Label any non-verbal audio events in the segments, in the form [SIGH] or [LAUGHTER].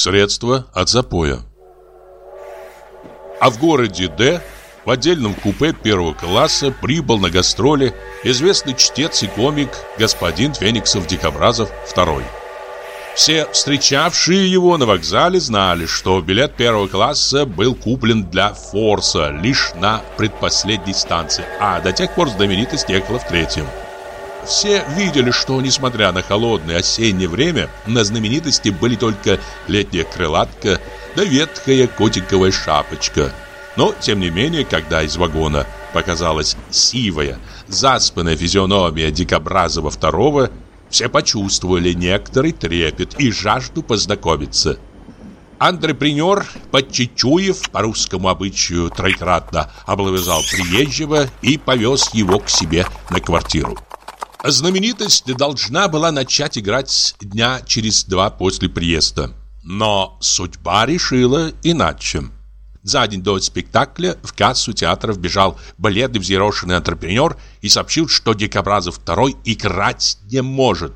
Средства от запоя. А в городе Д в отдельном купе первого класса прибыл на гастроли известный чтец и комик господин Фениксов-Дикобразов II. Все встречавшие его на вокзале знали, что билет первого класса был куплен для Форса лишь на предпоследней станции, а до тех пор знаменитость ехала в третьем. Все видели, что, несмотря на холодное осеннее время, на знаменитости были только летняя крылатка да ветхая котиковая шапочка. Но, тем не менее, когда из вагона показалась сивая, заспанная физиономия Дикобразова второго, все почувствовали некоторый трепет и жажду познакомиться. Антрепренер, подчечуев по русскому обычаю троекратно облобызал приезжего и повез его к себе на квартиру. Знаменитость должна была начать играть дня через два после приезда. Но судьба решила иначе. За день до спектакля в кассу театра вбежал бледный взъерошенный антрепренер и сообщил, что Дикобразов второй играть не может.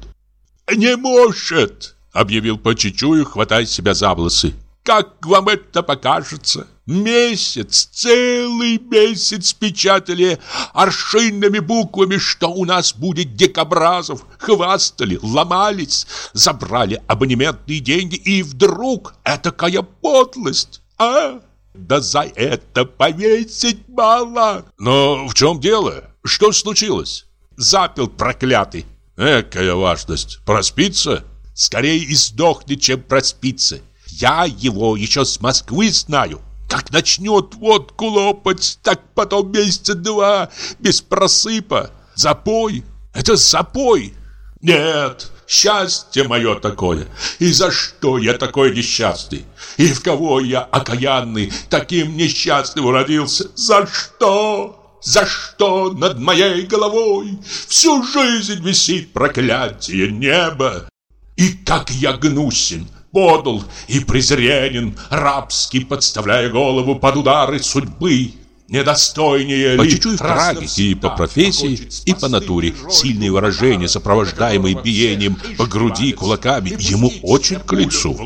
«Не может!» — объявил по чуть-чуть, хватая себя за волосы. «Как вам это покажется? Месяц, целый месяц печатали аршинными буквами, что у нас будет дикобразов. Хвастали, ломались, забрали абонементные деньги, и вдруг этакая подлость, а? Да за это повесить мало. Но в чем дело? Что случилось? Запил проклятый. Экая важность. Проспится? Скорее и сдохнет, чем проспится. Я его еще с Москвы знаю. Как начнет водку лопать, так потом месяца два без просыпа. Запой. Это запой. Нет, счастье мое такое. И за что я такой несчастный? И в кого я окаянный, таким несчастным родился? За что? За что над моей головой всю жизнь висит проклятие неба? И как я гнусен, подл и презренен, рабски подставляя голову под удары судьбы. Недостойнее По чуть-чуть трагики и по профессии, и по натуре. Сильные выражения, сопровождаемые биением по груди кулаками, ему очень к лицу.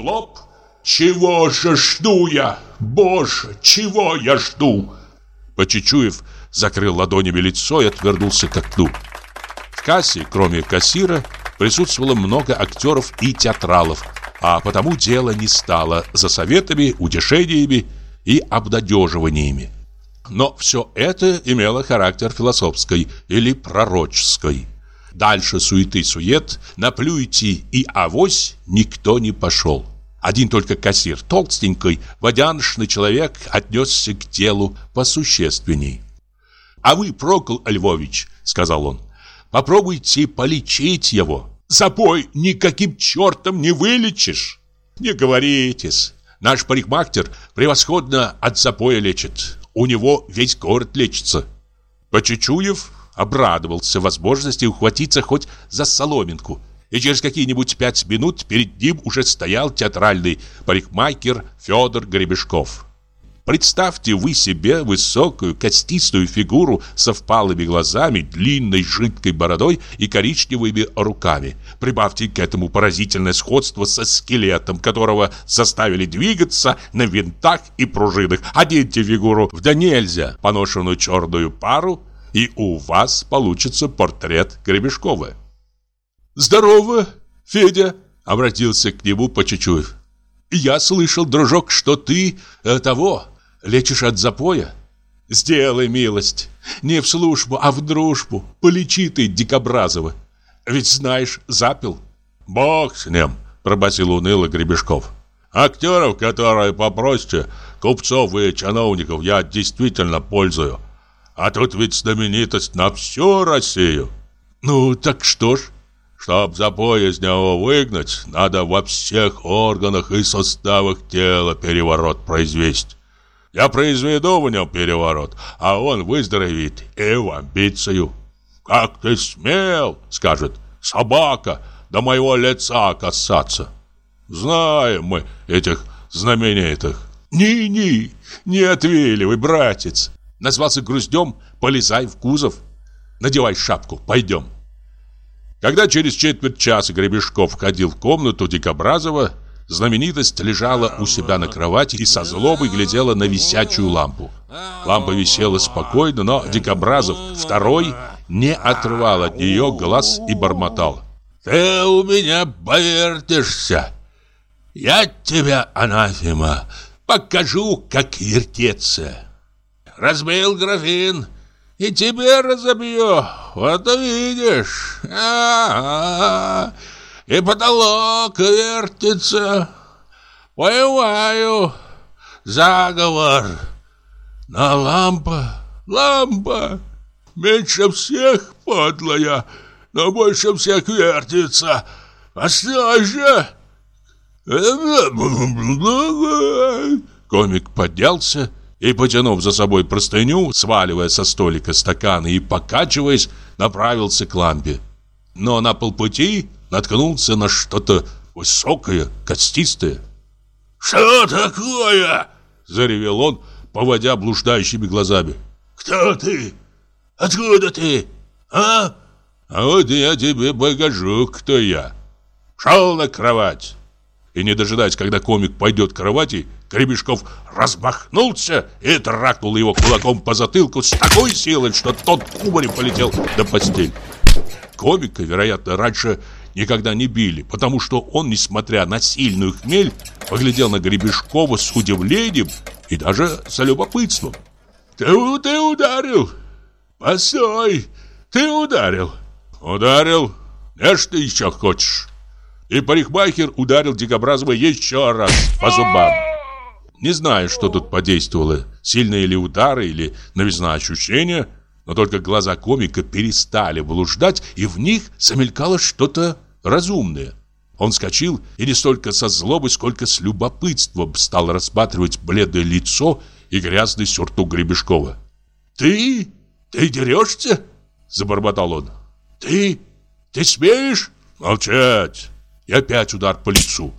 Чего же жду я? Боже, чего я жду? Почечуев закрыл ладонями лицо и отвернулся к окну. В кассе, кроме кассира, присутствовало много актеров и театралов, а потому дело не стало за советами, утешениями и обнадеживаниями. Но все это имело характер философской или пророческой. Дальше суеты-сует, наплюйте и авось никто не пошел. Один только кассир, толстенький, водяншный человек, отнесся к делу посущественней. «А вы, Прокол Львович, — сказал он, — попробуйте полечить его. Запой никаким чертом не вылечишь. Не говоритесь. Наш парикмахтер превосходно от запоя лечит. У него весь город лечится. Почечуев обрадовался возможности ухватиться хоть за соломинку. И через какие-нибудь пять минут перед ним уже стоял театральный парикмахер Федор Гребешков. Представьте вы себе высокую костистую фигуру со впалыми глазами, длинной жидкой бородой и коричневыми руками. Прибавьте к этому поразительное сходство со скелетом, которого заставили двигаться на винтах и пружинах. Оденьте фигуру в да нельзя поношенную черную пару, и у вас получится портрет Гребешкова. «Здорово, Федя!» — обратился к нему Почечуев. «Я слышал, дружок, что ты э, того, Лечишь от запоя? Сделай милость. Не в службу, а в дружбу. Полечи ты, Дикобразова. Ведь знаешь, запил. Бог с ним, пробасил уныло Гребешков. Актеров, которые попросите, купцов и чиновников я действительно пользую. А тут ведь знаменитость на всю Россию. Ну, так что ж? Чтоб запой из него выгнать, надо во всех органах и составах тела переворот произвести. Я произведу в нем переворот, а он выздоровеет и в амбицию. «Как ты смел!» — скажет. «Собака! До моего лица касаться!» Знаем мы этих знаменитых. «Ни-ни, не отвеливай, братец!» Назвался груздем, полезай в кузов. Надевай шапку, пойдем. Когда через четверть часа Гребешков входил в комнату Дикобразова, знаменитость лежала у себя на кровати и со злобой глядела на висячую лампу. Лампа висела спокойно, но Дикобразов второй не отрывал от нее глаз и бормотал. «Ты у меня повертишься! Я тебя, анафема, покажу, как вертеться! Разбил графин, и тебе разобью, вот увидишь! А -а -а. И потолок вертится! Понимаю, заговор!» Но лампа, лампа, меньше всех подлая, но больше всех вертится. Постой же! Комик поднялся и, потянув за собой простыню, сваливая со столика стаканы и покачиваясь, направился к лампе. Но на полпути наткнулся на что-то высокое, костистое. «Что такое?» – заревел он, поводя блуждающими глазами. «Кто ты? Откуда ты? А?» «А вот я тебе покажу, кто я. Шел на кровать». И не дожидаясь, когда комик пойдет к кровати, Гребешков размахнулся и тракнул его кулаком по затылку с такой силой, что тот кубарем полетел до постель. Комика, вероятно, раньше никогда не били, потому что он, несмотря на сильную хмель, поглядел на Гребешкова с удивлением и даже с любопытством. «Ты, ты ударил! Постой! Ты ударил!» «Ударил? Не что еще хочешь?» И парикмахер ударил Дикобразова еще раз по зубам. Не знаю, что тут подействовало, сильные ли удары или новизна ощущения, но только глаза комика перестали блуждать, и в них замелькало что-то разумное. Он вскочил и не столько со злобой, сколько с любопытством стал рассматривать бледное лицо и грязный сюртук Гребешкова. «Ты? Ты дерешься?» – забормотал он. «Ты? Ты смеешь?» «Молчать!» И опять удар по лицу.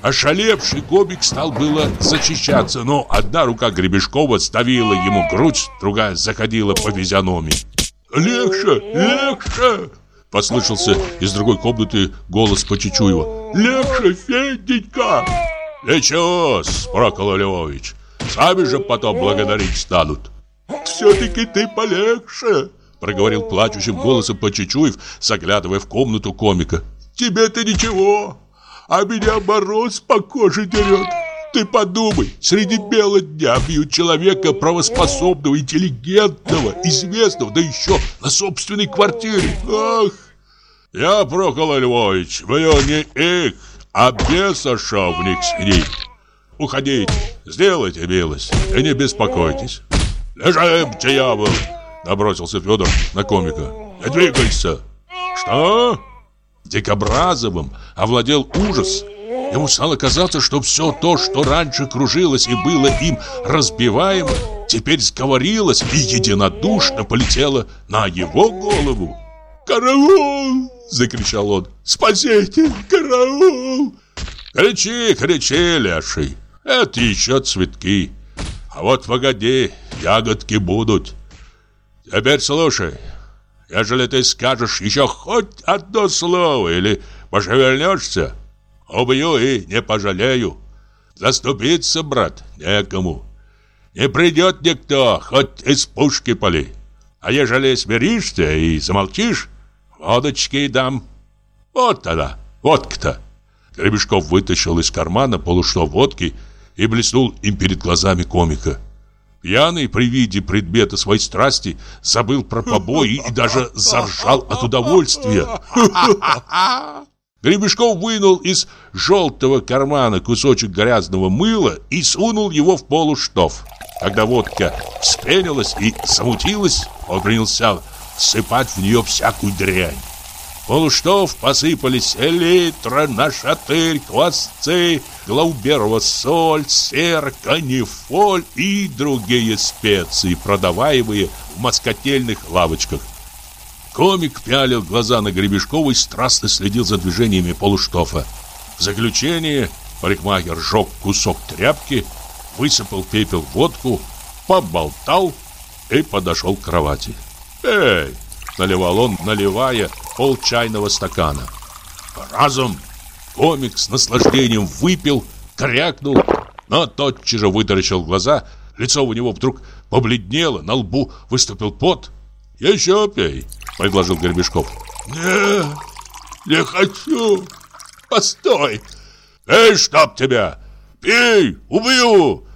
Ошалевший Гобик стал было зачищаться, но одна рука Гребешкова ставила ему грудь, другая заходила по физиономии. «Легче! Легче!» Послышался из другой комнаты голос Почечуева. «Легче, Феденька!» «Лечос, Прокол Львович! Сами же потом благодарить станут!» «Все-таки ты полегче!» Проговорил плачущим голосом Почечуев, заглядывая в комнату комика. «Тебе-то ничего, а меня мороз по коже дерет!» Ты подумай, среди бела дня бьют человека правоспособного, интеллигентного, известного, да еще на собственной квартире. Ах! Я, Прокол Львович, мне не их, а беса них с Уходите, сделайте милость и не беспокойтесь. Лежим, дьявол! Набросился Федор на комика. Не двигайся. Что? Дикобразовым овладел ужас. Ему стало казаться, что все то, что раньше кружилось и было им разбиваемо, теперь сговорилось и единодушно полетело на его голову. «Караул!» — закричал он. «Спасите! Караул!» «Кричи, кричи, леший! Это еще цветки. А вот погоди, ягодки будут. Теперь слушай, ежели ты скажешь еще хоть одно слово или пошевельнешься, Убью и не пожалею. Заступиться, брат, некому. Не придет никто, хоть из пушки поли. А ежели смиришься и замолчишь, водочки дам. Вот тогда, водка-то. Гребешков вытащил из кармана полушло водки и блеснул им перед глазами комика. Пьяный при виде предмета своей страсти забыл про побои и даже заржал от удовольствия. [LAUGHS] Гребешков вынул из желтого кармана кусочек грязного мыла и сунул его в полуштов. Когда водка вспенилась и замутилась, он принялся всыпать в нее всякую дрянь. Полуштов посыпались элитра, нашатырь, квасцы, глауберова соль, сер, канифоль и другие специи, продаваемые в москотельных лавочках. Комик пялил глаза на Гребешкова и страстно следил за движениями полуштофа. В заключение парикмахер сжег кусок тряпки, высыпал пепел в водку, поболтал и подошел к кровати. «Эй!» — наливал он, наливая пол чайного стакана. «Разум! Комик с наслаждением выпил, крякнул, но тотчас же вытаращил глаза. Лицо у него вдруг побледнело, на лбу выступил пот. «Еще пей», — предложил Горбешков. «Не, не хочу. Постой!» «Эй, чтоб тебя! Пей, убью!»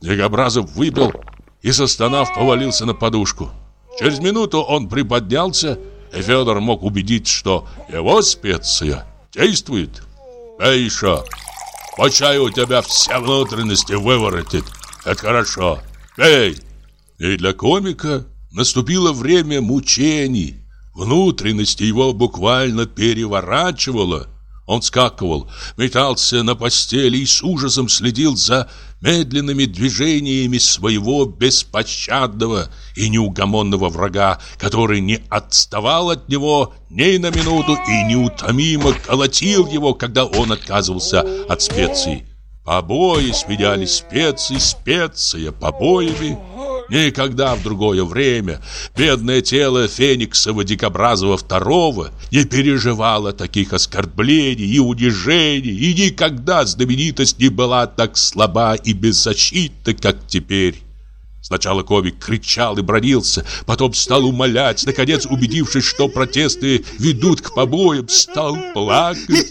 Дикобразов выпил и, застонав, повалился на подушку. Через минуту он приподнялся, и Федор мог убедить, что его специя действует. «Эй, еще! По чаю у тебя все внутренности выворотит. Это хорошо. Эй!» И для комика наступило время мучений. Внутренности его буквально переворачивало – он скакивал, метался на постели и с ужасом следил за медленными движениями своего беспощадного и неугомонного врага, который не отставал от него ни на минуту и неутомимо колотил его, когда он отказывался от специй. Побои сменяли специи, специя побоями. Никогда в другое время бедное тело Фениксова-Дикобразова второго не переживало таких оскорблений и унижений, и никогда знаменитость не была так слаба и беззащитна, как теперь. Сначала Ковик кричал и бронился, потом стал умолять, наконец, убедившись, что протесты ведут к побоям, стал плакать.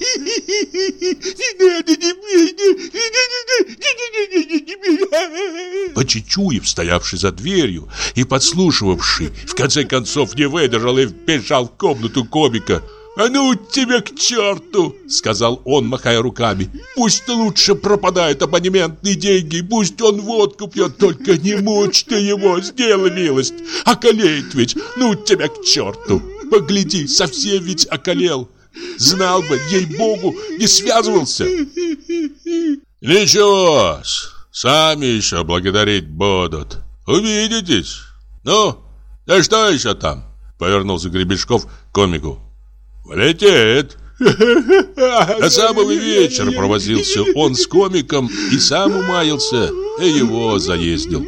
Почечуев, стоявший за дверью и подслушивавший, в конце концов не выдержал и вбежал в комнату комика. «А ну тебе к черту!» — сказал он, махая руками. «Пусть лучше пропадают абонементные деньги, пусть он водку пьет, только не мучь ты его, сделай милость! Околеет ведь, ну тебя к черту! Погляди, совсем ведь околел! Знал бы, ей-богу, не связывался!» «Ничего, сами еще благодарить будут. Увидитесь. Ну, да что еще там?» Повернулся Гребешков к комику. «Летит!» До [LAUGHS] самого вечера провозился он с комиком и сам умаялся, и его заездил.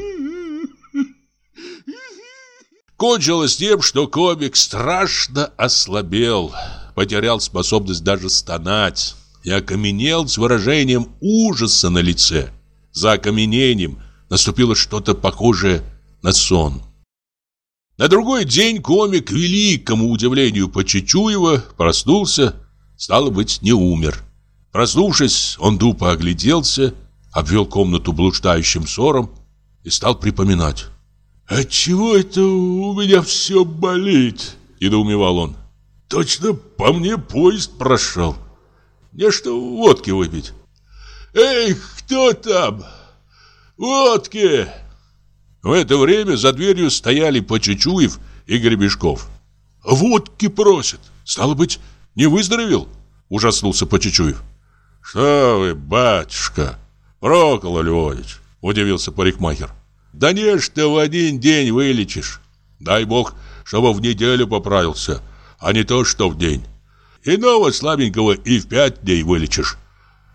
Кончилось тем, что комик страшно ослабел, потерял способность даже стонать и окаменел с выражением ужаса на лице. За окаменением наступило что-то похожее на сон. На другой день комик, к великому удивлению Почечуева, проснулся, стало быть, не умер. Проснувшись, он тупо огляделся, обвел комнату блуждающим ссором и стал припоминать. «Отчего это у меня все болит?» – недоумевал он. «Точно по мне поезд прошел. Мне что, водки выпить?» «Эй, кто там? Водки!» В это время за дверью стояли Почечуев и Гребешков. «Водки просят! Стало быть, не выздоровел?» Ужаснулся Почечуев. «Что вы, батюшка, Прокол Львович!» Удивился парикмахер. «Да не, что в один день вылечишь. Дай бог, чтобы в неделю поправился, а не то, что в день. Иного слабенького и в пять дней вылечишь.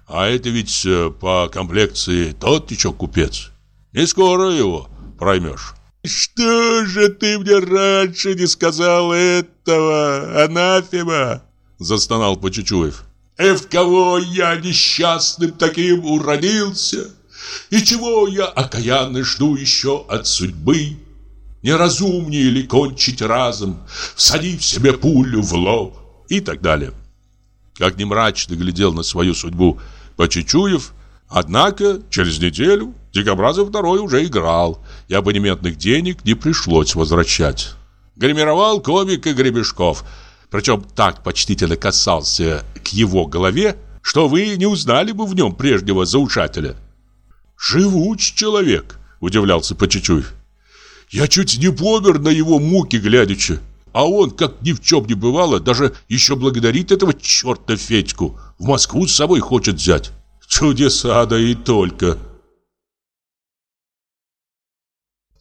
А это ведь э, по комплекции тот еще купец. Не скоро его проймешь. «Что же ты мне раньше не сказал этого, анафема?» Застонал Почечуев. «И в кого я несчастным таким уродился? И чего я окаянно жду еще от судьбы? Неразумнее ли кончить разом, всадив себе пулю в лоб?» И так далее. Как не мрачно глядел на свою судьбу Почечуев, однако через неделю Дикобразов второй уже играл, и абонементных денег не пришлось возвращать. Гримировал комик и Гребешков, причем так почтительно касался к его голове, что вы не узнали бы в нем прежнего заушателя. «Живуч человек», — удивлялся Почечуев. «Я чуть не помер на его муки глядячи, а он, как ни в чем не бывало, даже еще благодарит этого черта Федьку, в Москву с собой хочет взять. Чудеса, да и только».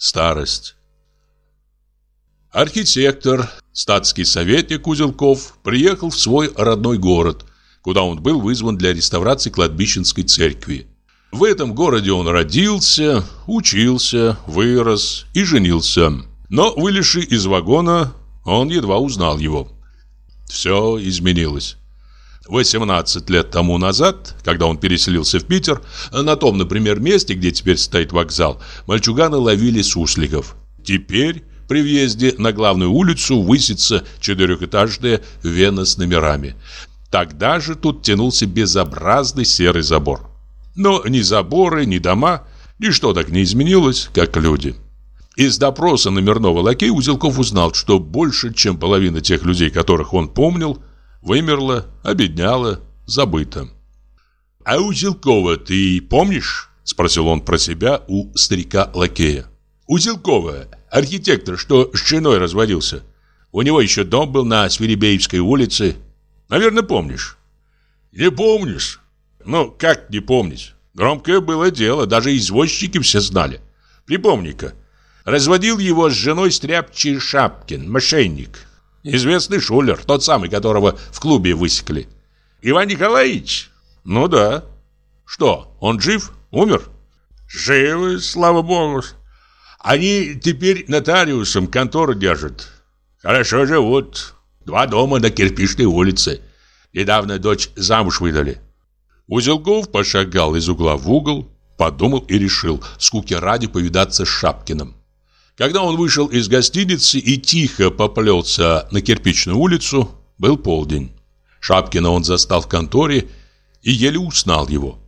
Старость. Архитектор, статский советник Узелков приехал в свой родной город, куда он был вызван для реставрации кладбищенской церкви. В этом городе он родился, учился, вырос и женился. Но, вылезши из вагона, он едва узнал его. Все изменилось. 18 лет тому назад, когда он переселился в Питер, на том, например, месте, где теперь стоит вокзал, мальчуганы ловили сусликов. Теперь при въезде на главную улицу высится четырехэтажная вена с номерами. Тогда же тут тянулся безобразный серый забор. Но ни заборы, ни дома, ничто так не изменилось, как люди. Из допроса номерного лакея Узелков узнал, что больше, чем половина тех людей, которых он помнил, вымерла, обедняла, забыта. «А Узелкова ты помнишь?» – спросил он про себя у старика-лакея. «Узелкова, архитектор, что с женой разводился. У него еще дом был на Свиребеевской улице. Наверное, помнишь?» «Не помнишь?» «Ну, как не помнить? Громкое было дело, даже извозчики все знали. Припомни-ка, разводил его с женой стряпчий Шапкин, мошенник». Известный шулер, тот самый, которого в клубе высекли. Иван Николаевич? Ну да. Что, он жив? Умер? Живы, слава богу. Они теперь нотариусом контору держат. Хорошо живут. Два дома на кирпичной улице. Недавно дочь замуж выдали. Узелков пошагал из угла в угол, подумал и решил, скуки ради повидаться с Шапкиным. Когда он вышел из гостиницы и тихо поплелся на кирпичную улицу, был полдень. Шапкина он застал в конторе и еле узнал его.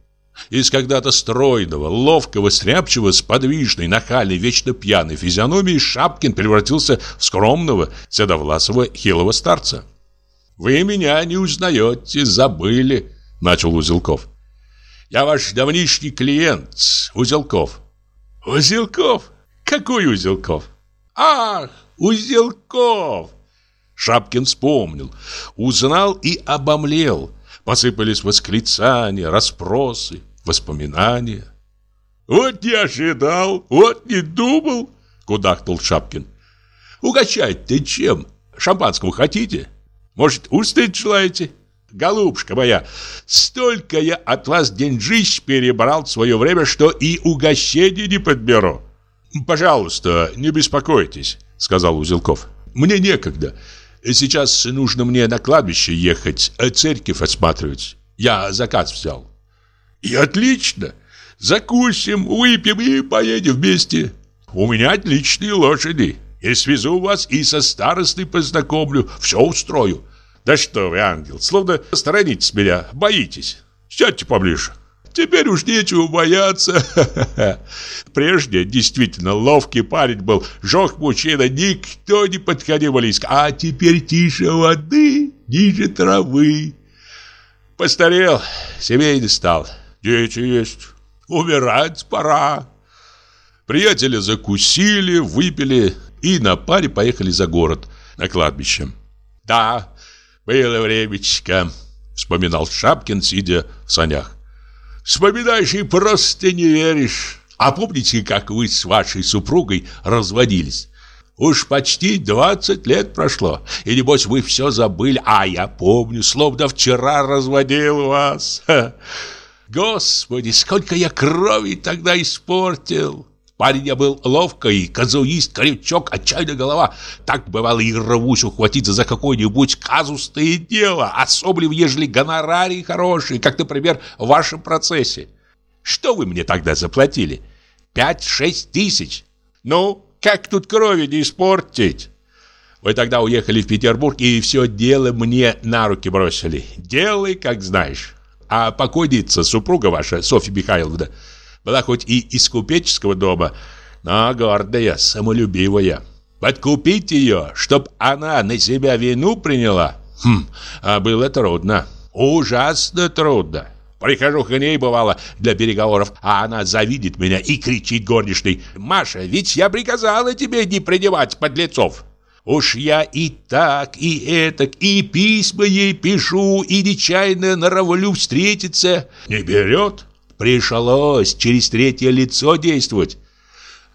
Из когда-то стройного, ловкого, стряпчивого, с подвижной, нахальной, вечно пьяной физиономией Шапкин превратился в скромного, седовласого, хилого старца. «Вы меня не узнаете, забыли», — начал Узелков. «Я ваш давнишний клиент, Узелков». «Узелков? Какой Узелков? Ах, Узелков! Шапкин вспомнил, узнал и обомлел. Посыпались восклицания, расспросы, воспоминания. «Вот не ожидал, вот не думал!» — кудахнул Шапкин. «Угощать-то чем? Шампанского хотите? Может, устать желаете?» Голубушка моя, столько я от вас деньжищ перебрал в свое время, что и угощение не подберу. «Пожалуйста, не беспокойтесь», — сказал Узелков. «Мне некогда. Сейчас нужно мне на кладбище ехать, а церковь осматривать. Я заказ взял». «И отлично. Закусим, выпьем и поедем вместе. У меня отличные лошади. Я свезу вас и со старостой познакомлю, все устрою. Да что вы, ангел, словно сторонитесь меня, боитесь. Сядьте поближе». Теперь уж нечего бояться. [LAUGHS] Прежде действительно ловкий парень был, жёг мужчина, никто не подходил близко. А теперь тише воды, ниже травы. Постарел, семейный стал, дети есть, умирать пора. Приятели закусили, выпили и на паре поехали за город, на кладбище. Да, было времечко, вспоминал Шапкин, сидя в санях. Вспоминаешь и просто не веришь. А помните, как вы с вашей супругой разводились? Уж почти 20 лет прошло, и небось вы все забыли, а я помню, словно вчера разводил вас. Господи, сколько я крови тогда испортил. Парень я был ловкий, казуист, крючок, отчаянная голова. Так бывало и рвусь ухватиться за какое-нибудь казустое дело, особенно ежели гонорарий хороший, как, например, в вашем процессе. Что вы мне тогда заплатили? Пять-шесть тысяч. Ну, как тут крови не испортить? Вы тогда уехали в Петербург и все дело мне на руки бросили. Делай, как знаешь. А покойница, супруга ваша, Софья Михайловна, была хоть и из купеческого дома, но гордая, самолюбивая. Подкупить ее, чтоб она на себя вину приняла, хм, а было трудно, ужасно трудно. Прихожу к ней, бывало, для переговоров, а она завидит меня и кричит горничной, «Маша, ведь я приказала тебе не принимать подлецов!» Уж я и так, и этак, и письма ей пишу, и нечаянно норовлю встретиться. Не берет. Пришлось через третье лицо действовать.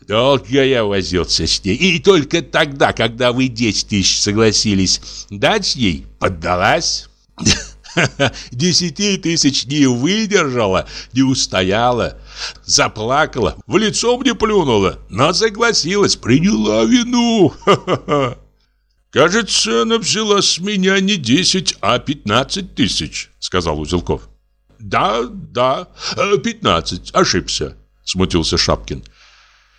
Долго я возился с ней, и только тогда, когда вы 10 тысяч согласились дать ей, поддалась. [LAUGHS] Десяти тысяч не выдержала, не устояла, заплакала, в лицо мне плюнула, но согласилась, приняла вину. [LAUGHS] «Кажется, она взяла с меня не 10, а 15 тысяч», — сказал Узелков. «Да, да, 15, ошибся», — смутился Шапкин.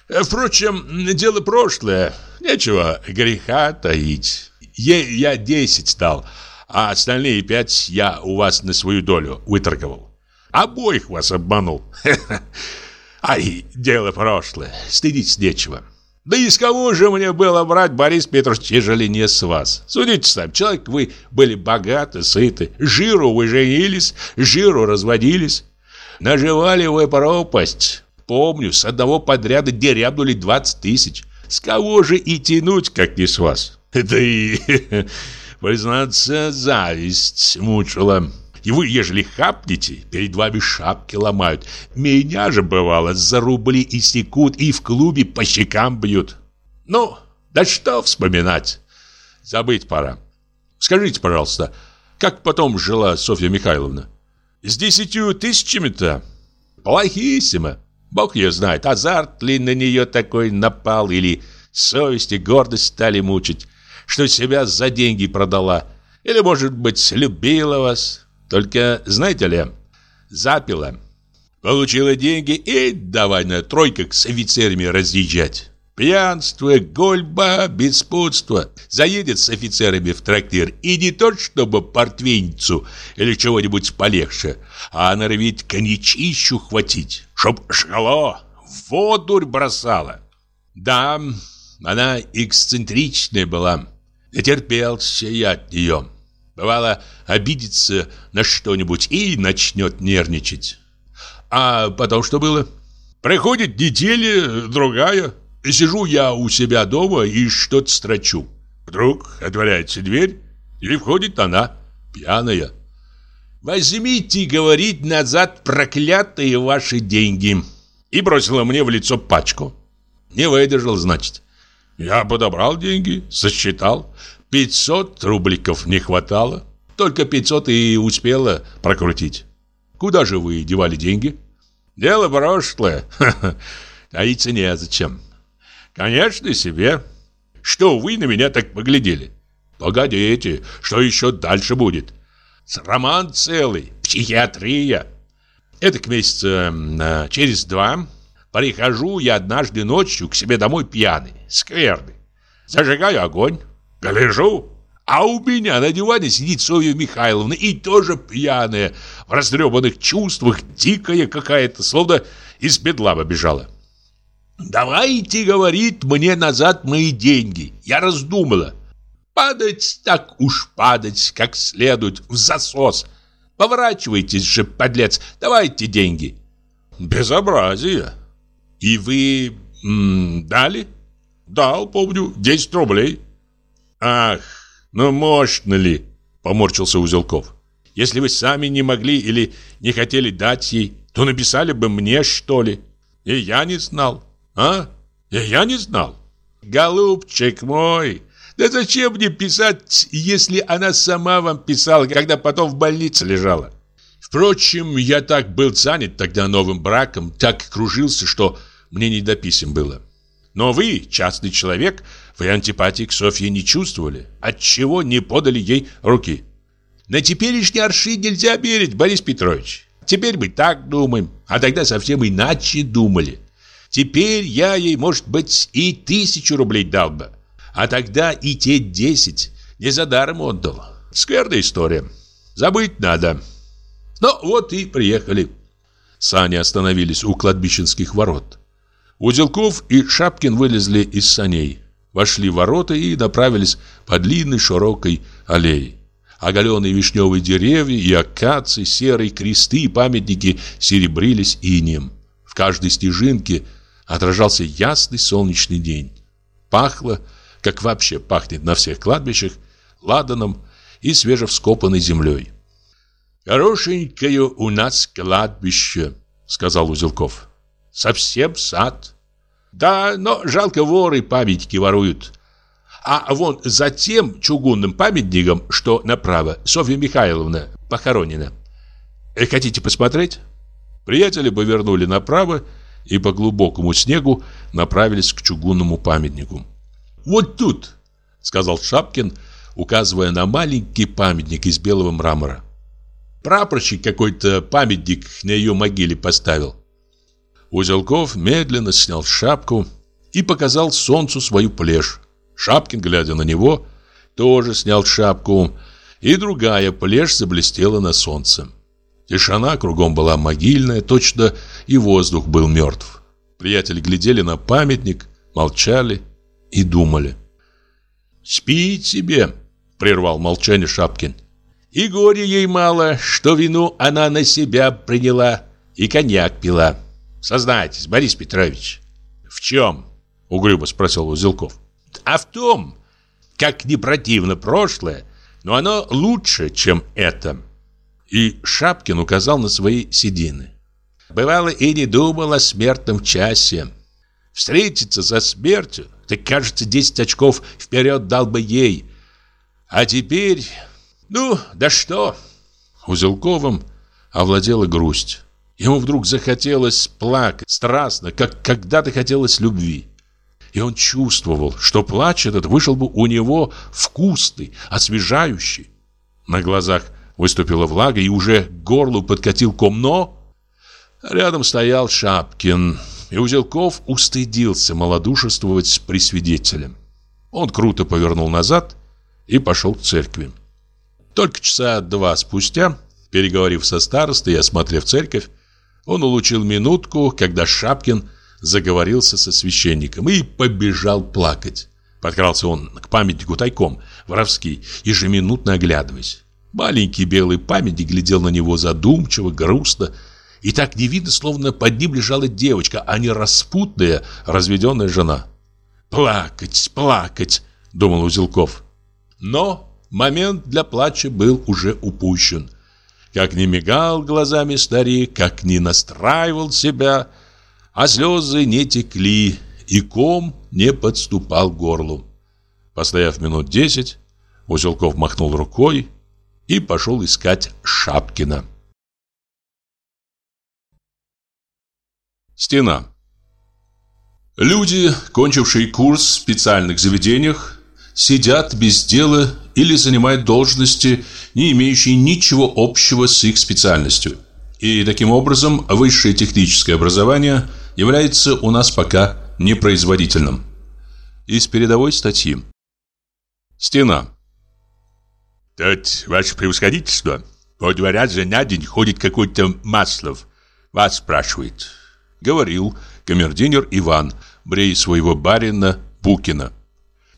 «Впрочем, дело прошлое, нечего греха таить. Ей я 10 дал, а остальные пять я у вас на свою долю выторговал. Обоих вас обманул. [LAUGHS] Ай, дело прошлое, стыдить нечего. Да из кого же мне было брать, Борис Петрович, ежели не с вас? Судите сами, человек вы были богаты, сыты, жиру вы женились, жиру разводились. Наживали вы пропасть. Помню, с одного подряда дерябнули 20 тысяч. С кого же и тянуть, как не с вас? [LAUGHS] Да и, [LAUGHS] признаться, зависть мучила. И вы, ежели хапнете, перед вами шапки ломают. Меня же, бывало, за рубли и секут, и в клубе по щекам бьют. Ну, да что вспоминать? Забыть пора. Скажите, пожалуйста, как потом жила Софья Михайловна? С десятью тысячами-то? Плохиссимо. Бог ее знает, азарт ли на нее такой напал, или совесть и гордость стали мучить, что себя за деньги продала. Или, может быть, любила вас. Только, знаете ли, запила. Получила деньги и давай на тройках с офицерами разъезжать. Пьянство, гольба, беспутство. Заедет с офицерами в трактир и не то, чтобы портвейницу или чего-нибудь полегче, а норовит коньячищу хватить, чтоб шкало, воду бросала. Да, она эксцентричная была, натерпелся я от нее. Бывало, обидится на что-нибудь и начнет нервничать. А потом что было? Проходит неделя, другая. И сижу я у себя дома и что-то строчу. Вдруг отворяется дверь, и входит она, пьяная. «Возьмите, — говорит, — назад проклятые ваши деньги!» И бросила мне в лицо пачку. Не выдержал, значит. Я подобрал деньги, сосчитал. 500 рубликов не хватало. Только 500 и успела прокрутить. Куда же вы девали деньги? Дело прошлое. [LAUGHS] Таиться незачем. Конечно, себе. Что вы на меня так поглядели? Погодите, что еще дальше будет? Роман целый, психиатрия. Это к месяца через два прихожу я однажды ночью к себе домой пьяный, скверный. Зажигаю огонь, Гляжу, а у меня на диване сидит Софья Михайловна и тоже пьяная, в растрепанных чувствах, дикая какая-то, словно из бедлама бежала. «Давайте, — говорит, — мне назад мои деньги. Я раздумала. Падать так уж падать, как следует, в засос. Поворачивайтесь же, подлец, давайте деньги». «Безобразие!» «И вы м, дали?» «Дал, помню, 10 рублей». «Ах, ну можно ли?» – поморщился Узелков. «Если вы сами не могли или не хотели дать ей, то написали бы мне, что ли? И я не знал, а? И я не знал. Голубчик мой, да зачем мне писать, если она сама вам писала, когда потом в больнице лежала? Впрочем, я так был занят тогда новым браком, так кружился, что мне не до писем было. Но вы, частный человек, вы антипатии к Софье не чувствовали, отчего не подали ей руки. На теперешний аршин нельзя верить, Борис Петрович. Теперь мы так думаем, а тогда совсем иначе думали. Теперь я ей, может быть, и тысячу рублей дал бы, а тогда и те десять не за даром отдал. Скверная история. Забыть надо. Ну, вот и приехали. Сани остановились у кладбищенских ворот. Узелков и Шапкин вылезли из саней, вошли в ворота и направились по длинной широкой аллее. Оголенные вишневые деревья и акации, серые кресты и памятники серебрились инеем. В каждой стежинке отражался ясный солнечный день. Пахло, как вообще пахнет на всех кладбищах, ладаном и свежевскопанной землей. «Хорошенькое у нас кладбище», — сказал Узелков. Совсем сад. Да, но жалко воры памятники воруют. А вон за тем чугунным памятником, что направо, Софья Михайловна похоронена. Э, хотите посмотреть? Приятели повернули направо и по глубокому снегу направились к чугунному памятнику. Вот тут, сказал Шапкин, указывая на маленький памятник из белого мрамора. Прапорщик какой-то памятник на ее могиле поставил. Узелков медленно снял шапку и показал солнцу свою плешь. Шапкин, глядя на него, тоже снял шапку, и другая плешь заблестела на солнце. Тишина кругом была могильная, точно и воздух был мертв. Приятели глядели на памятник, молчали и думали. «Спи себе!» — прервал молчание Шапкин. «И горе ей мало, что вину она на себя приняла и коньяк пила. Сознайтесь, Борис Петрович». «В чем?» — угрюмо спросил Узелков. «А в том, как не противно прошлое, но оно лучше, чем это». И Шапкин указал на свои седины. Бывало и не думал о смертном часе. Встретиться за смертью, так кажется, 10 очков вперед дал бы ей. А теперь... Ну, да что? Узелковым овладела грусть. Ему вдруг захотелось плакать, страстно, как когда-то хотелось любви. И он чувствовал, что плач этот вышел бы у него вкусный, освежающий. На глазах выступила влага и уже к горлу подкатил ком, но... Рядом стоял Шапкин, и Узелков устыдился малодушествовать при свидетеле. Он круто повернул назад и пошел к церкви. Только часа два спустя, переговорив со старостой и осмотрев церковь, он улучил минутку, когда Шапкин заговорился со священником и побежал плакать. Подкрался он к памятнику тайком, воровский, ежеминутно оглядываясь. Маленький белый памятник глядел на него задумчиво, грустно, и так не видно, словно под ним лежала девочка, а не распутная, разведенная жена. «Плакать, плакать!» — думал Узелков. Но момент для плача был уже упущен. Как не мигал глазами старик, как не настраивал себя, а слезы не текли, и ком не подступал к горлу. Постояв минут десять, Узелков махнул рукой и пошел искать Шапкина. Стена. Люди, кончившие курс в специальных заведениях, сидят без дела или занимают должности, не имеющие ничего общего с их специальностью. И таким образом высшее техническое образование является у нас пока непроизводительным. Из передовой статьи. Стена. Тут, ваше превосходительство, по два раза на день ходит какой-то Маслов. Вас спрашивает говорил камердинер Иван, брея своего барина Букина.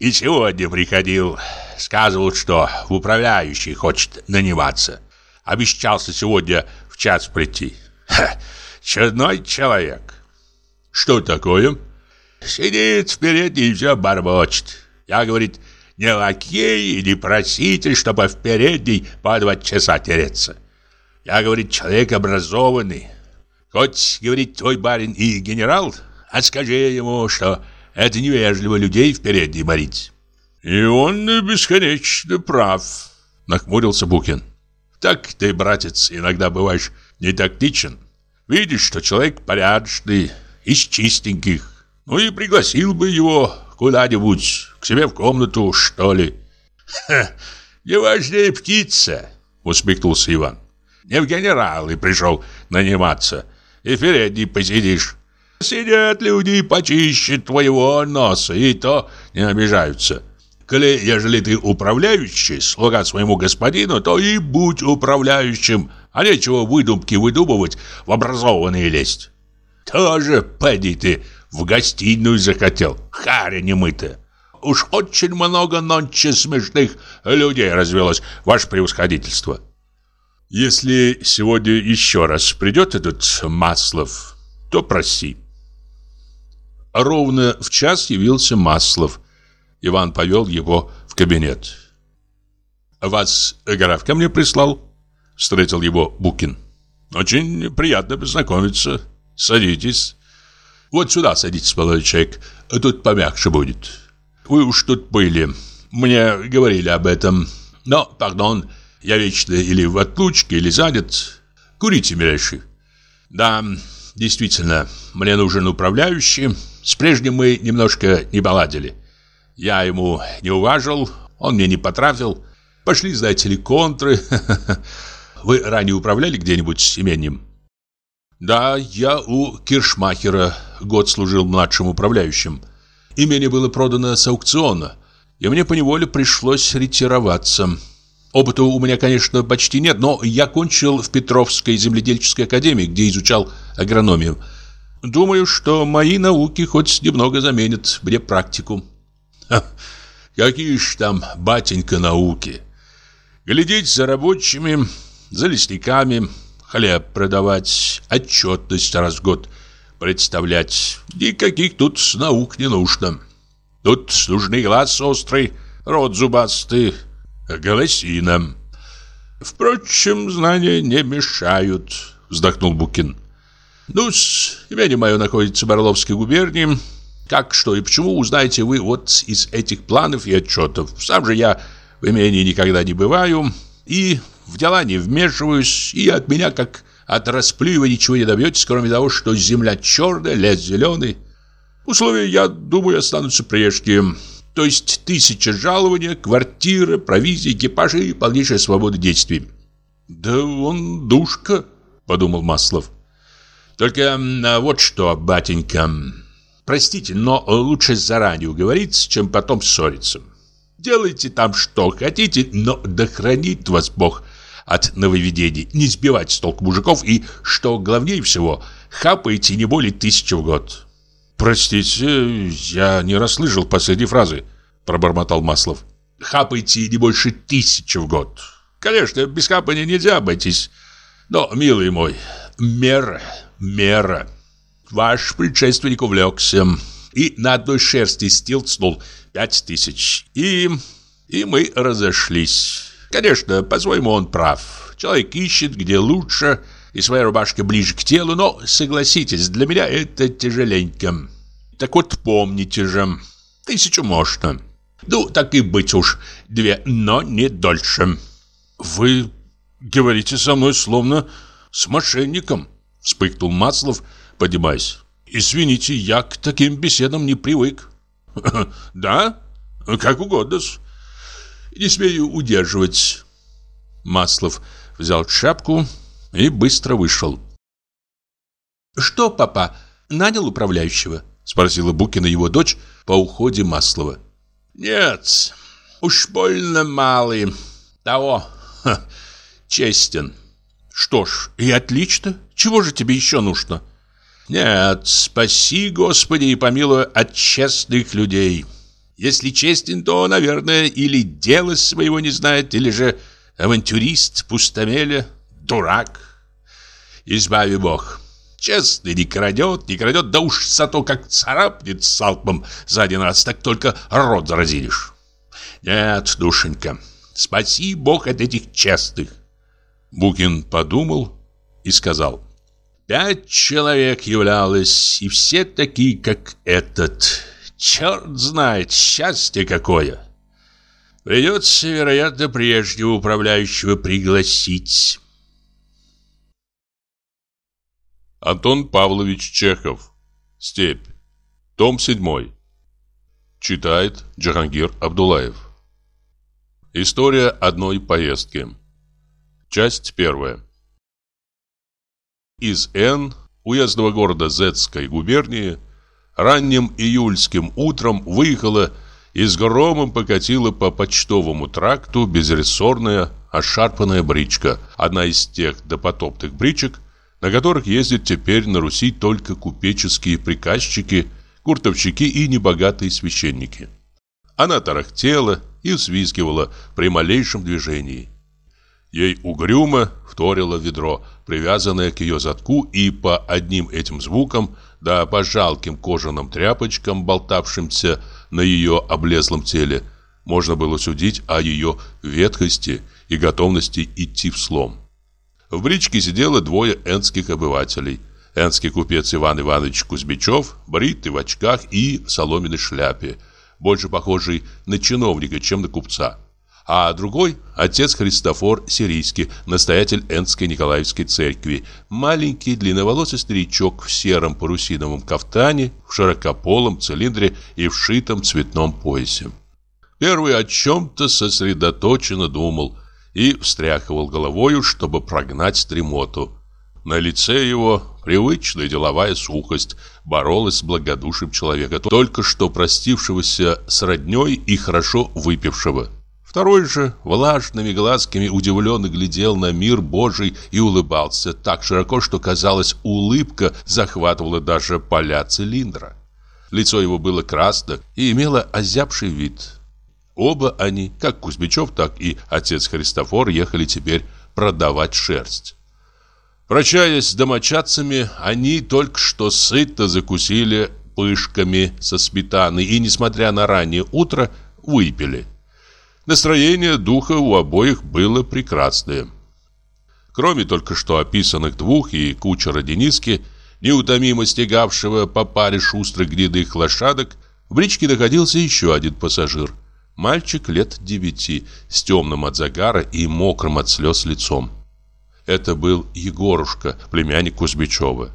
И сегодня приходил, сказывал, что в управляющий хочет наниматься. Обещался сегодня в час прийти. Ха, чудной человек. Что такое? Сидит впереди и все бормочет. Я, говорит, не лакей и не проситель, чтобы в передней по два часа тереться. Я, говорит, человек образованный, Хоть, говорит твой барин и генерал, а скажи ему, что это невежливо людей в передней морить. И он бесконечно прав, нахмурился Букин. Так ты, братец, иногда бываешь не тактичен. Видишь, что человек порядочный, из чистеньких. Ну и пригласил бы его куда-нибудь, к себе в комнату, что ли. Ха, не важнее птица, усмехнулся Иван. Не в генералы пришел наниматься, и впереди посидишь. Сидят люди почище твоего носа, и то не обижаются. Коли, ежели ты управляющий, слуга своему господину, то и будь управляющим, а нечего выдумки выдумывать, в образованные лезть. Тоже, поди ты, в гостиную захотел, харя немытая. Уж очень много нонче смешных людей развелось, ваше превосходительство. Если сегодня еще раз придет этот Маслов, то проси. Ровно в час явился Маслов. Иван повел его в кабинет. «Вас граф ко мне прислал?» Встретил его Букин. «Очень приятно познакомиться. Садитесь. Вот сюда садитесь, молодой человек. Тут помягче будет. Вы уж тут были. Мне говорили об этом. Но, пардон, я вечно или в отлучке, или занят. Курите, милейший. Да, действительно, мне нужен управляющий. С прежним мы немножко не поладили. Я ему не уважил, он мне не потрафил. Пошли, знаете ли, контры. [LAUGHS] Вы ранее управляли где-нибудь с именем? Да, я у Киршмахера год служил младшим управляющим. Имение было продано с аукциона, и мне поневоле пришлось ретироваться. Опыта у меня, конечно, почти нет, но я кончил в Петровской земледельческой академии, где изучал агрономию. Думаю, что мои науки хоть немного заменят мне практику. Ха, какие ж там, батенька, науки. Глядеть за рабочими, за лесниками, хлеб продавать, отчетность раз в год представлять. Никаких тут наук не нужно. Тут нужны глаз острый, рот зубастый, голосина. Впрочем, знания не мешают, вздохнул Букин. Ну-с, имение мое находится в Орловской губернии. Как, что и почему, узнаете вы вот из этих планов и отчетов. Сам же я в имении никогда не бываю и в дела не вмешиваюсь, и от меня, как от расплюева, ничего не добьетесь, кроме того, что земля черная, лес зеленый. Условия, я думаю, останутся прежние. То есть тысяча жалования, квартира, провизия, экипажи и полнейшая свобода действий. «Да он душка», — подумал Маслов. «Только а вот что, батенька, простите, но лучше заранее уговориться, чем потом ссориться. Делайте там что хотите, но да хранит вас Бог от нововведений, не сбивать с толку мужиков и, что главнее всего, хапайте не более тысячи в год». «Простите, я не расслышал последней фразы», — пробормотал Маслов. «Хапайте не больше тысячи в год. Конечно, без хапания нельзя обойтись. Но, милый мой, мера, мера. Ваш предшественник увлекся и на одной шерсти стилцнул пять тысяч. И... и мы разошлись. Конечно, по-своему он прав. Человек ищет, где лучше, и своя рубашка ближе к телу, но, согласитесь, для меня это тяжеленько. Так вот, помните же, тысячу можно. Ну, так и быть уж, две, но не дольше. Вы говорите со мной словно с мошенником, вспыхнул Маслов, поднимаясь. Извините, я к таким беседам не привык. [LAUGHS] Да? Как угодно. Не смею удерживать. Маслов взял шапку и быстро вышел. «Что, папа, нанял управляющего?» Спросила Букина его дочь по уходе Маслова. «Нет, уж больно малый. Того, ха, честен». «Что ж, и отлично. Чего же тебе еще нужно?» «Нет, спаси, Господи, и помилуй от честных людей. Если честен, то, наверное, или дело своего не знает, или же авантюрист, пустомеля, дурак. Избави Бог». Честный не крадет, не крадет, да уж зато как царапнет салпом за один раз, так только рот заразилишь. Нет, душенька, спаси Бог от этих честных. Букин подумал и сказал. Пять человек являлось, и все такие, как этот. Черт знает, счастье какое. Придется, вероятно, прежнего управляющего пригласить. Антон Павлович Чехов. Степь. Том 7. Читает Джахангир Абдулаев. История одной поездки. Часть первая. Из Н, уездного города Зетской губернии, ранним июльским утром выехала и с громом покатила по почтовому тракту безрессорная, ошарпанная бричка, одна из тех допотопных бричек, на которых ездят теперь на Руси только купеческие приказчики, куртовщики и небогатые священники. Она тарахтела и взвизгивала при малейшем движении. Ей угрюмо вторило ведро, привязанное к ее задку, и по одним этим звукам, да по жалким кожаным тряпочкам, болтавшимся на ее облезлом теле, можно было судить о ее ветхости и готовности идти в слом. В бричке сидело двое энских обывателей. Энский купец Иван Иванович Кузьмичев, бритый в очках и в соломенной шляпе, больше похожий на чиновника, чем на купца. А другой – отец Христофор Сирийский, настоятель Энской Николаевской церкви, маленький длинноволосый старичок в сером парусиновом кафтане, в широкополом цилиндре и в шитом цветном поясе. Первый о чем-то сосредоточенно думал и встряхивал головою, чтобы прогнать дремоту. На лице его привычная деловая сухость боролась с благодушием человека, только что простившегося с родней и хорошо выпившего. Второй же влажными глазками удивленно глядел на мир Божий и улыбался так широко, что, казалось, улыбка захватывала даже поля цилиндра. Лицо его было красно и имело озябший вид. Оба они, как Кузьмичев, так и отец Христофор, ехали теперь продавать шерсть. Прощаясь с домочадцами, они только что сыто закусили пышками со сметаной и, несмотря на раннее утро, выпили. Настроение духа у обоих было прекрасное. Кроме только что описанных двух и кучера Дениски, неутомимо стегавшего по паре шустрых гнедых лошадок, в бричке находился еще один пассажир. Мальчик лет девяти, с темным от загара и мокрым от слез лицом. Это был Егорушка, племянник Кузьмичева.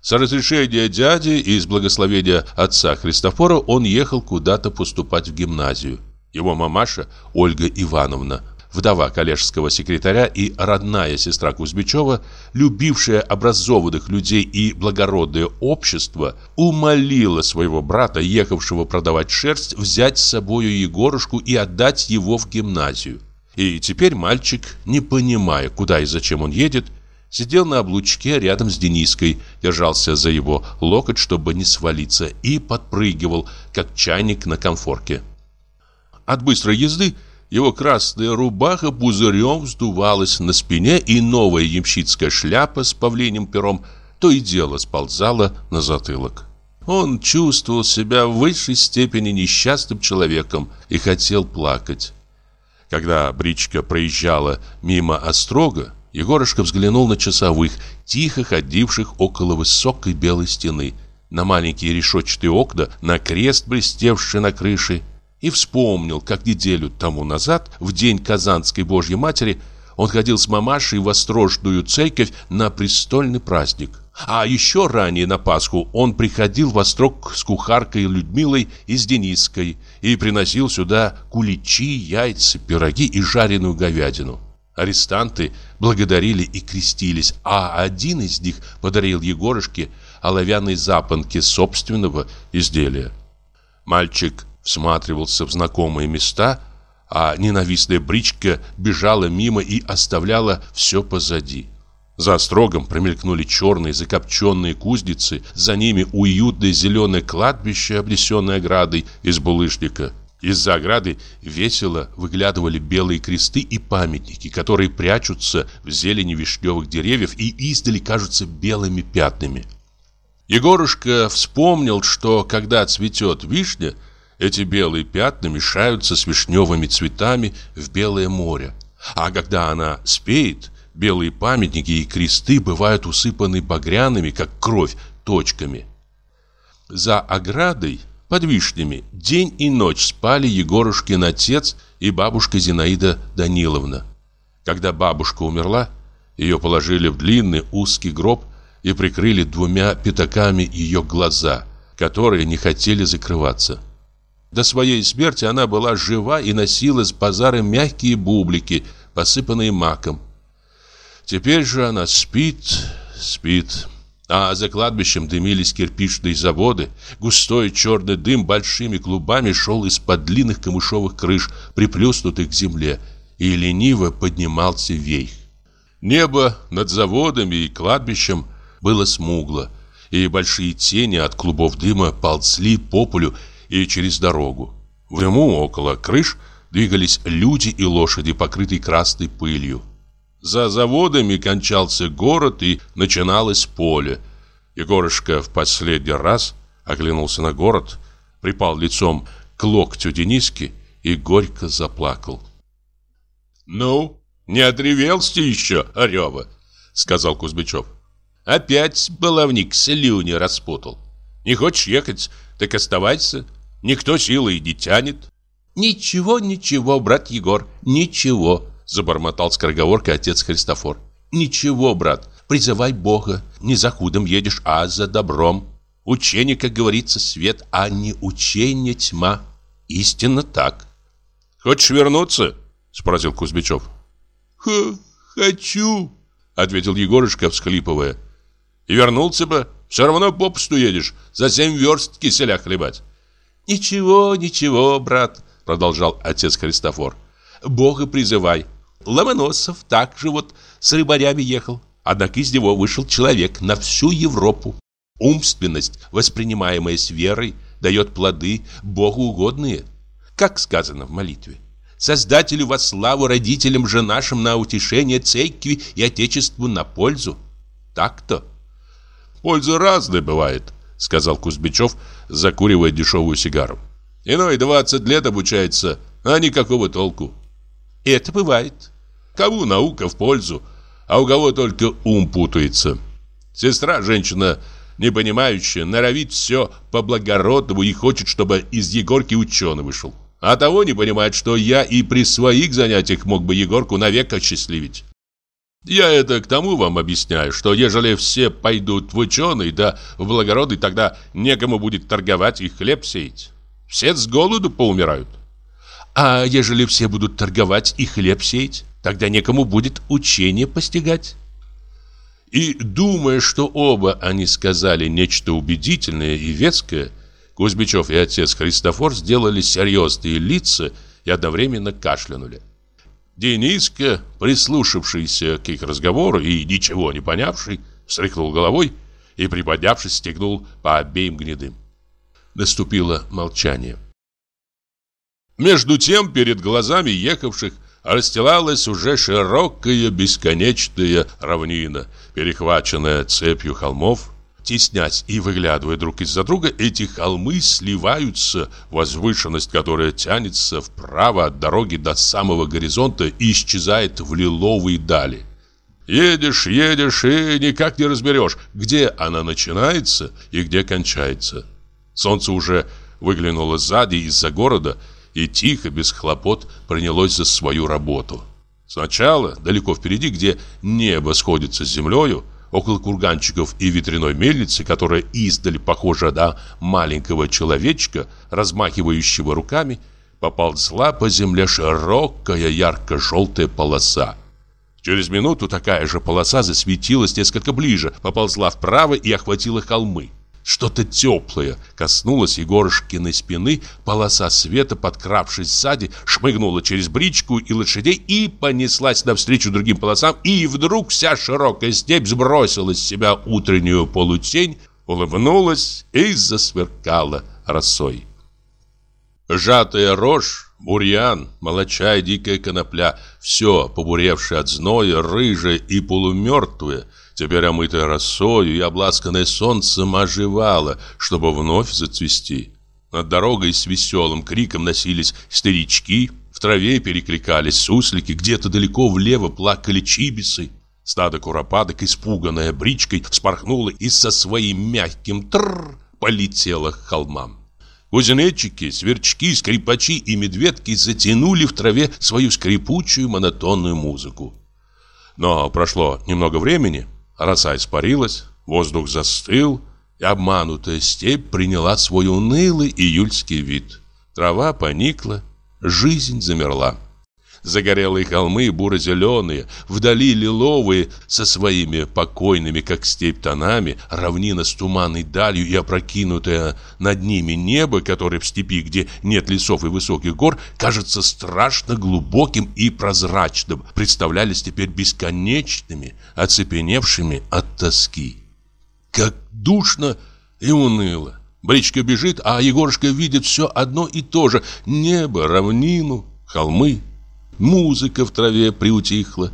С разрешения дяди и с благословения отца Христофора он ехал куда-то поступать в гимназию. Его мамаша Ольга Ивановна, вдова коллежского секретаря и родная сестра Кузьмичева, любившая образованных людей и благородное общество, умолила своего брата, ехавшего продавать шерсть, взять с собою Егорушку и отдать его в гимназию. И теперь мальчик, не понимая, куда и зачем он едет, сидел на облучке рядом с Дениской, держался за его локоть, чтобы не свалиться, и подпрыгивал, как чайник на конфорке. От быстрой езды его красная рубаха пузырем вздувалась на спине, и новая ямщицкая шляпа с павлиним пером то и дело сползала на затылок. Он чувствовал себя в высшей степени несчастным человеком и хотел плакать. Когда бричка проезжала мимо Острога, Егорушка взглянул на часовых, тихо ходивших около высокой белой стены, на маленькие решетчатые окна, на крест, блестевший на крыше, и вспомнил, как неделю тому назад, в день Казанской Божьей Матери, он ходил с мамашей в Острожную церковь на престольный праздник. А еще ранее на Пасху он приходил в Острог с кухаркой Людмилой и с Дениской и приносил сюда куличи, яйца, пироги и жареную говядину. Арестанты благодарили и крестились, а один из них подарил Егорушке оловянные запонки собственного изделия. Мальчик всматривался в знакомые места, а ненавистная бричка бежала мимо и оставляла все позади. За строгом промелькнули черные закопченные кузницы, за ними уютное зеленое кладбище, обнесенное оградой из булыжника. Из-за ограды весело выглядывали белые кресты и памятники, которые прячутся в зелени вишневых деревьев и издали кажутся белыми пятнами. Егорушка вспомнил, что когда цветет вишня, эти белые пятна мешаются с вишневыми цветами в белое море. А когда она спеет, белые памятники и кресты бывают усыпаны багряными, как кровь, точками. За оградой, под вишнями, день и ночь спали Егорушкин отец и бабушка Зинаида Даниловна. Когда бабушка умерла, ее положили в длинный узкий гроб и прикрыли двумя пятаками ее глаза, которые не хотели закрываться. До своей смерти она была жива и носила с базара мягкие бублики, посыпанные маком. Теперь же она спит, спит. А за кладбищем дымились кирпичные заводы. Густой черный дым большими клубами шел из-под длинных камышовых крыш, приплюснутых к земле, и лениво поднимался вейх. Небо над заводами и кладбищем было смугло, и большие тени от клубов дыма ползли по полю и через дорогу. В дыму около крыш двигались люди и лошади, покрытые красной пылью. За заводами кончался город и начиналось поле. Егорушка в последний раз оглянулся на город, припал лицом к локтю Дениски и горько заплакал. «Ну, не отревелся еще, Орева?» — сказал Кузьмичев. «Опять баловник слюни распутал. Не хочешь ехать, так оставайся. Никто силой не тянет». «Ничего, ничего, брат Егор, ничего», Забормотал скороговоркой отец Христофор. «Ничего, брат, призывай Бога. Не за худом едешь, а за добром. Учение, как говорится, свет, а не учение тьма. Истинно так». «Хочешь вернуться?» Спросил Кузьмичев. «Х «Хочу», — ответил Егорушка, всхлипывая. «И вернулся бы. Все равно попусту едешь. За семь верст киселя хлебать». «Ничего, ничего, брат», — продолжал отец Христофор. «Бога призывай. Ломоносов так же вот с рыбарями ехал. Однако из него вышел человек на всю Европу. Умственность, воспринимаемая с верой, дает плоды Богу угодные. Как сказано в молитве. Создателю во славу, родителям же нашим на утешение церкви и отечеству на пользу. Так-то. Польза разная бывает, сказал Кузьмичев, закуривая дешевую сигару. Иной 20 лет обучается, а никакого толку. Это бывает. Кому наука в пользу, а у кого только ум путается. Сестра, женщина не понимающая, норовит все по-благородному и хочет, чтобы из Егорки ученый вышел. А того не понимает, что я и при своих занятиях мог бы Егорку навек осчастливить. Я это к тому вам объясняю, что ежели все пойдут в ученый, да в благородный, тогда некому будет торговать и хлеб сеять. Все с голоду поумирают. А ежели все будут торговать и хлеб сеять? Тогда некому будет учение постигать. И, думая, что оба они сказали нечто убедительное и ветское, Кузьмичев и отец Христофор сделали серьезные лица и одновременно кашлянули. Дениска, прислушавшийся к их разговору и ничего не понявший, встряхнул головой и, приподнявшись, стегнул по обеим гнедым. Наступило молчание. Между тем, перед глазами ехавших расстилалась уже широкая бесконечная равнина, перехваченная цепью холмов. Теснясь и выглядывая друг из-за друга, эти холмы сливаются, возвышенность которая тянется вправо от дороги до самого горизонта и исчезает в лиловые дали. Едешь, едешь и никак не разберешь, где она начинается и где кончается. Солнце уже выглянуло сзади из-за города и тихо, без хлопот, принялось за свою работу. Сначала, далеко впереди, где небо сходится с землею, около курганчиков и ветряной мельницы, которая издали похожа на маленького человечка, размахивающего руками, поползла по земле широкая ярко-желтая полоса. Через минуту такая же полоса засветилась несколько ближе, поползла вправо и охватила холмы. Что-то теплое коснулось Егорушкиной спины, полоса света, подкравшись сзади, шмыгнула через бричку и лошадей и понеслась навстречу другим полосам, и вдруг вся широкая степь сбросила с себя утреннюю полутень, улыбнулась и засверкала росой. Сжатая рожь, бурьян, молочая дикая конопля, все, побуревшее от зноя, рыжее и полумертвое – теперь омытая росою и обласканная солнцем, оживала, чтобы вновь зацвести. Над дорогой с веселым криком носились старички, в траве перекликались суслики, где-то далеко влево плакали чибисы. Стадо куропаток, испуганное бричкой, вспорхнуло и со своим мягким тр полетело к холмам. Кузнечики, сверчки, скрипачи и медведки затянули в траве свою скрипучую монотонную музыку. Но прошло немного времени, Роса испарилась, воздух застыл, и обманутая степь приняла свой унылый июльский вид. Трава поникла, жизнь замерла. Загорелые холмы буро-зеленые, вдали лиловые, со своими покойными, как степь, тонами, равнина с туманной далью и опрокинутое над ними небо, которое в степи, где нет лесов и высоких гор, кажется страшно глубоким и прозрачным, представлялись теперь бесконечными, оцепеневшими от тоски. Как душно и уныло. Бричка бежит, а Егорушка видит все одно и то же. Небо, равнину, холмы, Музыка в траве приутихла.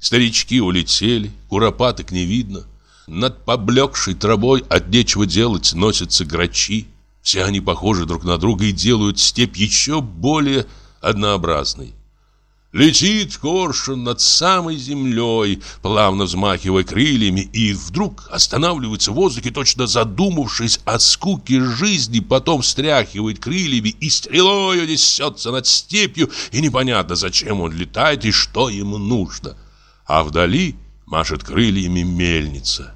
Старички улетели, куропаток не видно. Над поблекшей травой от нечего делать носятся грачи. Все они похожи друг на друга и делают степь еще более однообразной. Летит коршун над самой землей, плавно взмахивая крыльями, и вдруг останавливается в воздухе, точно задумавшись о скуке жизни, потом встряхивает крыльями и стрелою несется над степью, и непонятно, зачем он летает и что ему нужно. А вдали машет крыльями мельница.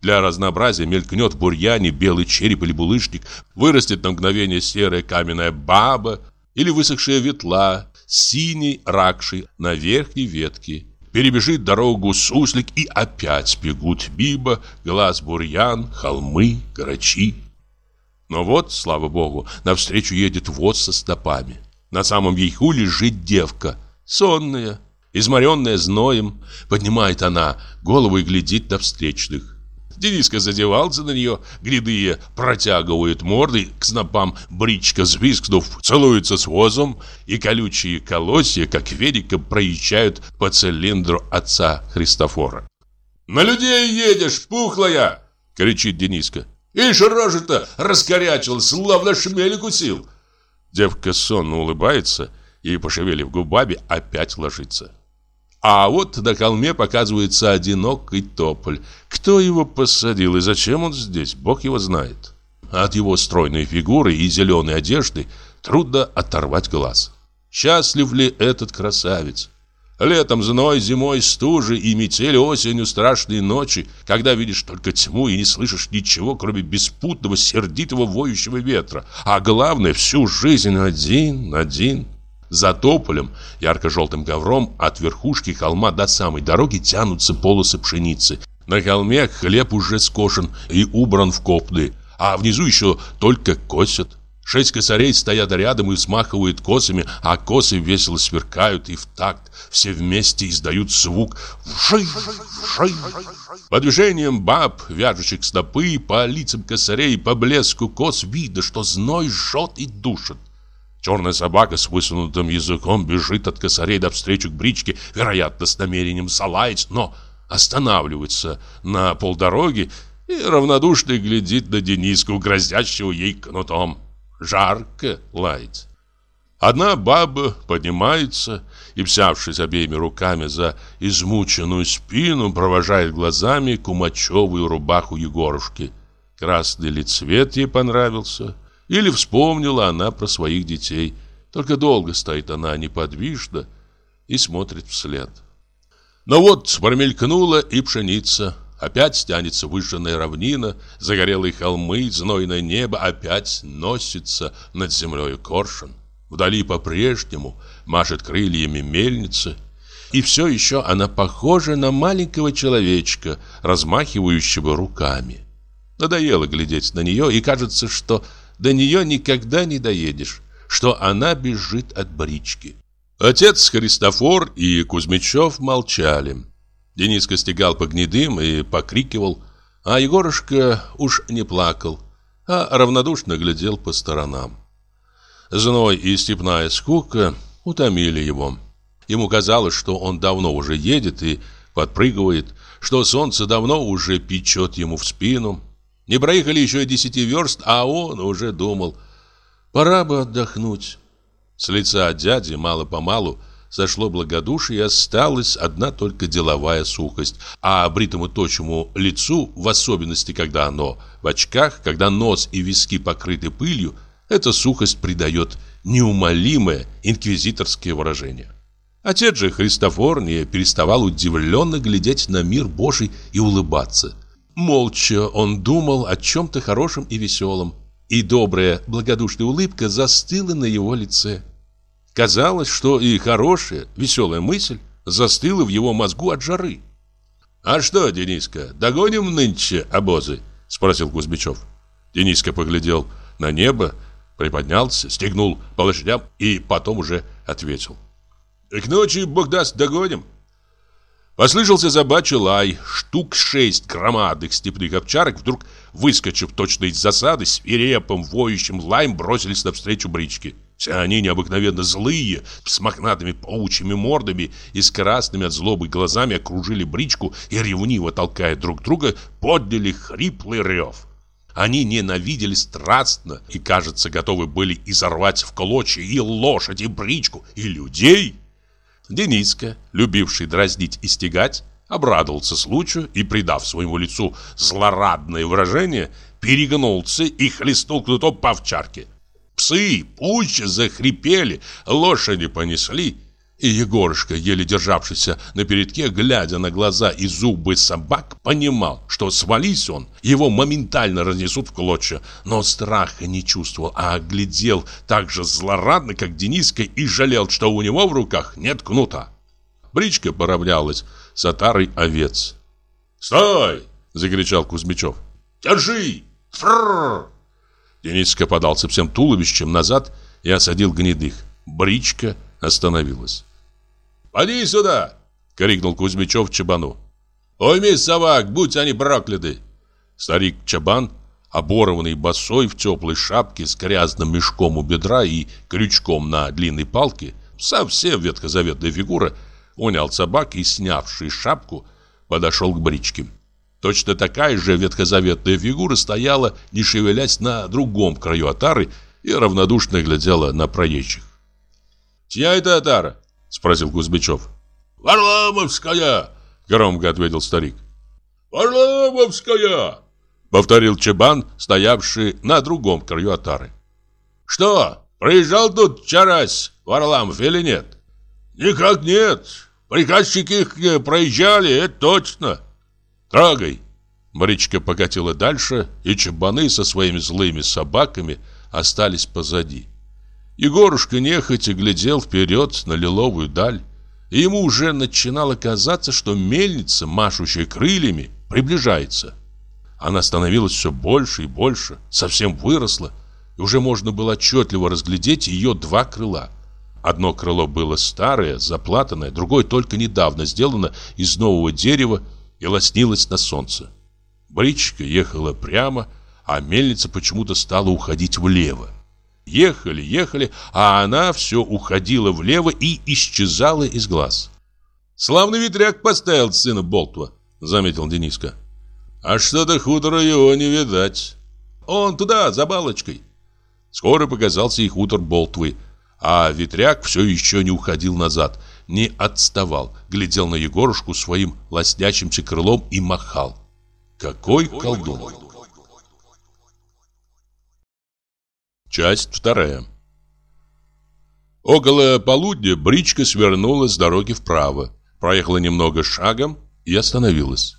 Для разнообразия мелькнет в бурьяне белый череп или булыжник, вырастет на мгновение серая каменная баба или высохшая ветла, синей ракшей на верхней ветке. Перебежит дорогу суслик и опять бегут биба, глаз бурьян, холмы, грачи. Но вот, слава богу, навстречу едет воз со стопами. На самом вейху лежит девка, сонная, изморенная зноем. Поднимает она голову и глядит на встречных. Дениска задевался на нее, грядые протягивают морды к снопам, бричка, взвизгнув, целуется с возом, и колючие колосья, как великом, проезжают по цилиндру отца Христофора. «На людей едешь, пухлая!» — кричит Дениска. «Ишь, рожа-то раскорячилась, словно шмель укусил!» Девка сонно улыбается и, пошевелив губами, опять ложится. А вот на холме показывается одинокий тополь. Кто его посадил и зачем он здесь, бог его знает. От его стройной фигуры и зеленой одежды трудно оторвать глаз. Счастлив ли этот красавец? Летом зной, зимой стужи и метель, осенью страшные ночи, когда видишь только тьму и не слышишь ничего, кроме беспутного, сердитого, воющего ветра. А главное, всю жизнь один, один. За тополем, ярко-желтым ковром, от верхушки холма до самой дороги тянутся полосы пшеницы. На холме хлеб уже скошен и убран в копны, а внизу еще только косят. Шесть косарей стоят рядом и смахивают косами, а косы весело сверкают и в такт все вместе издают звук «вши, вши». По движениям баб, вяжущих снопы, по лицам косарей, по блеску кос видно, что зной жжет и душит. Черная собака с высунутым языком бежит от косарей навстречу к бричке, вероятно, с намерением залаять, но останавливается на полдороги и равнодушно глядит на Дениску, грозящего ей кнутом. Жарко лает. Одна баба поднимается и, взявшись обеими руками за измученную спину, провожает глазами кумачевую рубаху Егорушки. Красный ли цвет ей понравился – или вспомнила она про своих детей. Только долго стоит она неподвижно и смотрит вслед. Но вот промелькнула и пшеница. Опять тянется выжженная равнина, загорелые холмы, знойное небо опять носится над землей коршун. Вдали по-прежнему машет крыльями мельница. И все еще она похожа на маленького человечка, размахивающего руками. Надоело глядеть на нее, и кажется, что до нее никогда не доедешь, что она бежит от брички. Отец Христофор и Кузьмичев молчали. Дениска стегал по гнедым и покрикивал, а Егорушка уж не плакал, а равнодушно глядел по сторонам. Зной и степная скука утомили его. Ему казалось, что он давно уже едет и подпрыгивает, что солнце давно уже печет ему в спину, не проехали еще и десяти верст, а он уже думал, пора бы отдохнуть. С лица дяди мало-помалу сошло благодушие и осталась одна только деловая сухость. А бритому точему лицу, в особенности, когда оно в очках, когда нос и виски покрыты пылью, эта сухость придает неумолимое инквизиторское выражение. Отец же Христофор не переставал удивленно глядеть на мир Божий и улыбаться – Молча он думал о чем-то хорошем и веселом, и добрая, благодушная улыбка застыла на его лице. Казалось, что и хорошая, веселая мысль застыла в его мозгу от жары. «А что, Дениска, догоним нынче обозы?» – спросил Кузьмичев. Дениска поглядел на небо, приподнялся, стегнул по лошадям и потом уже ответил. «К ночи, Бог даст, догоним». Послышался собачий лай. Штук шесть громадных степных овчарок, вдруг выскочив точно из засады, свирепым воющим лаем бросились навстречу бричке. Все они необыкновенно злые, с мохнатыми паучьими мордами и с красными от злобы глазами окружили бричку и, ревниво толкая друг друга, подняли хриплый рев. Они ненавидели страстно и, кажется, готовы были изорвать в клочья и лошадь, и бричку, и людей. Дениска, любивший дразнить и стегать, обрадовался случаю и, придав своему лицу злорадное выражение, перегнулся и хлестнул кнутом по овчарке. Псы пуще захрипели, лошади понесли, и Егорушка, еле державшийся на передке, глядя на глаза и зубы собак, понимал, что свались он, его моментально разнесут в клочья, но страха не чувствовал, а глядел так же злорадно, как Дениска, и жалел, что у него в руках нет кнута. Бричка поравнялась с отарой овец. «Стой!» — закричал Кузьмичев. «Держи! Фрррр!» Дениска подался всем туловищем назад и осадил гнедых. Бричка остановилась. «Поди сюда!» — крикнул Кузьмичев Чабану. «Уйми собак, будь они прокляты!» Старик Чабан, оборванный босой в теплой шапке с грязным мешком у бедра и крючком на длинной палке, совсем ветхозаветная фигура, унял собак и, снявший шапку, подошел к бричке. Точно такая же ветхозаветная фигура стояла, не шевелясь на другом краю отары и равнодушно глядела на проезжих. «Чья это отара?» – спросил Кузьмичев. «Варламовская!» – громко ответил старик. «Варламовская!» – повторил Чебан, стоявший на другом краю отары. «Что, проезжал тут вчерась Варламов или нет?» «Никак нет. Приказчики их проезжали, это точно». «Трогай!» Маричка покатила дальше, и чабаны со своими злыми собаками остались позади. Егорушка нехотя глядел вперед на лиловую даль, и ему уже начинало казаться, что мельница, машущая крыльями, приближается. Она становилась все больше и больше, совсем выросла, и уже можно было отчетливо разглядеть ее два крыла. Одно крыло было старое, заплатанное, другое только недавно сделано из нового дерева и лоснилась на солнце. Бричка ехала прямо, а мельница почему-то стала уходить влево. Ехали, ехали, а она все уходила влево и исчезала из глаз. «Славный ветряк поставил сына Болтва», — заметил Дениска. «А что-то хутора его не видать. Он туда, за балочкой». Скоро показался и хутор Болтвы, а ветряк все еще не уходил назад — не отставал, глядел на Егорушку своим лоснящимся крылом и махал. Какой колдун! Часть вторая. Около полудня бричка свернула с дороги вправо, проехала немного шагом и остановилась.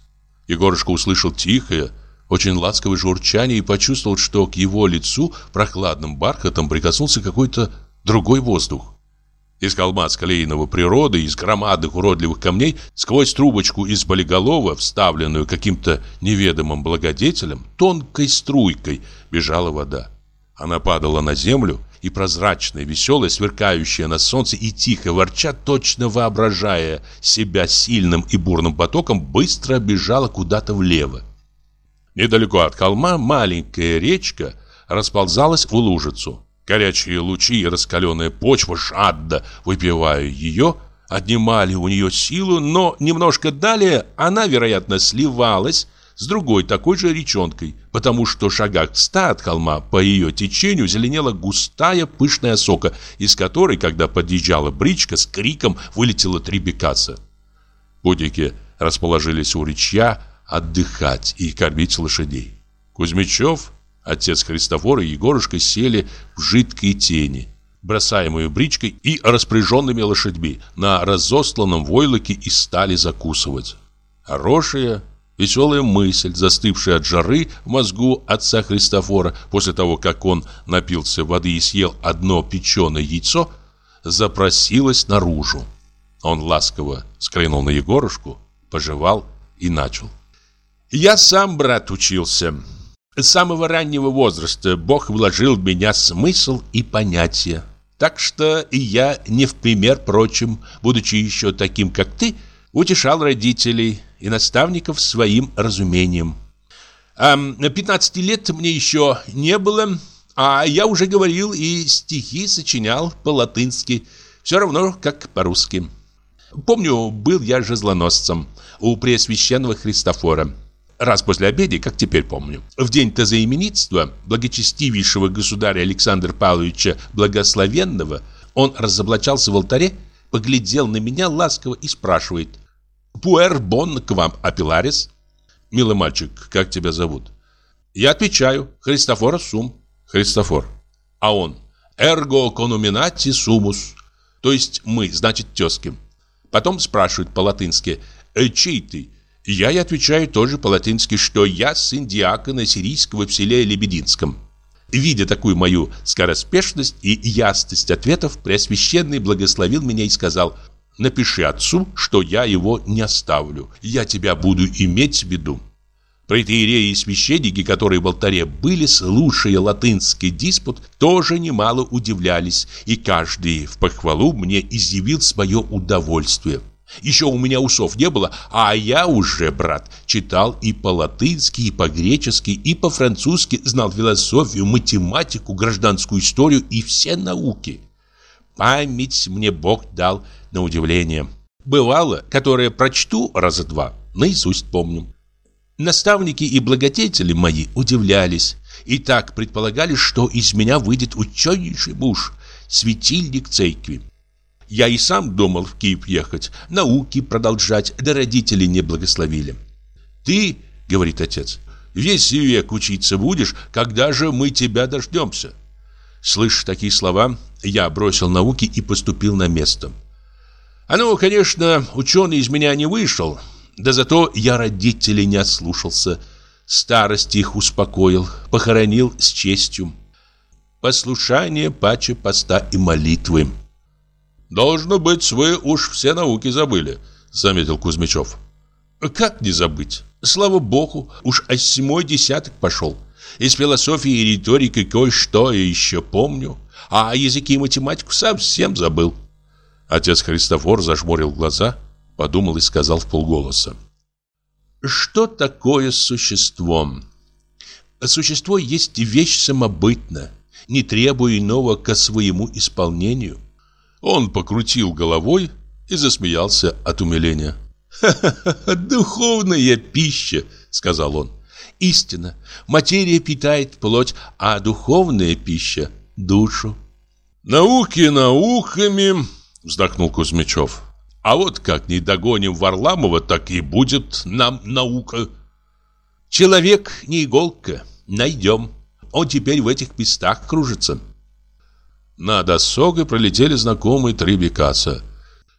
Егорушка услышал тихое, очень ласковое журчание и почувствовал, что к его лицу прохладным бархатом прикоснулся какой-то другой воздух. Из холма склеенного природы, из громадных уродливых камней, сквозь трубочку из болиголова, вставленную каким-то неведомым благодетелем, тонкой струйкой бежала вода. Она падала на землю, и прозрачная, веселая, сверкающая на солнце и тихо ворча, точно воображая себя сильным и бурным потоком, быстро бежала куда-то влево. Недалеко от холма маленькая речка расползалась в лужицу. Горячие лучи и раскаленная почва, жадно выпивая ее, отнимали у нее силу, но немножко далее она, вероятно, сливалась с другой такой же речонкой, потому что в шагах ста от холма по ее течению зеленела густая пышная сока, из которой, когда подъезжала бричка, с криком вылетела три бекаса. Путники расположились у речья отдыхать и кормить лошадей. Кузьмичев Отец Христофор и Егорушка сели в жидкие тени, бросаемые бричкой и распряженными лошадьми, на разосланном войлоке и стали закусывать. Хорошая, веселая мысль, застывшая от жары в мозгу отца Христофора, после того, как он напился воды и съел одно печеное яйцо, запросилась наружу. Он ласково скрынул на Егорушку, пожевал и начал. «Я сам, брат, учился. С самого раннего возраста Бог вложил в меня смысл и понятия. Так что и я, не в пример прочим, будучи еще таким, как ты, утешал родителей и наставников своим разумением. А 15 лет мне еще не было, а я уже говорил и стихи сочинял по-латынски, все равно как по-русски. Помню, был я жезлоносцем у Преосвященного Христофора раз после обеда, как теперь помню. В день тазаименитства благочестивейшего государя Александра Павловича Благословенного он разоблачался в алтаре, поглядел на меня ласково и спрашивает. «Пуэр к вам, апеларис?» «Милый мальчик, как тебя зовут?» Я отвечаю. Христофор Сум. Христофор. А он. Эрго конуминати сумус. То есть мы, значит, тезки. Потом спрашивают по-латынски. «Э, чей ты? Я и отвечаю тоже по-латынски, что я сын диакона сирийского в селе Лебединском. Видя такую мою скороспешность и ясность ответов, Преосвященный благословил меня и сказал, «Напиши отцу, что я его не оставлю. Я тебя буду иметь в виду». Протеереи и священники, которые в алтаре были, слушая латынский диспут, тоже немало удивлялись, и каждый в похвалу мне изъявил свое удовольствие. Еще у меня усов не было, а я уже, брат, читал и по-латынски, и по-гречески, и по-французски, знал философию, математику, гражданскую историю и все науки. Память мне Бог дал на удивление. Бывало, которое прочту раза два, наизусть помню. Наставники и благодетели мои удивлялись и так предполагали, что из меня выйдет ученейший муж, светильник церкви. Я и сам думал в Киев ехать, науки продолжать, да родители не благословили. «Ты, — говорит отец, — весь век учиться будешь, когда же мы тебя дождемся?» Слышь такие слова, я бросил науки и поступил на место. А ну, конечно, ученый из меня не вышел, да зато я родителей не ослушался, старость их успокоил, похоронил с честью. Послушание паче поста и молитвы. «Должно быть, вы уж все науки забыли», — заметил Кузьмичев. «Как не забыть? Слава богу, уж осьмой десяток пошел. Из философии и риторики кое-что я еще помню, а языки и математику совсем забыл». Отец Христофор зажмурил глаза, подумал и сказал в полголоса. «Что такое существо?» Существо есть вещь самобытна, не требуя иного ко своему исполнению. Он покрутил головой и засмеялся от умиления. «Ха-ха-ха, духовная пища!» — сказал он. «Истина, материя питает плоть, а духовная пища — душу». «Науки науками!» — вздохнул Кузьмичев. «А вот как не догоним Варламова, так и будет нам наука». «Человек не иголка, найдем. Он теперь в этих местах кружится». Над осогой пролетели знакомые три бекаса.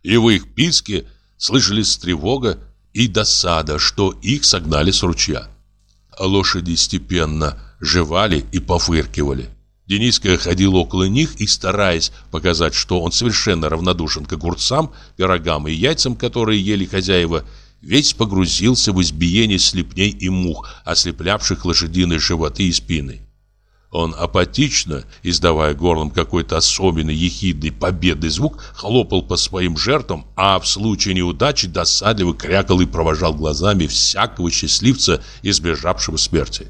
И в их писке слышались тревога и досада, что их согнали с ручья. Лошади степенно жевали и пофыркивали. Дениска ходил около них и, стараясь показать, что он совершенно равнодушен к огурцам, пирогам и яйцам, которые ели хозяева, весь погрузился в избиение слепней и мух, ослеплявших лошадиные животы и спины. Он апатично, издавая горлом какой-то особенный ехидный победный звук, хлопал по своим жертвам, а в случае неудачи досадливо крякал и провожал глазами всякого счастливца, избежавшего смерти.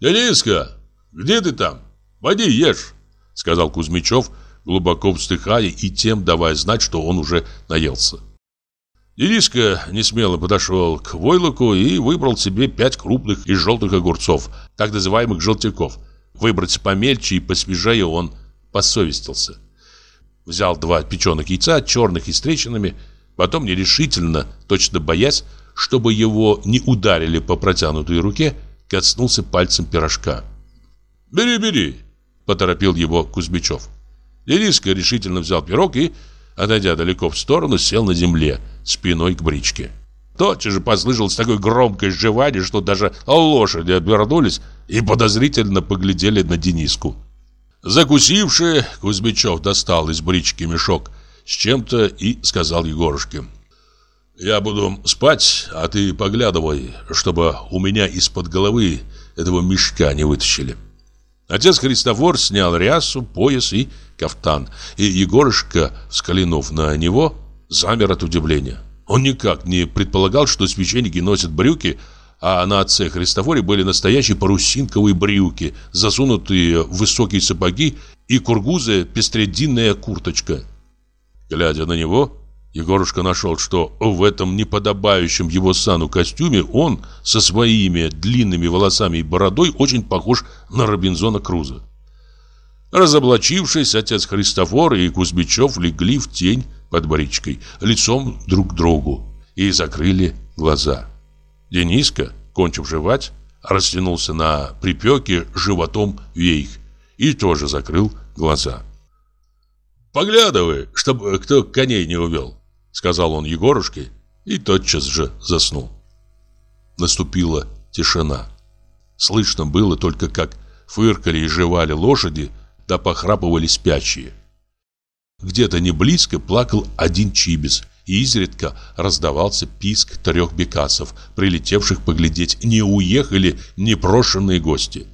«Дениска, где ты там? Пойди ешь», — сказал Кузьмичев, глубоко вздыхая и тем давая знать, что он уже наелся. Дениска несмело подошел к войлоку и выбрал себе пять крупных и желтых огурцов, так называемых желтяков, Выбрать помельче и посвежее он посовестился. Взял два печеных яйца, черных и с трещинами, потом нерешительно, точно боясь, чтобы его не ударили по протянутой руке, коснулся пальцем пирожка. «Бери, бери!» – поторопил его Кузьмичев. Дениска решительно взял пирог и, отойдя далеко в сторону, сел на земле, спиной к бричке. Тотчас же послышалось такое громкое жевание, что даже лошади обернулись и подозрительно поглядели на Дениску. Закусивший, Кузьмичев достал из брички мешок с чем-то и сказал Егорушке. «Я буду спать, а ты поглядывай, чтобы у меня из-под головы этого мешка не вытащили». Отец Христофор снял рясу, пояс и кафтан, и Егорушка, взглянув на него, замер от удивления. Он никак не предполагал, что священники носят брюки, а на отце Христофоре были настоящие парусинковые брюки, засунутые в высокие сапоги и кургузая пестрединная курточка. Глядя на него, Егорушка нашел, что в этом неподобающем его сану костюме он со своими длинными волосами и бородой очень похож на Робинзона Круза. Разоблачившись, отец Христофор и Кузьмичев легли в тень под бричкой, лицом друг к другу, и закрыли глаза. Дениска, кончив жевать, растянулся на припеке животом вейх и тоже закрыл глаза. «Поглядывай, чтобы кто коней не увел», — сказал он Егорушке и тотчас же заснул. Наступила тишина. Слышно было только, как фыркали и жевали лошади, да похрапывали спящие. Где-то не близко плакал один чибис, и изредка раздавался писк трех бекасов, прилетевших поглядеть, не уехали непрошенные гости.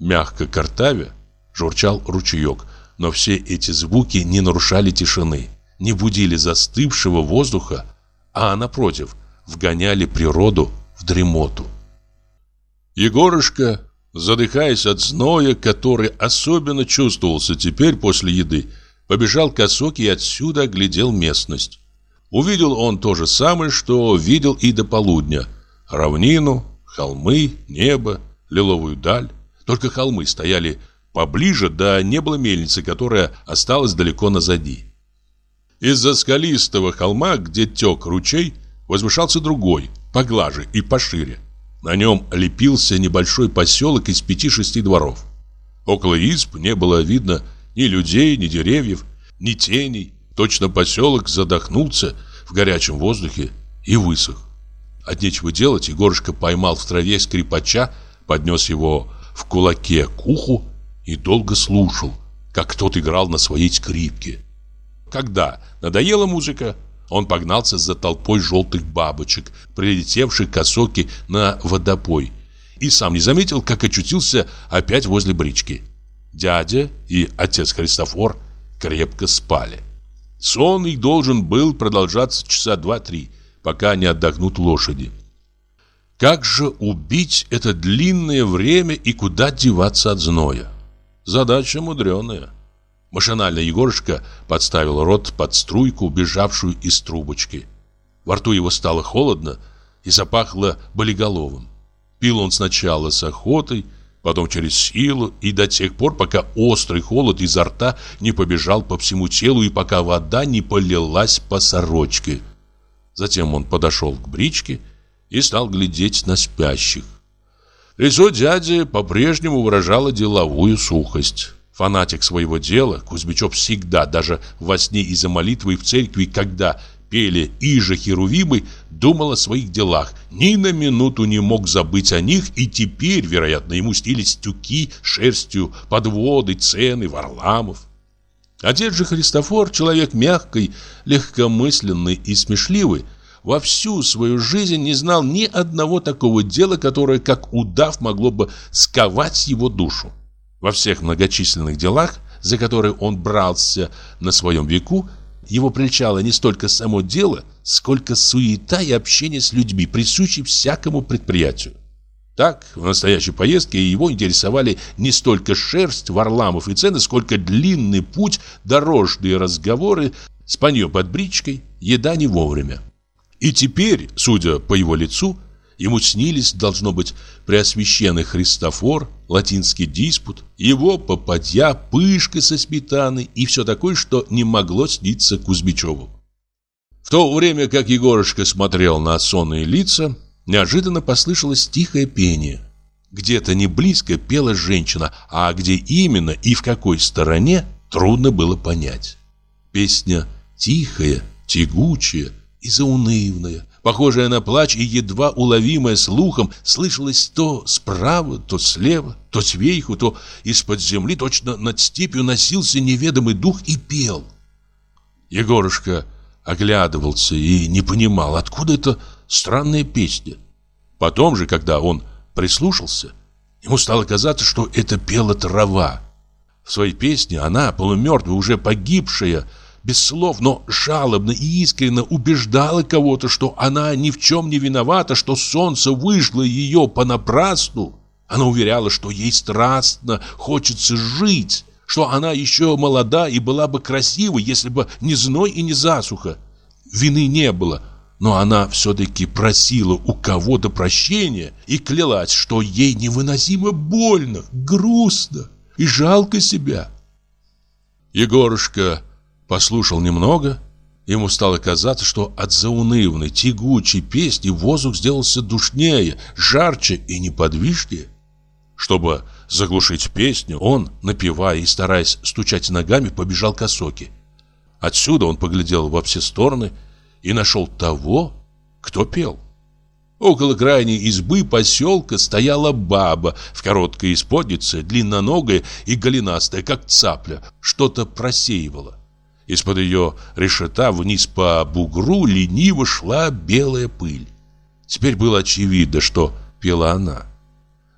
Мягко картавя журчал ручеек, но все эти звуки не нарушали тишины, не будили застывшего воздуха, а, напротив, вгоняли природу в дремоту. Егорушка, задыхаясь от зноя, который особенно чувствовался теперь после еды, побежал к осоке и отсюда оглядел местность. Увидел он то же самое, что видел и до полудня. Равнину, холмы, небо, лиловую даль. Только холмы стояли поближе, да не было мельницы, которая осталась далеко назади. Из-за скалистого холма, где тек ручей, возвышался другой, поглаже и пошире. На нем лепился небольшой поселок из пяти-шести дворов. Около изб не было видно ни людей, ни деревьев, ни теней. Точно поселок задохнулся в горячем воздухе и высох. От нечего делать Егорушка поймал в траве скрипача, поднес его в кулаке к уху и долго слушал, как тот играл на своей скрипке. Когда надоела музыка, он погнался за толпой желтых бабочек, прилетевших к осоке на водопой, и сам не заметил, как очутился опять возле брички. Дядя и отец Христофор крепко спали. Сон их должен был продолжаться часа два-три, пока не отдохнут лошади. Как же убить это длинное время и куда деваться от зноя? Задача мудреная. Машинально Егорушка подставил рот под струйку, бежавшую из трубочки. Во рту его стало холодно и запахло болиголовым. Пил он сначала с охотой, потом через силу и до тех пор, пока острый холод изо рта не побежал по всему телу и пока вода не полилась по сорочке. Затем он подошел к бричке и стал глядеть на спящих. Лицо дяди по-прежнему выражало деловую сухость. Фанатик своего дела, Кузьмичев всегда, даже во сне из-за молитвы в церкви, когда пели «Иже Херувимы», думал о своих делах, ни на минуту не мог забыть о них, и теперь, вероятно, ему стились тюки, шерстью, подводы, цены, Варламов. Отец же Христофор, человек мягкий, легкомысленный и смешливый, во всю свою жизнь не знал ни одного такого дела, которое, как удав, могло бы сковать его душу. Во всех многочисленных делах, за которые он брался на своем веку, его прельчало не столько само дело, сколько суета и общение с людьми, присущие всякому предприятию. Так, в настоящей поездке его интересовали не столько шерсть, варламов и цены, сколько длинный путь, дорожные разговоры, спанье под бричкой, еда не вовремя. И теперь, судя по его лицу, Ему снились, должно быть, Преосвященный Христофор, латинский диспут, его попадья, пышка со сметаной и все такое, что не могло сниться Кузьмичеву. В то время, как Егорушка смотрел на сонные лица, неожиданно послышалось тихое пение. Где-то не близко пела женщина, а где именно и в какой стороне, трудно было понять. Песня тихая, тягучая и заунывная, похожая на плач и едва уловимая слухом, слышалось то справа, то слева, то сверху, то из-под земли, точно над степью носился неведомый дух и пел. Егорушка оглядывался и не понимал, откуда эта странная песня. Потом же, когда он прислушался, ему стало казаться, что это пела трава. В своей песне она, полумертвая, уже погибшая, без слов, но жалобно и искренне убеждала кого-то, что она ни в чем не виновата, что солнце вышло ее понапрасну. Она уверяла, что ей страстно хочется жить, что она еще молода и была бы красива, если бы не зной и не засуха. Вины не было, но она все-таки просила у кого-то прощения и клялась, что ей невыносимо больно, грустно и жалко себя. Егорушка послушал немного Ему стало казаться, что от заунывной, тягучей песни воздух сделался душнее, жарче и неподвижнее. Чтобы заглушить песню, он, напевая и стараясь стучать ногами, побежал к осоке. Отсюда он поглядел во все стороны и нашел того, кто пел. Около крайней избы поселка стояла баба в короткой исподнице, длинноногая и голенастая, как цапля, что-то просеивала. Из-под ее решета вниз по бугру лениво шла белая пыль. Теперь было очевидно, что пела она.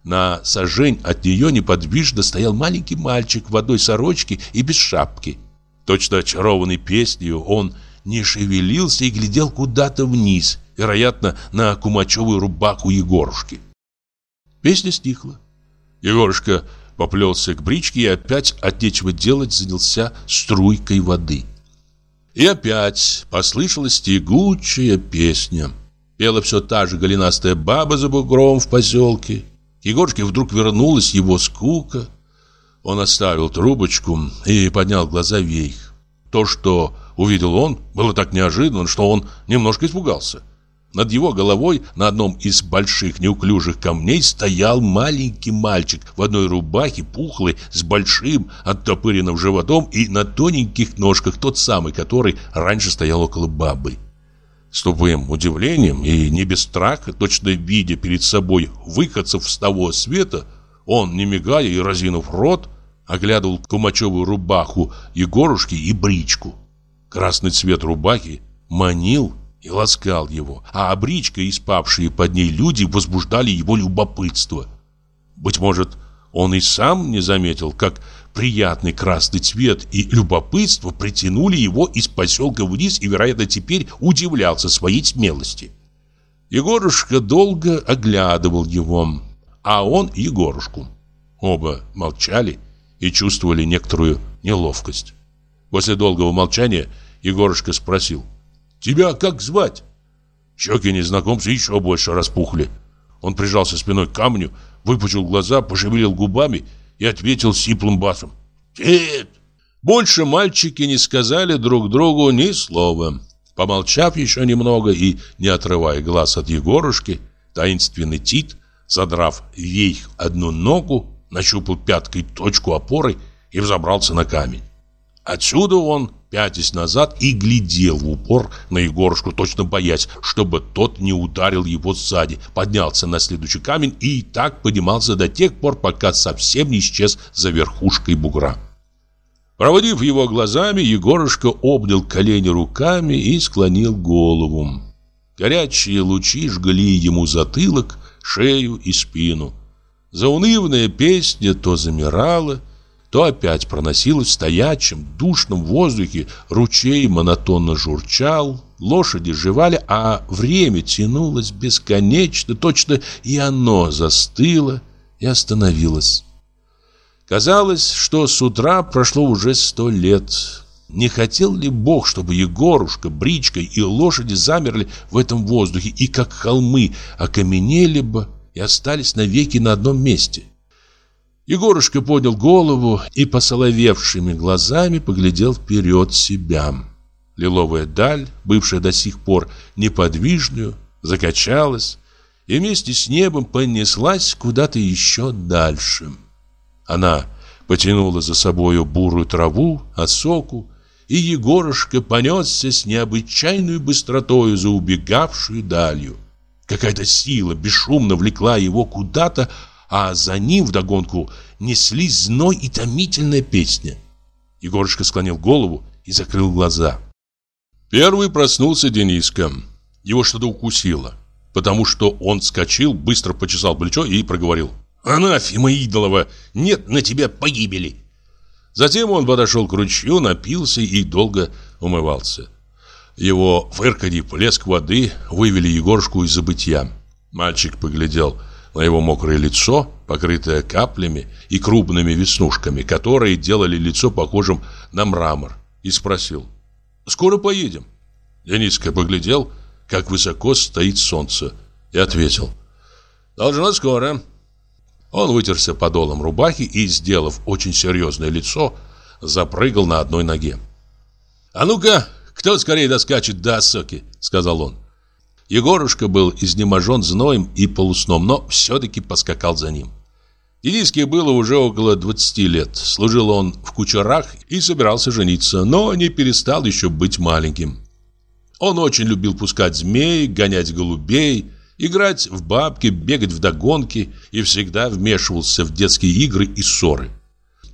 На сажень от нее неподвижно стоял маленький мальчик в одной сорочке и без шапки. Точно очарованный песнью, он не шевелился и глядел куда-то вниз, вероятно, на кумачевую рубаху Егорушки. Песня стихла. Егорушка поплелся к бричке и опять от нечего делать занялся струйкой воды. И опять послышалась тягучая песня. Пела все та же голенастая баба за бугром в поселке. Егорушке вдруг вернулась его скука. Он оставил трубочку и поднял глаза вверх. То, что увидел он, было так неожиданно, что он немножко испугался. Над его головой на одном из больших неуклюжих камней стоял маленький мальчик в одной рубахе, пухлый, с большим оттопыренным животом и на тоненьких ножках, тот самый, который раньше стоял около бабы. С тупым удивлением и не без страха, точно видя перед собой выходцев с того света, он, не мигая и разинув рот, оглядывал кумачевую рубаху Егорушки и бричку. Красный цвет рубахи манил и ласкал его, а обричка и спавшие под ней люди возбуждали его любопытство. Быть может, он и сам не заметил, как приятный красный цвет и любопытство притянули его из поселка вниз и, вероятно, теперь удивлялся своей смелости. Егорушка долго оглядывал его, а он Егорушку. Оба молчали и чувствовали некоторую неловкость. После долгого молчания Егорушка спросил – Тебя как звать?» Щеки незнакомца еще больше распухли. Он прижался спиной к камню, выпучил глаза, пошевелил губами и ответил сиплым басом. «Дед!» Больше мальчики не сказали друг другу ни слова. Помолчав еще немного и не отрывая глаз от Егорушки, таинственный Тит, задрав вейх одну ногу, нащупал пяткой точку опоры и взобрался на камень. Отсюда он пятясь назад и глядел в упор на Егорушку, точно боясь, чтобы тот не ударил его сзади, поднялся на следующий камень и так поднимался до тех пор, пока совсем не исчез за верхушкой бугра. Проводив его глазами, Егорушка обнял колени руками и склонил голову. Горячие лучи жгли ему затылок, шею и спину. Заунывная песня то замирала, то опять проносилось в стоячем, душном воздухе, ручей монотонно журчал, лошади жевали, а время тянулось бесконечно, точно и оно застыло и остановилось. Казалось, что с утра прошло уже сто лет. Не хотел ли Бог, чтобы Егорушка, Бричка и лошади замерли в этом воздухе и, как холмы, окаменели бы и остались навеки на одном месте? — Егорушка поднял голову и посоловевшими глазами поглядел вперед себя. Лиловая даль, бывшая до сих пор неподвижную, закачалась и вместе с небом понеслась куда-то еще дальше. Она потянула за собою бурую траву, осоку, и Егорушка понесся с необычайной быстротою за убегавшую далью. Какая-то сила бесшумно влекла его куда-то, а за ним вдогонку неслись зной и томительная песня. Егорушка склонил голову и закрыл глаза. Первый проснулся Дениска. Его что-то укусило, потому что он вскочил, быстро почесал плечо и проговорил. «Анафима идолова, нет на тебя погибели!» Затем он подошел к ручью, напился и долго умывался. Его фырканье плеск воды вывели Егорушку из забытья. Мальчик поглядел на его мокрое лицо, покрытое каплями и крупными веснушками, которые делали лицо похожим на мрамор, и спросил, «Скоро поедем?» Дениска поглядел, как высоко стоит солнце, и ответил, «Должно скоро». Он вытерся подолом рубахи и, сделав очень серьезное лицо, запрыгал на одной ноге. «А ну-ка, Кто скорее доскачет до осоки, сказал он. Егорушка был изнеможен зноем и полусном, но все-таки поскакал за ним. Дениске было уже около 20 лет. Служил он в кучерах и собирался жениться, но не перестал еще быть маленьким. Он очень любил пускать змей, гонять голубей, играть в бабки, бегать в догонки и всегда вмешивался в детские игры и ссоры.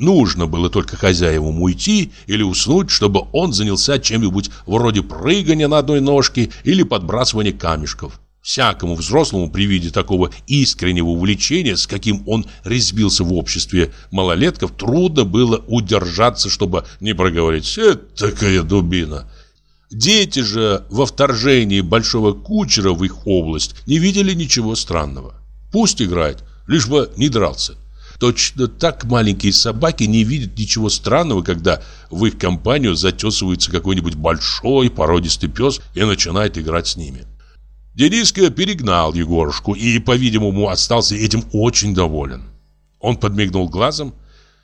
Нужно было только хозяевам уйти или уснуть, чтобы он занялся чем-нибудь вроде прыгания на одной ножке или подбрасывания камешков. Всякому взрослому при виде такого искреннего увлечения, с каким он резбился в обществе малолетков, трудно было удержаться, чтобы не проговорить «Это такая дубина». Дети же во вторжении большого кучера в их область не видели ничего странного. Пусть играет, лишь бы не дрался. Точно так маленькие собаки не видят ничего странного, когда в их компанию затесывается какой-нибудь большой породистый пес и начинает играть с ними. Дениска перегнал Егорушку и, по-видимому, остался этим очень доволен. Он подмигнул глазом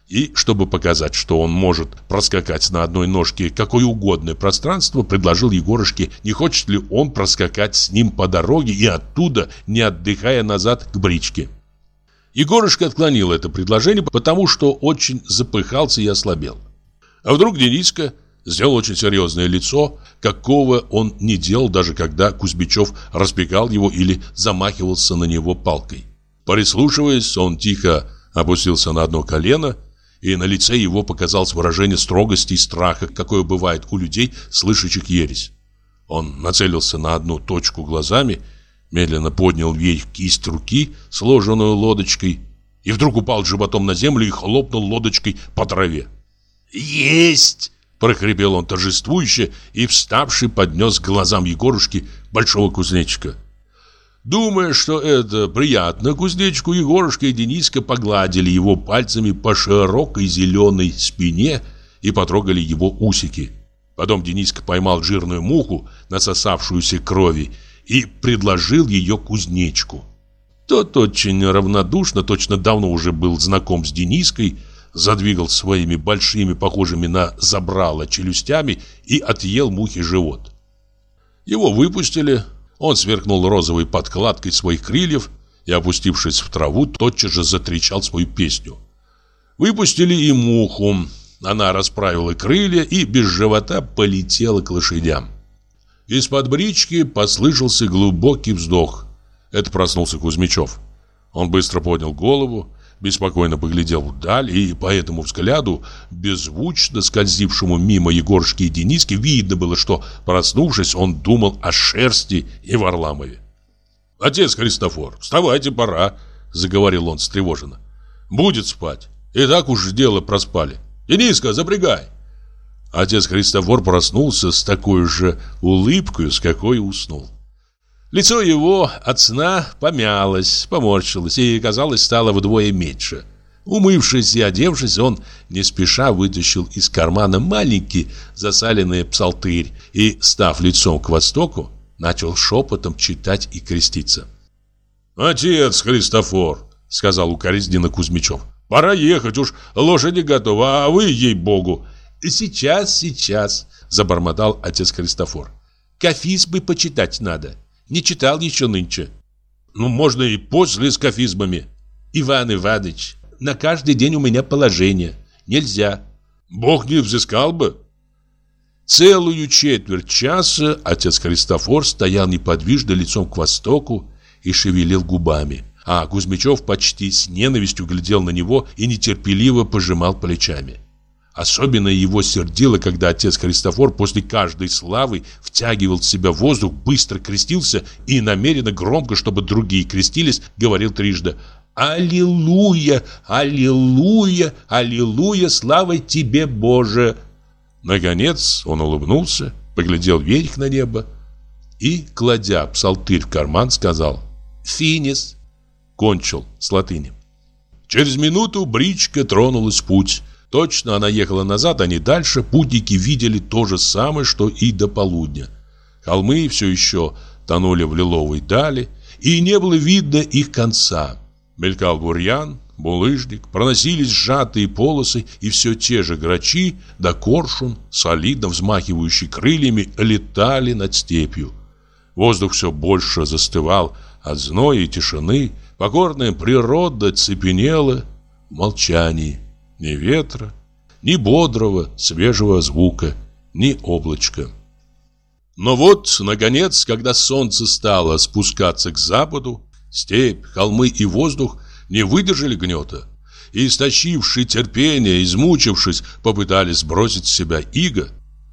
и, чтобы показать, что он может проскакать на одной ножке какое угодное пространство, предложил Егорушке, не хочет ли он проскакать с ним по дороге и оттуда, не отдыхая назад к бричке. Егорушка отклонил это предложение, потому что очень запыхался и ослабел. А вдруг Дениска сделал очень серьезное лицо, какого он не делал, даже когда Кузьмичев разбегал его или замахивался на него палкой. Прислушиваясь, он тихо опустился на одно колено и на лице его показалось выражение строгости и страха, какое бывает у людей, слышащих ересь. Он нацелился на одну точку глазами, медленно поднял вверх кисть руки, сложенную лодочкой, и вдруг упал животом на землю и хлопнул лодочкой по траве. «Есть!» – прохрипел он торжествующе и, вставший, поднес к глазам Егорушки большого кузнечика. Думая, что это приятно, кузнечку Егорушка и Дениска погладили его пальцами по широкой зеленой спине и потрогали его усики. Потом Дениска поймал жирную муху, насосавшуюся крови, и предложил ее кузнечку. Тот очень равнодушно, точно давно уже был знаком с Дениской, задвигал своими большими, похожими на забрало челюстями и отъел мухи живот. Его выпустили, он сверкнул розовой подкладкой своих крыльев и, опустившись в траву, тотчас же затричал свою песню. Выпустили и муху. Она расправила крылья и без живота полетела к лошадям. Из-под брички послышался глубокий вздох. Это проснулся Кузьмичев. Он быстро поднял голову, беспокойно поглядел вдаль, и по этому взгляду, беззвучно скользившему мимо Егоршки и Дениски, видно было, что, проснувшись, он думал о шерсти и Варламове. «Отец Христофор, вставайте, пора», — заговорил он встревоженно. «Будет спать. И так уж дело проспали. Дениска, запрягай». Отец Христофор проснулся с такой же улыбкой, с какой уснул. Лицо его от сна помялось, поморщилось и, казалось, стало вдвое меньше. Умывшись и одевшись, он не спеша вытащил из кармана маленький засаленный псалтырь и, став лицом к востоку, начал шепотом читать и креститься. «Отец Христофор», — сказал укоризненно Кузьмичев, — «пора ехать, уж лошади готовы, а вы, ей-богу». «Сейчас, сейчас», — забормотал отец Христофор. «Кафиз бы почитать надо». Не читал еще нынче. Ну, можно и после с кафизмами. Иван Иванович, на каждый день у меня положение. Нельзя. Бог не взыскал бы. Целую четверть часа отец Христофор стоял неподвижно лицом к востоку и шевелил губами. А Кузьмичев почти с ненавистью глядел на него и нетерпеливо пожимал плечами. Особенно его сердило, когда отец Христофор после каждой славы втягивал в себя воздух, быстро крестился и намеренно громко, чтобы другие крестились, говорил трижды «Аллилуйя! Аллилуйя! Аллилуйя! Слава тебе, Боже!» Наконец он улыбнулся, поглядел вверх на небо и, кладя псалтырь в карман, сказал «Финис!» Кончил с латыни. Через минуту бричка тронулась в путь. Точно она ехала назад, а не дальше. Путники видели то же самое, что и до полудня. Холмы все еще тонули в лиловой дали, и не было видно их конца. Мелькал бурьян, булыжник, проносились сжатые полосы, и все те же грачи да коршун, солидно взмахивающие крыльями, летали над степью. Воздух все больше застывал от зноя и тишины, покорная природа цепенела в молчании. Ни ветра, ни бодрого, свежего звука, ни облачка. Но вот, наконец, когда солнце стало спускаться к западу, степь, холмы и воздух не выдержали гнета. И, истощившие терпение, измучившись, попытались сбросить с себя иго.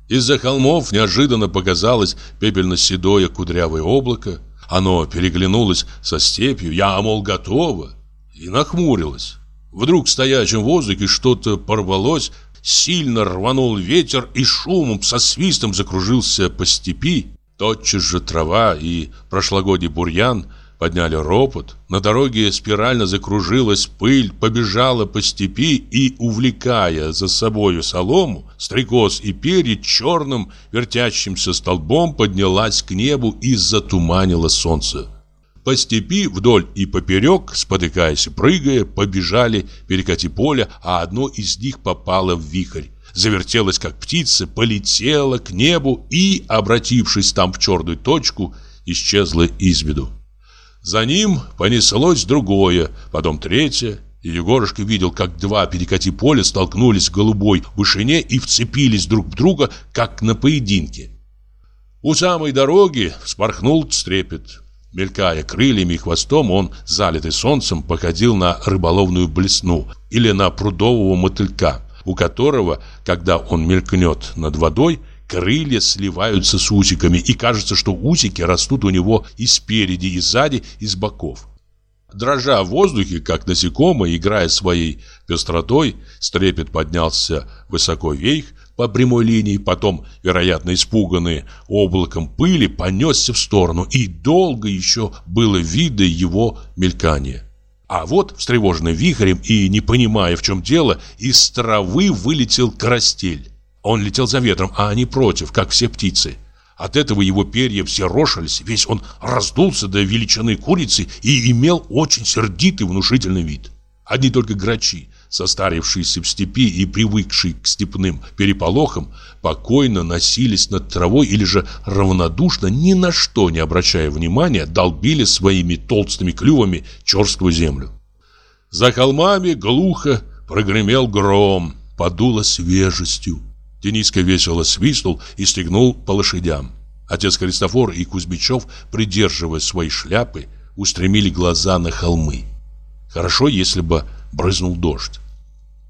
Из-за холмов неожиданно показалось пепельно-седое кудрявое облако. Оно переглянулось со степью, я, мол, готово, и нахмурилось. Вдруг в стоячем воздухе что-то порвалось, сильно рванул ветер и шумом со свистом закружился по степи. Тотчас же трава и прошлогодний бурьян подняли ропот. На дороге спирально закружилась пыль, побежала по степи и, увлекая за собою солому, стрекоз и перья черным вертящимся столбом поднялась к небу и затуманила солнце. По степи вдоль и поперек, спотыкаясь и прыгая, побежали перекати поля, а одно из них попало в вихрь. Завертелось, как птица, полетело к небу и, обратившись там в черную точку, исчезло из виду. За ним понеслось другое, потом третье, и Егорушка видел, как два перекати поля столкнулись в голубой вышине и вцепились друг в друга, как на поединке. У самой дороги вспорхнул стрепет. Мелькая крыльями и хвостом, он, залитый солнцем, походил на рыболовную блесну или на прудового мотылька, у которого, когда он мелькнет над водой, крылья сливаются с усиками, и кажется, что усики растут у него и спереди, и сзади, и с боков. Дрожа в воздухе, как насекомое, играя своей пестротой, стрепет поднялся высоко вверх по прямой линии, потом, вероятно, испуганный облаком пыли, понесся в сторону, и долго еще было видно его мелькание. А вот, встревоженный вихрем и не понимая, в чем дело, из травы вылетел карастель. Он летел за ветром, а они против, как все птицы. От этого его перья все рошились, весь он раздулся до величины курицы и имел очень сердитый внушительный вид. Одни только грачи, состарившиеся в степи и привыкшие к степным переполохам, покойно носились над травой или же равнодушно, ни на что не обращая внимания, долбили своими толстыми клювами черствую землю. За холмами глухо прогремел гром, подуло свежестью. Дениска весело свистнул и стегнул по лошадям. Отец Христофор и Кузьмичев, придерживая свои шляпы, устремили глаза на холмы. Хорошо, если бы брызнул дождь.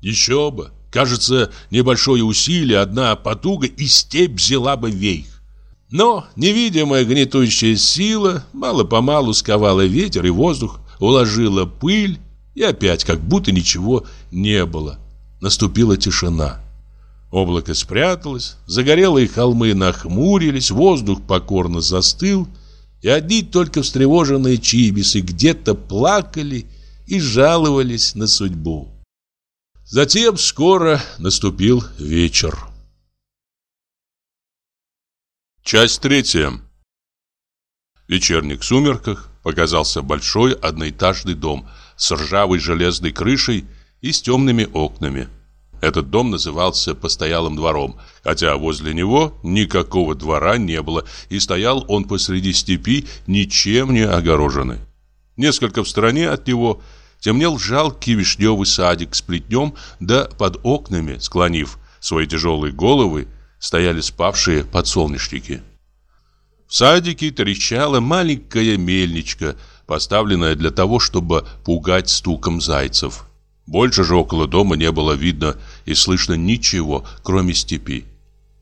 Еще бы! Кажется, небольшое усилие, одна потуга, и степь взяла бы вейх. Но невидимая гнетущая сила мало-помалу сковала ветер и воздух, уложила пыль, и опять как будто ничего не было. Наступила тишина. Облако спряталось, загорелые холмы нахмурились, воздух покорно застыл, и одни только встревоженные чибисы где-то плакали и жаловались на судьбу. Затем скоро наступил вечер. Часть третья. В вечерних сумерках показался большой одноэтажный дом с ржавой железной крышей и с темными окнами. Этот дом назывался постоялым двором, хотя возле него никакого двора не было, и стоял он посреди степи, ничем не огороженный. Несколько в стороне от него темнел жалкий вишневый садик с плетнем, да под окнами, склонив свои тяжелые головы, стояли спавшие подсолнечники. В садике трещала маленькая мельничка, поставленная для того, чтобы пугать стуком зайцев. Больше же около дома не было видно и слышно ничего, кроме степи.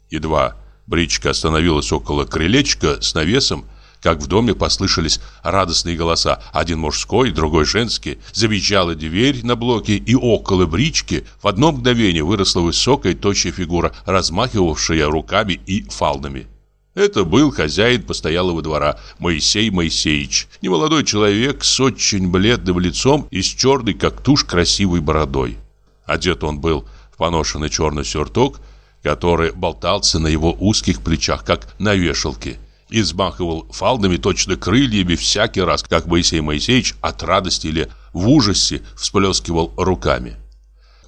Едва бричка остановилась около крылечка с навесом, как в доме послышались радостные голоса, один мужской, другой женский. Завизжала дверь на блоке, и около брички в одно мгновение выросла высокая тощая фигура, размахивавшая руками и фалдами. Это был хозяин постоялого двора Моисей Моисеевич, немолодой человек с очень бледным лицом и с черной, как тушь, красивой бородой. Одет он был в поношенный черный сюртук, который болтался на его узких плечах, как на вешалке, и взмахивал фалдами точно крыльями всякий раз, как Моисей Моисеевич от радости или в ужасе всплескивал руками.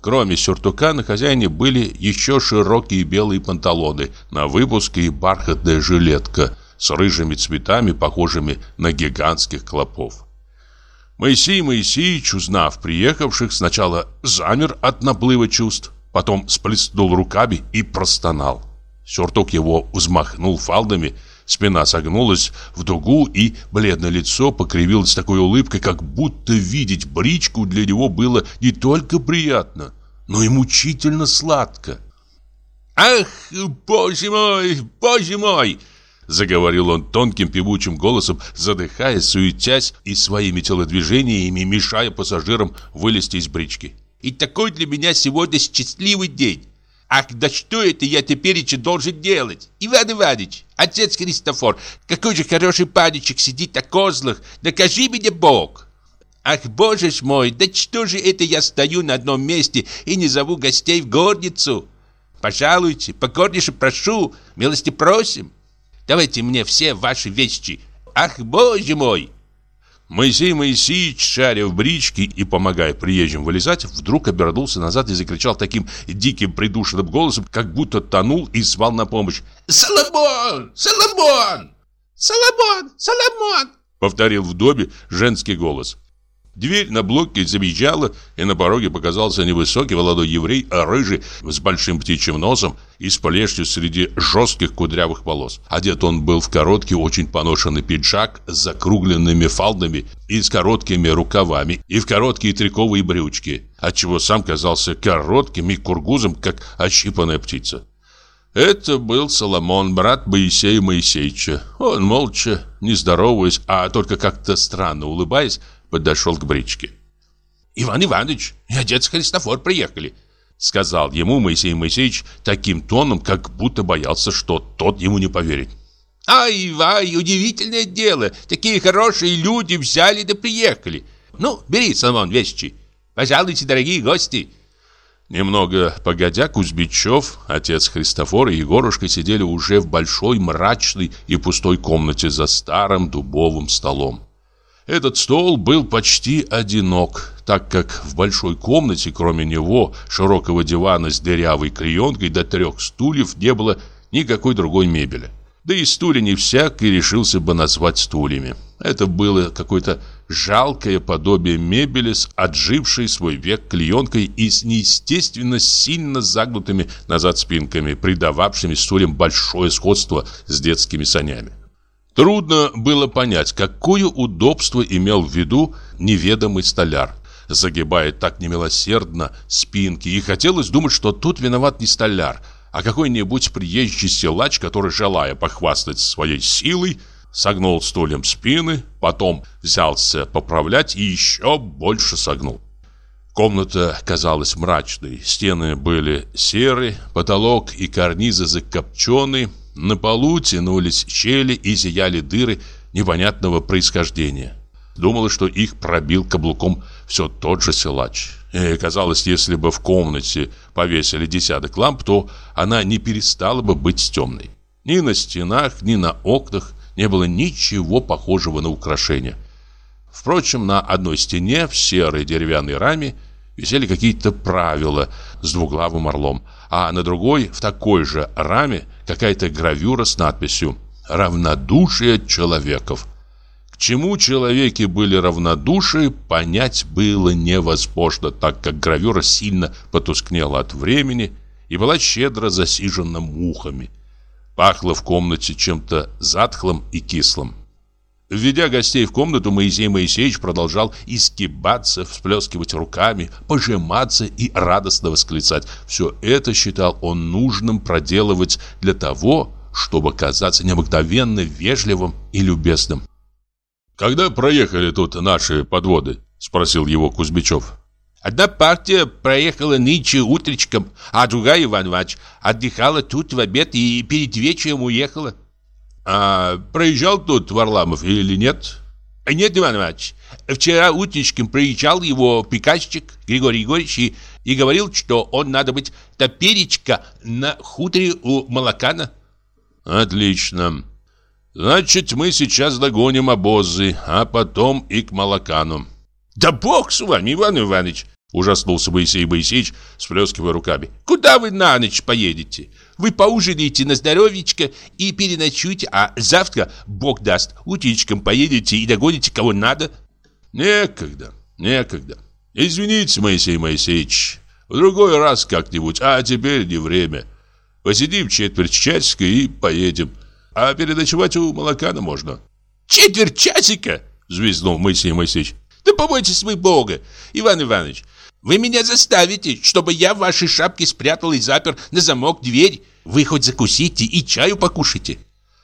Кроме сюртука на хозяине были еще широкие белые панталоны на выпуск и бархатная жилетка с рыжими цветами, похожими на гигантских клопов. Моисей Моисеевич, узнав приехавших, сначала замер от наплыва чувств, потом сплеснул руками и простонал. Сюртук его взмахнул фалдами, спина согнулась в дугу, и бледное лицо покривилось такой улыбкой, как будто видеть бричку для него было не только приятно, но и мучительно сладко. «Ах, боже мой, боже мой!» Заговорил он тонким певучим голосом, задыхаясь, суетясь и своими телодвижениями мешая пассажирам вылезти из брички. «И такой для меня сегодня счастливый день! Ах, да что это я теперь должен делать? Иван Иванович, отец Христофор, какой же хороший паничек сидит на козлах, накажи меня Бог!» Ах, боже ж мой, да что же это я стою на одном месте и не зову гостей в горницу? Пожалуйте, покорнейше прошу, милости просим. Давайте мне все ваши вещи. Ах, боже мой!» Моисей Моисеевич, шаря в бричке и помогая приезжим вылезать, вдруг обернулся назад и закричал таким диким придушенным голосом, как будто тонул и звал на помощь. «Соломон! Соломон! Соломон! Соломон!» Повторил в доме женский голос. Дверь на блоке завизжала, и на пороге показался невысокий молодой еврей, а рыжий, с большим птичьим носом и с полежью среди жестких кудрявых волос. Одет он был в короткий, очень поношенный пиджак с закругленными фалдами и с короткими рукавами, и в короткие триковые брючки, отчего сам казался коротким и кургузом, как ощипанная птица. Это был Соломон, брат Моисея Моисеевича. Он молча, не здороваясь, а только как-то странно улыбаясь, подошел к бричке. «Иван Иванович и отец Христофор приехали», сказал ему Моисей Моисеевич таким тоном, как будто боялся, что тот ему не поверит. «Ай, вай, удивительное дело! Такие хорошие люди взяли да приехали! Ну, бери, Соломон, вещи! Пожалуйте, дорогие гости!» Немного погодя, Кузьмичев, отец Христофор и Егорушка сидели уже в большой, мрачной и пустой комнате за старым дубовым столом. Этот стол был почти одинок, так как в большой комнате, кроме него, широкого дивана с дырявой клеенкой до трех стульев, не было никакой другой мебели. Да и стулья не всякий решился бы назвать стульями. Это было какое-то жалкое подобие мебели с отжившей свой век клеенкой и с неестественно сильно загнутыми назад спинками, придававшими стульям большое сходство с детскими санями. Трудно было понять, какое удобство имел в виду неведомый столяр, загибая так немилосердно спинки, и хотелось думать, что тут виноват не столяр, а какой-нибудь приезжий силач, который, желая похвастать своей силой, согнул стульем спины, потом взялся поправлять и еще больше согнул. Комната казалась мрачной, стены были серые, потолок и карнизы закопчены, на полу тянулись щели и зияли дыры непонятного происхождения. Думала, что их пробил каблуком все тот же силач. И казалось, если бы в комнате повесили десяток ламп, то она не перестала бы быть темной. Ни на стенах, ни на окнах не было ничего похожего на украшение. Впрочем, на одной стене в серой деревянной раме висели какие-то правила с двуглавым орлом, а на другой, в такой же раме, какая-то гравюра с надписью «Равнодушие человеков». К чему человеки были равнодушны, понять было невозможно, так как гравюра сильно потускнела от времени и была щедро засижена мухами. Пахло в комнате чем-то затхлым и кислым. Введя гостей в комнату, Моисей Моисеевич продолжал изгибаться, всплескивать руками, пожиматься и радостно восклицать. Все это считал он нужным проделывать для того, чтобы казаться необыкновенно вежливым и любезным. «Когда проехали тут наши подводы?» – спросил его Кузьмичев. «Одна партия проехала нынче утречком, а другая, Иван Иванович, отдыхала тут в обед и перед вечером уехала». А проезжал тут Варламов или нет? Нет, Иван Иванович. Вчера утречком проезжал его приказчик Григорий Егорович и, и говорил, что он надо быть топеречка на хуторе у Молокана. Отлично. Значит, мы сейчас догоним обозы, а потом и к Малакану. Да бог с вами, Иван Иванович! Ужаснулся Моисей Моисеевич, сплескивая руками. Куда вы на ночь поедете? Вы поужинаете на здоровечко и переночуете, а завтра, бог даст, утечком поедете и догоните кого надо. Некогда, некогда. Извините, Моисей Моисеевич, в другой раз как-нибудь, а теперь не время. Посидим четверть часика и поедем. А переночевать у Молокана можно. Четверть часика? Взвизнул Моисей Моисеевич. Да побойтесь вы Бога, Иван Иванович. Вы меня заставите, чтобы я в вашей шапке спрятал и запер на замок дверь. Вы хоть закусите и чаю покушайте.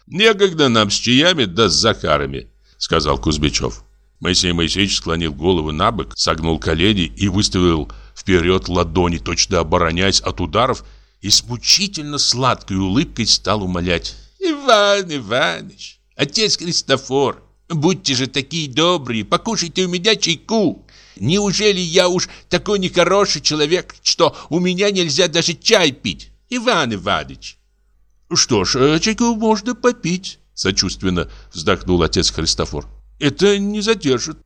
Некогда нам с чаями да с Захарами, сказал Кузьмичев. Моисей Моисеевич склонил голову на бок, согнул колени и выставил вперед ладони, точно обороняясь от ударов, и с мучительно сладкой улыбкой стал умолять. «Иван Иванович, отец Христофор, будьте же такие добрые, покушайте у меня чайку. Неужели я уж такой нехороший человек, что у меня нельзя даже чай пить? Иван Иванович!» «Что ж, э, чайку можно попить», — сочувственно вздохнул отец Христофор. «Это не задержит».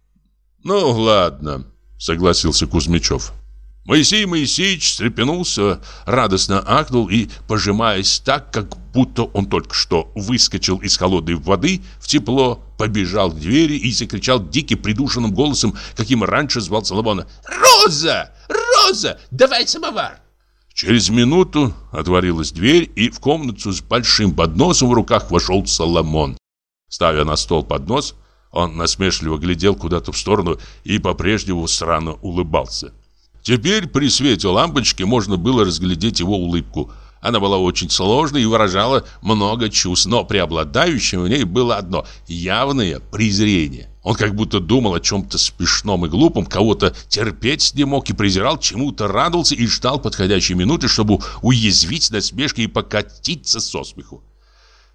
«Ну, ладно», — согласился Кузьмичев. Моисей Моисеевич встрепенулся, радостно ахнул и, пожимаясь так, как будто он только что выскочил из холодной воды в тепло, побежал к двери и закричал диким придушенным голосом, каким раньше звал Соломона. «Роза! Роза! Давай самовар!» Через минуту отворилась дверь, и в комнату с большим подносом в руках вошел Соломон. Ставя на стол поднос, он насмешливо глядел куда-то в сторону и по-прежнему странно улыбался. Теперь при свете лампочки можно было разглядеть его улыбку. Она была очень сложной и выражала много чувств, но преобладающим в ней было одно – явное презрение. Он как будто думал о чем-то смешном и глупом, кого-то терпеть не мог и презирал, чему-то радовался и ждал подходящей минуты, чтобы уязвить насмешкой и покатиться со смеху.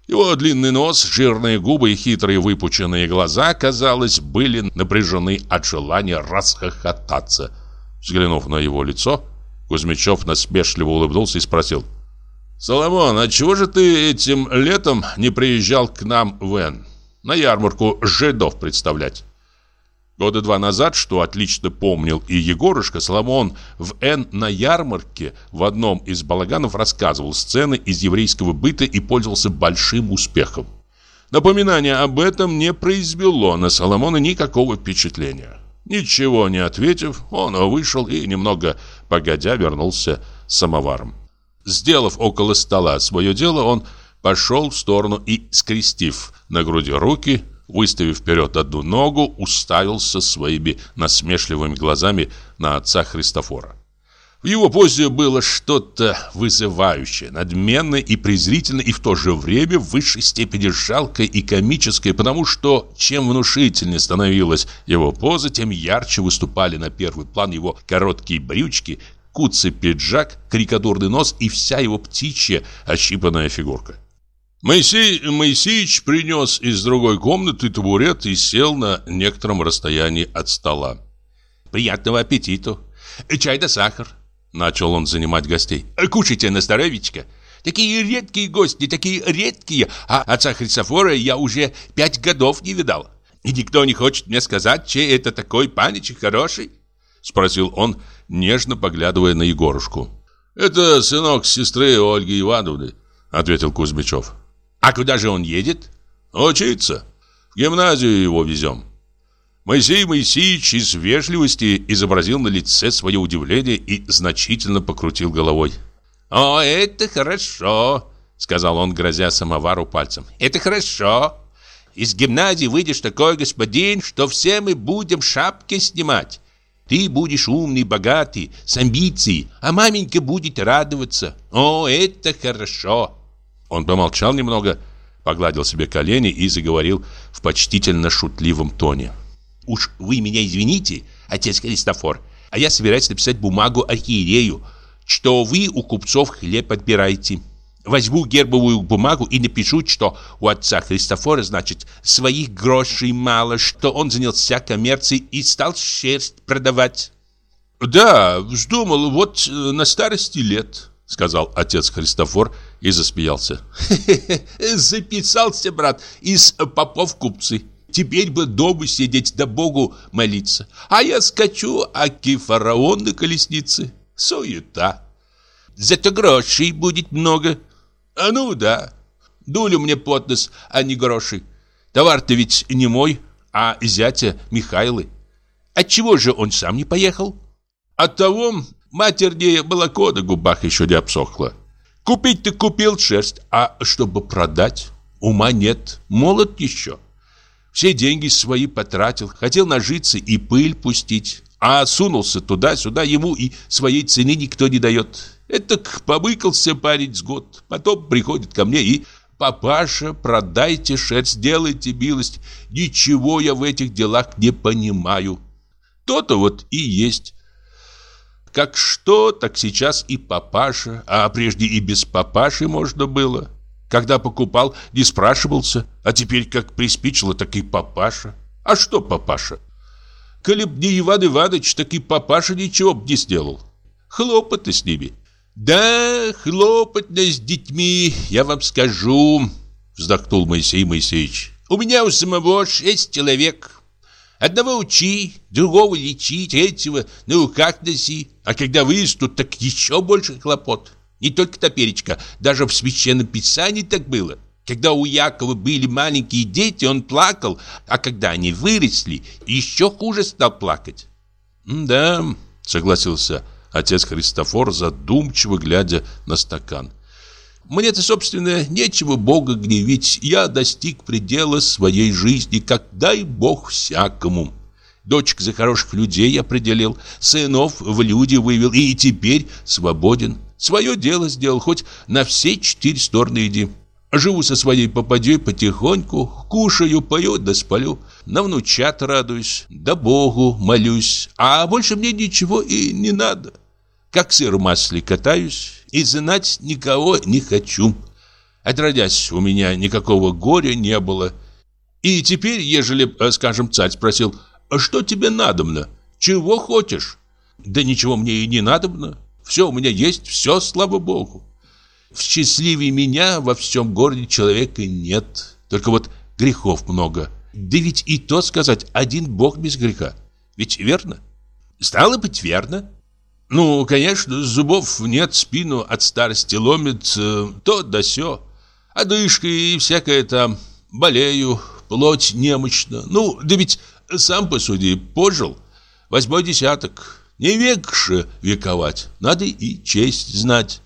Его длинный нос, жирные губы и хитрые выпученные глаза, казалось, были напряжены от желания расхохотаться – Взглянув на его лицо, Кузьмичев насмешливо улыбнулся и спросил. «Соломон, а чего же ты этим летом не приезжал к нам в Н? На ярмарку жидов представлять?» Года два назад, что отлично помнил и Егорушка, Соломон в Н на ярмарке в одном из балаганов рассказывал сцены из еврейского быта и пользовался большим успехом. Напоминание об этом не произвело на Соломона никакого впечатления. Ничего не ответив, он вышел и, немного погодя, вернулся с самоваром. Сделав около стола свое дело, он пошел в сторону и, скрестив на груди руки, выставив вперед одну ногу, уставился своими насмешливыми глазами на отца Христофора. В его позе было что-то вызывающее, надменное и презрительное, и в то же время в высшей степени жалкое и комическое, потому что чем внушительнее становилась его поза, тем ярче выступали на первый план его короткие брючки, куцый пиджак, карикатурный нос и вся его птичья ощипанная фигурка. Моисей Моисеевич принес из другой комнаты табурет и сел на некотором расстоянии от стола. «Приятного аппетита! Чай да сахар!» Начал он занимать гостей. «Э, «Кушайте на здоровечко. Такие редкие гости, такие редкие. А отца Христофора я уже пять годов не видал. И никто не хочет мне сказать, чей это такой паничек хороший?» Спросил он, нежно поглядывая на Егорушку. «Это сынок сестры Ольги Ивановны», — ответил Кузьмичев. «А куда же он едет?» «Учиться. В гимназию его везем». Моисей Моисеевич из вежливости изобразил на лице свое удивление и значительно покрутил головой. «О, это хорошо!» — сказал он, грозя самовару пальцем. «Это хорошо! Из гимназии выйдешь такой господин, что все мы будем шапки снимать. Ты будешь умный, богатый, с амбицией, а маменька будет радоваться. О, это хорошо!» Он помолчал немного, погладил себе колени и заговорил в почтительно шутливом тоне. Уж вы меня извините, отец Христофор, а я собираюсь написать бумагу архиерею, что вы у купцов хлеб отбираете. Возьму гербовую бумагу и напишу, что у отца Христофора, значит, своих грошей мало, что он занялся коммерцией и стал шерсть продавать. Да, вздумал, вот э, на старости лет, сказал отец Христофор и засмеялся. [LAUGHS] Записался, брат, из попов купцы. Теперь бы дома сидеть да Богу молиться. А я скачу, аки фараон на колеснице. Суета. Зато грошей будет много. А ну да. Дулю мне под нос, а не гроши. Товар-то ведь не мой, а зятя Михайлы. Отчего же он сам не поехал? От того матернее молоко на губах еще не обсохло. Купить ты купил шерсть, а чтобы продать, ума нет, молод еще. Все деньги свои потратил, хотел нажиться и пыль пустить, а сунулся туда-сюда, ему и своей цены никто не дает. Это побыкался парень с год, потом приходит ко мне и «Папаша, продайте шерсть, сделайте милость, ничего я в этих делах не понимаю». То-то вот и есть. Как что, так сейчас и папаша, а прежде и без папаши можно было. Когда покупал, не спрашивался, а теперь как приспичило, так и папаша. А что папаша? Коли б не Иван Иванович, так и папаша ничего б не сделал. Хлопоты с ними. Да, хлопотно с детьми, я вам скажу, вздохнул Моисей Моисеевич. У меня у самого шесть человек. Одного учи, другого лечи, третьего на руках носи. А когда вырастут, так еще больше хлопот. Не только топеречка, даже в Священном Писании так было. Когда у Якова были маленькие дети, он плакал, а когда они выросли, еще хуже стал плакать. «Да», — согласился отец Христофор, задумчиво глядя на стакан. «Мне-то, собственно, нечего Бога гневить. Я достиг предела своей жизни, как дай Бог всякому. Дочек за хороших людей определил, сынов в люди вывел, и теперь свободен. Свое дело сделал, хоть на все четыре стороны иди. Живу со своей попадей потихоньку, кушаю, пою да спалю. На внучат радуюсь, да Богу молюсь, а больше мне ничего и не надо. Как сыр в масле катаюсь и знать никого не хочу. Отродясь, у меня никакого горя не было. И теперь, ежели, э, скажем, царь спросил, «А что тебе надобно? Чего хочешь? Да ничего мне и не надобно. Все у меня есть, все, слава богу. В счастливее меня во всем городе человека нет. Только вот грехов много. Да ведь и то сказать, один бог без греха. Ведь верно? Стало быть, верно. Ну, конечно, зубов нет, спину от старости ломит, э, то да сё. Одышка и всякое там. Болею, плоть немощна. Ну, да ведь сам посуди, пожил. Восьмой десяток. Не векше вековать, надо и честь знать.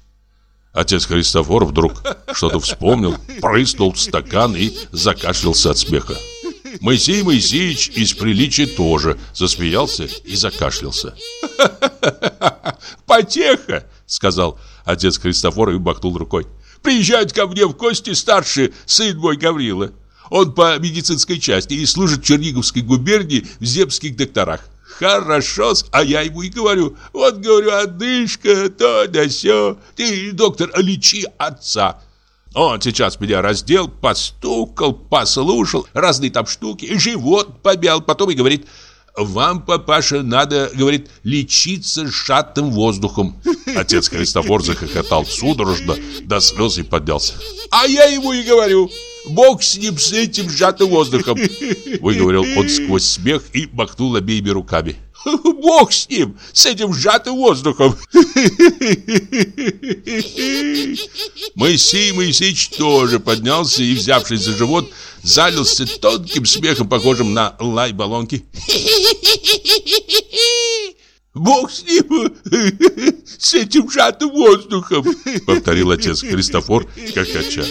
Отец Христофор вдруг что-то вспомнил, прыснул в стакан и закашлялся от смеха. Моисей Моисеевич из приличия тоже засмеялся и закашлялся. «Потеха!» — сказал отец Христофор и махнул рукой. «Приезжает ко мне в гости старший сын мой Гаврила. Он по медицинской части и служит в Черниговской губернии в земских докторах. Хорошо, а я ему и говорю, вот, говорю, одышка, то да сё, ты, доктор, лечи отца. Он сейчас меня раздел, постукал, послушал, разные там штуки, живот побял, потом и говорит, вам, папаша, надо, говорит, лечиться сжатым воздухом. Отец Христофор захохотал судорожно, до слез и поднялся. А я ему и говорю, Бог с ним, с этим сжатым воздухом. Выговорил он сквозь смех и махнул обеими руками. Бог с ним, с этим сжатым воздухом. Моисей Моисеевич тоже поднялся и, взявшись за живот, залился тонким смехом, похожим на лай баллонки. Бог с ним, [LAUGHS] с этим сжатым воздухом, [LAUGHS] повторил отец Христофор, как хохоча.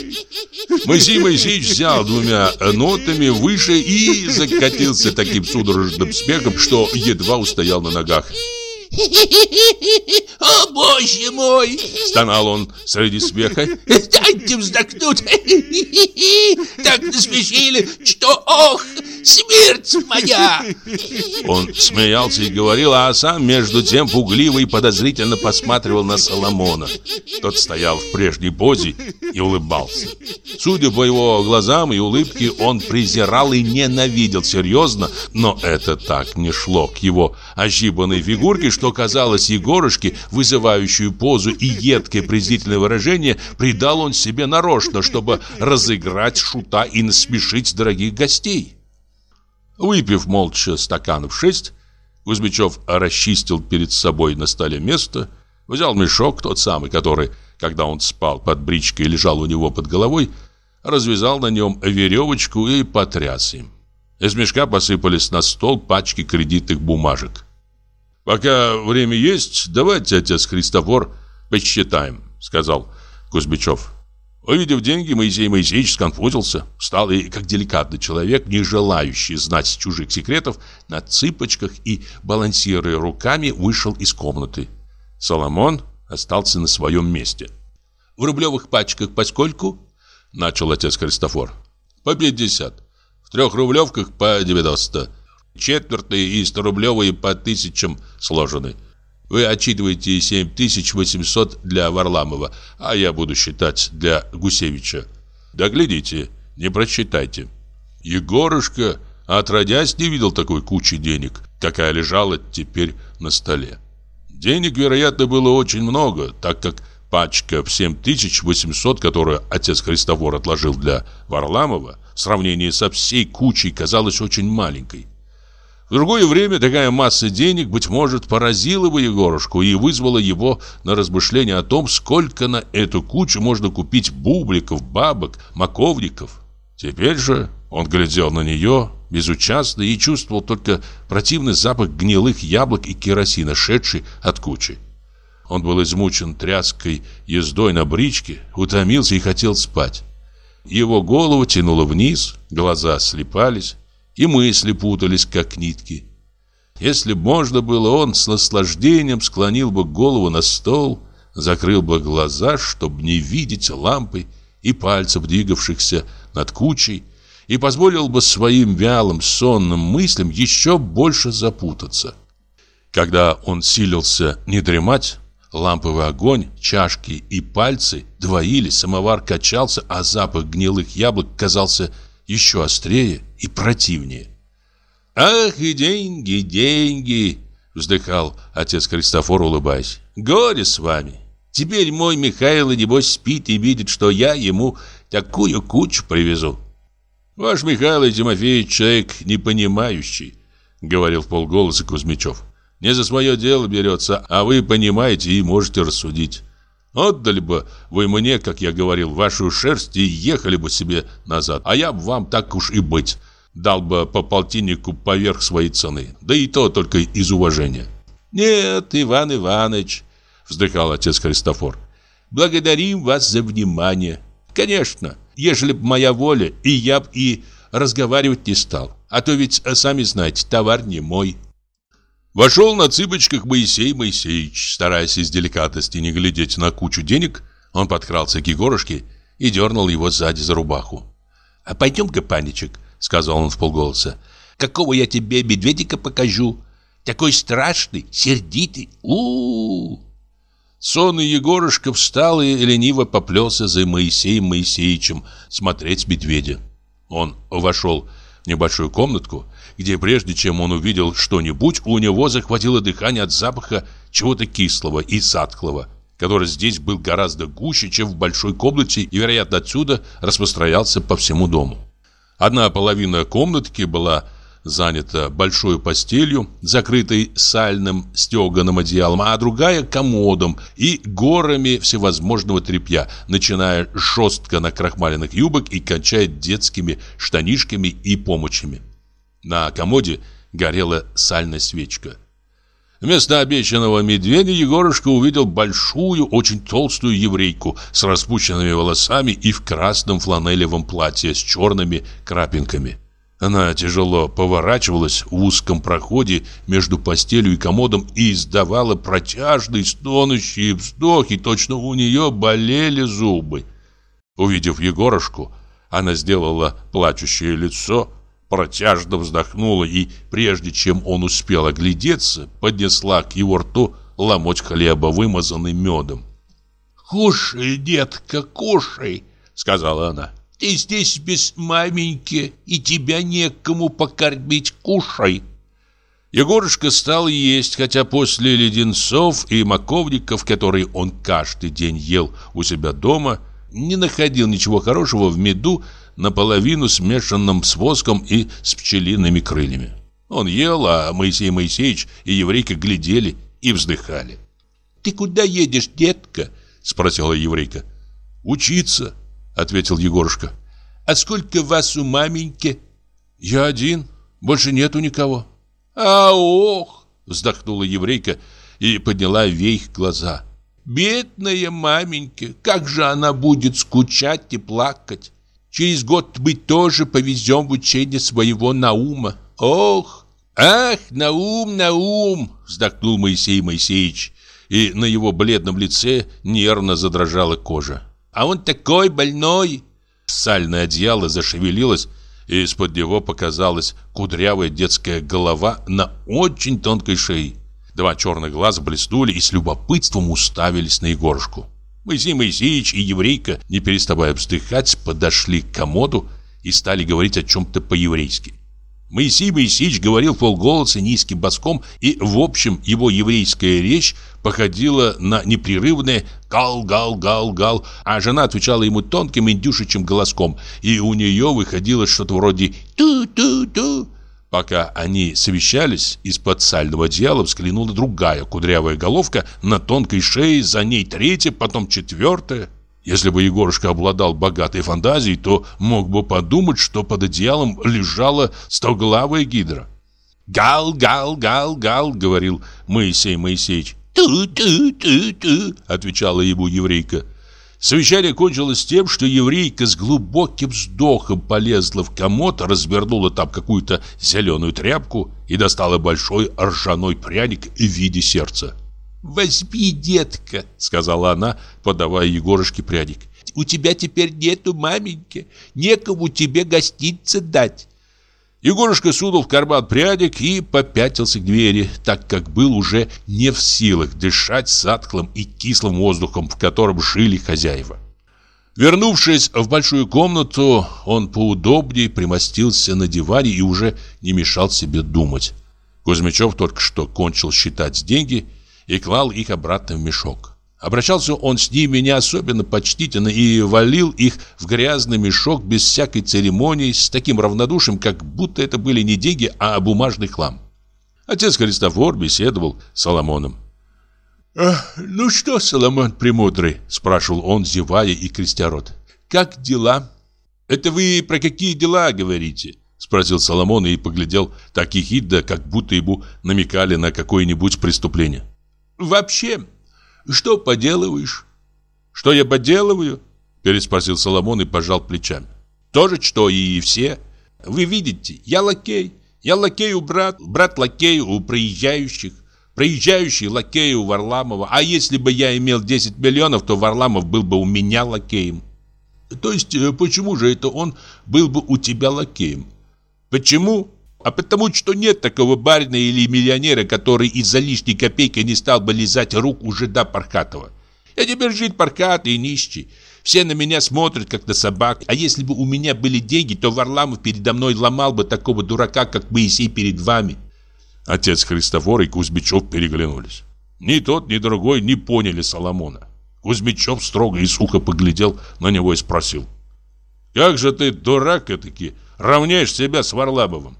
Моисей Моисеевич взял двумя нотами выше и закатился таким судорожным смехом, что едва устоял на ногах. «О, боже мой!» — стонал он среди смеха. «Дайте вздохнуть! Так насмешили, что ох! Смерть моя!» Он смеялся и говорил, а сам между тем пугливо и подозрительно посматривал на Соломона. Тот стоял в прежней позе и улыбался. Судя по его глазам и улыбке, он презирал и ненавидел серьезно, но это так не шло к его ощипанной фигурке, что казалось Егорушке, вызывающую позу и едкое презрительное выражение, придал он себе нарочно, чтобы разыграть шута и насмешить дорогих гостей. Выпив молча стаканов шесть, Кузьмичев расчистил перед собой на столе место, взял мешок, тот самый, который, когда он спал под бричкой, лежал у него под головой, развязал на нем веревочку и потряс им. Из мешка посыпались на стол пачки кредитных бумажек. «Пока время есть, давайте, отец Христофор, посчитаем», — сказал Кузьмичев. Увидев деньги, Моисей Моисеевич сконфузился, встал и, как деликатный человек, не желающий знать чужих секретов, на цыпочках и, балансируя руками, вышел из комнаты. Соломон остался на своем месте. «В рублевых пачках поскольку?» – начал отец Христофор. «По пятьдесят. В трех рублевках по девяносто. Четвертые и сторублевые по тысячам сложены. Вы отчитываете 7800 для Варламова, а я буду считать для Гусевича. Доглядите, не просчитайте. Егорушка, отродясь, не видел такой кучи денег, какая лежала теперь на столе. Денег, вероятно, было очень много, так как пачка в 7800, которую отец Христофор отложил для Варламова, в сравнении со всей кучей казалась очень маленькой. В другое время такая масса денег, быть может, поразила бы Егорушку и вызвала его на размышление о том, сколько на эту кучу можно купить бубликов, бабок, маковников. Теперь же он глядел на нее безучастно и чувствовал только противный запах гнилых яблок и керосина, шедший от кучи. Он был измучен тряской ездой на бричке, утомился и хотел спать. Его голову тянуло вниз, глаза слепались и мысли путались, как нитки. Если б можно было, он с наслаждением склонил бы голову на стол, закрыл бы глаза, чтобы не видеть лампы и пальцев, двигавшихся над кучей, и позволил бы своим вялым сонным мыслям еще больше запутаться. Когда он силился не дремать, ламповый огонь, чашки и пальцы двоились, самовар качался, а запах гнилых яблок казался еще острее и противнее. «Ах, и деньги, деньги!» — вздыхал отец Христофор, улыбаясь. «Горе с вами! Теперь мой Михаил, небось, спит и видит, что я ему такую кучу привезу». «Ваш Михаил Тимофеевич человек непонимающий», — говорил в полголоса Кузьмичев. «Не за свое дело берется, а вы понимаете и можете рассудить. Отдали бы вы мне, как я говорил, вашу шерсть и ехали бы себе назад, а я бы вам так уж и быть, дал бы по полтиннику поверх своей цены, да и то только из уважения. Нет, Иван Иванович, вздыхал отец Христофор, благодарим вас за внимание. Конечно, ежели б моя воля, и я б и разговаривать не стал, а то ведь, сами знаете, товар не мой. Вошел на цыпочках Моисей Моисеевич, стараясь из деликатности не глядеть на кучу денег, он подкрался к Егорушке и дернул его сзади за рубаху. «А пойдем-ка, паничек», — сказал он в полголоса, — «какого я тебе медведика покажу? Такой страшный, сердитый, у, -у, -у Сонный Егорушка встал и лениво поплелся за Моисеем Моисеевичем смотреть медведя. Он вошел в небольшую комнатку, где прежде чем он увидел что-нибудь, у него захватило дыхание от запаха чего-то кислого и садклого, который здесь был гораздо гуще, чем в большой комнате и, вероятно, отсюда распространялся по всему дому. Одна половина комнатки была занята большой постелью, закрытой сальным стеганым одеялом, а другая – комодом и горами всевозможного тряпья, начиная жестко на крахмаленных юбок и кончая детскими штанишками и помощами. На комоде горела сальная свечка. Вместо обещанного медведя Егорушка увидел большую, очень толстую еврейку с распущенными волосами и в красном фланелевом платье с черными крапинками. Она тяжело поворачивалась в узком проходе между постелью и комодом и издавала протяжные стонущие вздохи, точно у нее болели зубы. Увидев Егорушку, она сделала плачущее лицо, протяжно вздохнула и, прежде чем он успел оглядеться, поднесла к его рту ломоть хлеба, вымазанный медом. «Кушай, детка, кушай!» — сказала она. «Ты здесь без маменьки, и тебя некому покормить. Кушай!» Егорушка стал есть, хотя после леденцов и маковников, которые он каждый день ел у себя дома, не находил ничего хорошего в меду, наполовину смешанном с воском и с пчелиными крыльями. Он ел, а Моисей Моисеевич и еврейка глядели и вздыхали. «Ты куда едешь, детка?» — спросила еврейка. «Учиться», — ответил Егорушка. «А сколько вас у маменьки?» «Я один, больше нету никого». «А ох!» — вздохнула еврейка и подняла вверх глаза. «Бедная маменька, как же она будет скучать и плакать! Через год мы тоже повезем в учение своего Наума. Ох! Ах, Наум, Наум!» — вздохнул Моисей Моисеевич, и на его бледном лице нервно задрожала кожа. «А он такой больной!» Сальное одеяло зашевелилось, и из-под него показалась кудрявая детская голова на очень тонкой шее. Два черных глаза блеснули и с любопытством уставились на Егорушку. Моисей Моисеевич и еврейка, не переставая вздыхать, подошли к комоду и стали говорить о чем-то по-еврейски. Моисей Моисеевич говорил полголоса низким баском, и, в общем, его еврейская речь походила на непрерывное «гал-гал-гал-гал», а жена отвечала ему тонким индюшечьим голоском, и у нее выходило что-то вроде «ту-ту-ту». Пока они совещались, из-под сального одеяла взглянула другая кудрявая головка на тонкой шее, за ней третья, потом четвертая. Если бы Егорушка обладал богатой фантазией, то мог бы подумать, что под одеялом лежала стоглавая гидра. «Гал, гал, гал, гал», — говорил Моисей Моисеевич. «Ту-ту-ту-ту», — отвечала ему еврейка. Совещание кончилось тем, что еврейка с глубоким вздохом полезла в комод, развернула там какую-то зеленую тряпку и достала большой ржаной пряник в виде сердца. «Возьми, детка», — сказала она, подавая Егорушке пряник. «У тебя теперь нету маменьки, некому тебе гостиницы дать». Егорушка сунул в карман прядик и попятился к двери, так как был уже не в силах дышать садклым и кислым воздухом, в котором жили хозяева. Вернувшись в большую комнату, он поудобнее примостился на диване и уже не мешал себе думать. Кузьмичев только что кончил считать деньги и клал их обратно в мешок. Обращался он с ними не особенно почтительно и валил их в грязный мешок без всякой церемонии, с таким равнодушием, как будто это были не деньги, а бумажный хлам. Отец Христофор беседовал с Соломоном. «Ну что, Соломон Премудрый?» – спрашивал он, зевая и крестя рот. «Как дела?» «Это вы про какие дела говорите?» – спросил Соломон и поглядел так ехидно, как будто ему намекали на какое-нибудь преступление. «Вообще, что поделываешь? Что я поделываю? Переспросил Соломон и пожал плечами. То же, что и все. Вы видите, я лакей. Я лакей у брат, брат лакей у проезжающих. Проезжающий лакей у Варламова. А если бы я имел 10 миллионов, то Варламов был бы у меня лакеем. То есть, э, почему же это он был бы у тебя лакеем? Почему? А потому что нет такого барина или миллионера, который из-за лишней копейки не стал бы лизать рук у жида Паркатова. Я теперь жид Паркатый и нищий. Все на меня смотрят, как на собак. А если бы у меня были деньги, то Варламов передо мной ломал бы такого дурака, как Моисей перед вами. Отец Христофор и Кузьмичев переглянулись. Ни тот, ни другой не поняли Соломона. Кузьмичев строго и сухо поглядел на него и спросил. «Как же ты, дурак таки равняешь себя с Варламовым?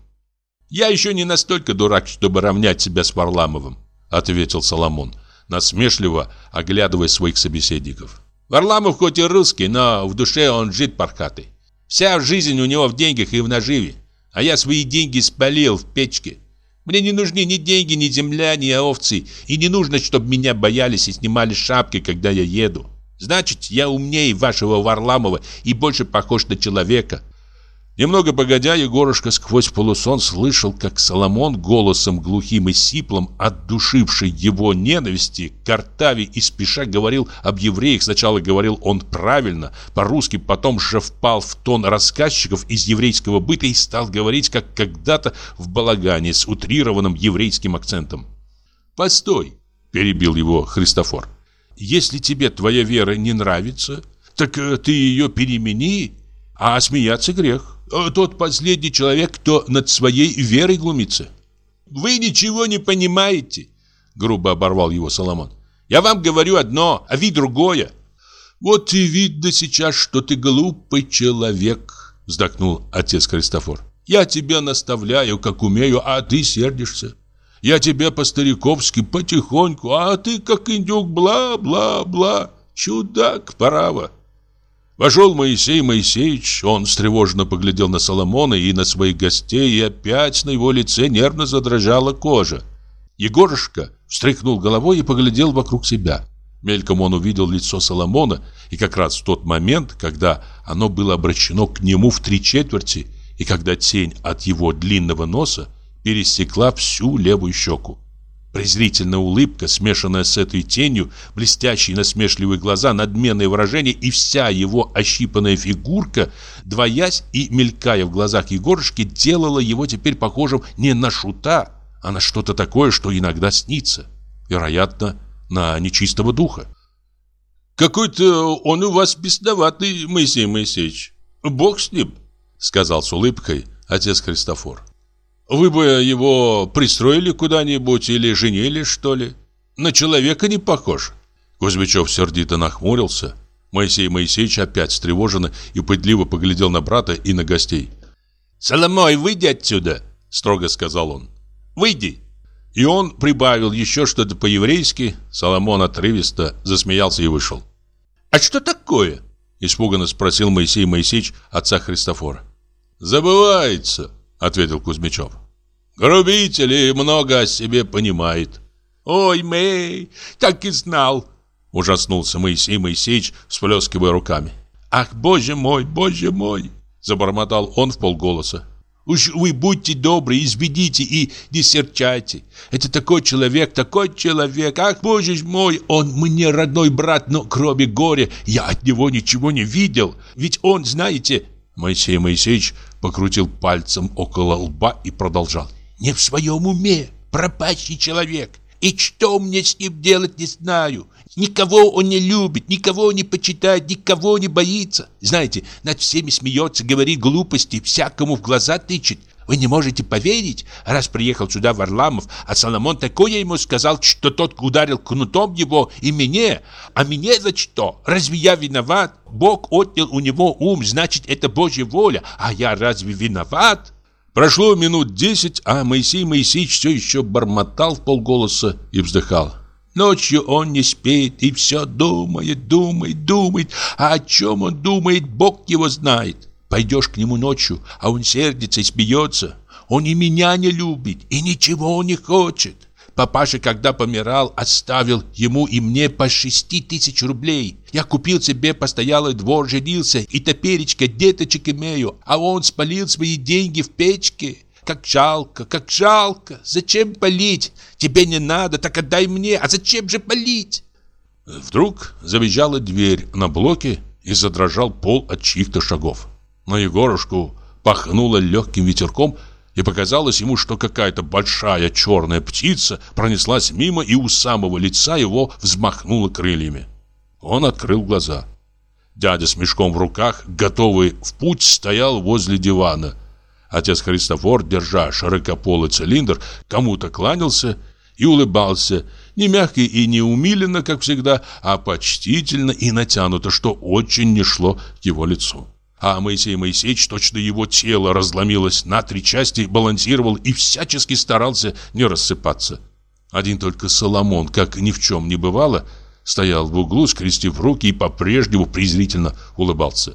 «Я еще не настолько дурак, чтобы равнять себя с Варламовым», ответил Соломон, насмешливо оглядывая своих собеседников. «Варламов хоть и русский, но в душе он жид паркатый. Вся жизнь у него в деньгах и в наживе, а я свои деньги спалил в печке. Мне не нужны ни деньги, ни земля, ни овцы, и не нужно, чтобы меня боялись и снимали шапки, когда я еду. Значит, я умнее вашего Варламова и больше похож на человека». Немного погодя, Егорушка сквозь полусон слышал, как Соломон голосом глухим и сиплым, отдушивший его ненависти, картави и спеша говорил об евреях. Сначала говорил он правильно, по-русски, потом же впал в тон рассказчиков из еврейского быта и стал говорить, как когда-то в балагане с утрированным еврейским акцентом. «Постой!» – перебил его Христофор. «Если тебе твоя вера не нравится, так э, ты ее перемени, а смеяться грех». Э, тот последний человек, кто над своей верой глумится. Вы ничего не понимаете, грубо оборвал его Соломон. Я вам говорю одно, а вы другое. Вот и видно сейчас, что ты глупый человек, вздохнул отец Христофор. Я тебя наставляю, как умею, а ты сердишься. Я тебя по-стариковски, потихоньку, а ты, как индюк, бла-бла-бла. Чудак, право. Вошел Моисей Моисеевич, он встревоженно поглядел на Соломона и на своих гостей, и опять на его лице нервно задрожала кожа. Егорушка встряхнул головой и поглядел вокруг себя. Мельком он увидел лицо Соломона, и как раз в тот момент, когда оно было обращено к нему в три четверти, и когда тень от его длинного носа пересекла всю левую щеку. Презрительная улыбка, смешанная с этой тенью, блестящие насмешливые глаза, надменное выражение и вся его ощипанная фигурка, двоясь и мелькая в глазах Егорушки, делала его теперь похожим не на шута, а на что-то такое, что иногда снится. Вероятно, на нечистого духа. «Какой-то он у вас бесноватый, Моисей Моисеевич. Бог с ним», — сказал с улыбкой отец Христофор. Вы бы его пристроили куда-нибудь или женили, что ли? На человека не похож. Кузьмичев сердито нахмурился. Моисей Моисеевич опять встревоженно и пытливо поглядел на брата и на гостей. «Соломой, выйди отсюда!» – строго сказал он. «Выйди!» И он прибавил еще что-то по-еврейски. Соломон отрывисто засмеялся и вышел. «А что такое?» – испуганно спросил Моисей Моисеевич отца Христофора. «Забывается!» Ответил Кузьмичев. Грубитель и много о себе понимает. Ой, Мэй, так и знал, ужаснулся Моисей Моисеевич, всплескивая руками. Ах, боже мой, боже мой, забормотал он в полголоса. Уж вы будьте добры, изведите и не серчайте. Это такой человек, такой человек. Ах, боже мой, он мне родной брат, но кроме горя я от него ничего не видел. Ведь он, знаете, Моисей Моисеевич покрутил пальцем около лба и продолжал. «Не в своем уме, пропащий человек. И что мне с ним делать, не знаю. Никого он не любит, никого не почитает, никого не боится. Знаете, над всеми смеется, говорит глупости, всякому в глаза тычет. Вы не можете поверить, раз приехал сюда Варламов, а Соломон такое ему сказал, что тот ударил кнутом его и мне. А мне за что? Разве я виноват? Бог отнял у него ум, значит, это Божья воля. А я разве виноват? Прошло минут десять, а Моисей Моисеевич все еще бормотал в полголоса и вздыхал. Ночью он не спит и все думает, думает, думает. А о чем он думает, Бог его знает. Пойдешь к нему ночью, а он сердится и смеется. Он и меня не любит, и ничего не хочет. Папаша, когда помирал, оставил ему и мне по шести тысяч рублей. Я купил себе постоялый двор, женился, и топеречка деточек имею, а он спалил свои деньги в печке. Как жалко, как жалко. Зачем полить? Тебе не надо, так отдай мне. А зачем же полить? Вдруг завизжала дверь на блоке и задрожал пол от чьих-то шагов. На Егорушку пахнуло легким ветерком, и показалось ему, что какая-то большая черная птица пронеслась мимо и у самого лица его взмахнула крыльями. Он открыл глаза. Дядя с мешком в руках, готовый в путь, стоял возле дивана. Отец Христофор, держа широкополый цилиндр, кому-то кланялся и улыбался, не мягко и не умиленно, как всегда, а почтительно и натянуто, что очень не шло к его лицу. А Моисей Моисеевич, точно его тело разломилось на три части, балансировал и всячески старался не рассыпаться. Один только Соломон, как ни в чем не бывало, стоял в углу, скрестив руки и по-прежнему презрительно улыбался.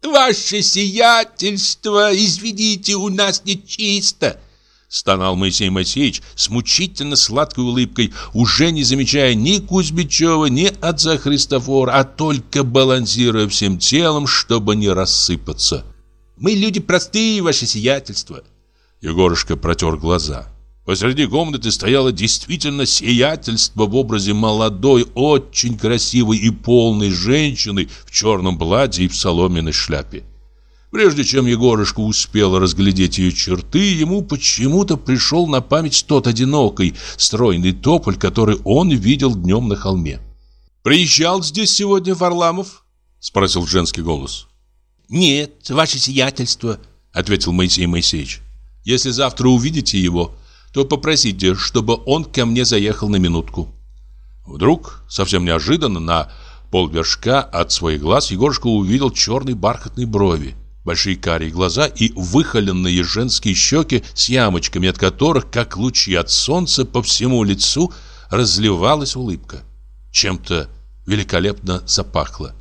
«Ваше сиятельство, извините, у нас нечисто!» Стонал Моисей Моисеевич с мучительно сладкой улыбкой, уже не замечая ни Кузьмичева, ни отца Христофора, а только балансируя всем телом, чтобы не рассыпаться. Мы люди простые, ваше сиятельство. Егорушка протер глаза. Посреди комнаты стояло действительно сиятельство в образе молодой, очень красивой и полной женщины в черном платье и в соломенной шляпе. Прежде чем Егорушка успел разглядеть ее черты, ему почему-то пришел на память тот одинокий, стройный тополь, который он видел днем на холме. «Приезжал здесь сегодня Варламов?» — спросил женский голос. «Нет, ваше сиятельство», — ответил Моисей Моисеевич. «Если завтра увидите его, то попросите, чтобы он ко мне заехал на минутку». Вдруг, совсем неожиданно, на полвершка от своих глаз Егорушка увидел черные бархатные брови, большие карие глаза и выхоленные женские щеки с ямочками, от которых, как лучи от солнца, по всему лицу разливалась улыбка. Чем-то великолепно запахло.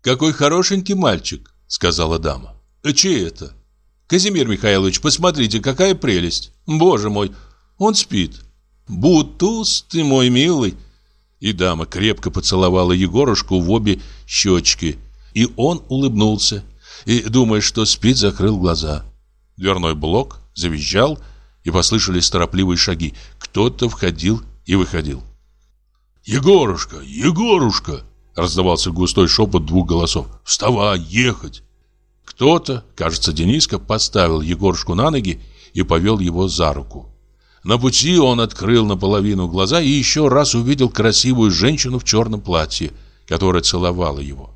«Какой хорошенький мальчик», — сказала дама. «А чей это?» «Казимир Михайлович, посмотрите, какая прелесть! Боже мой, он спит!» «Бутуз ты мой милый!» И дама крепко поцеловала Егорушку в обе щечки. И он улыбнулся. И, думая, что спит, закрыл глаза. Дверной блок завизжал, и послышались торопливые шаги. Кто-то входил и выходил. «Егорушка! Егорушка!» Раздавался густой шепот двух голосов. «Вставай, ехать!» Кто-то, кажется, Дениска, поставил Егорушку на ноги и повел его за руку. На пути он открыл наполовину глаза и еще раз увидел красивую женщину в черном платье, которая целовала его.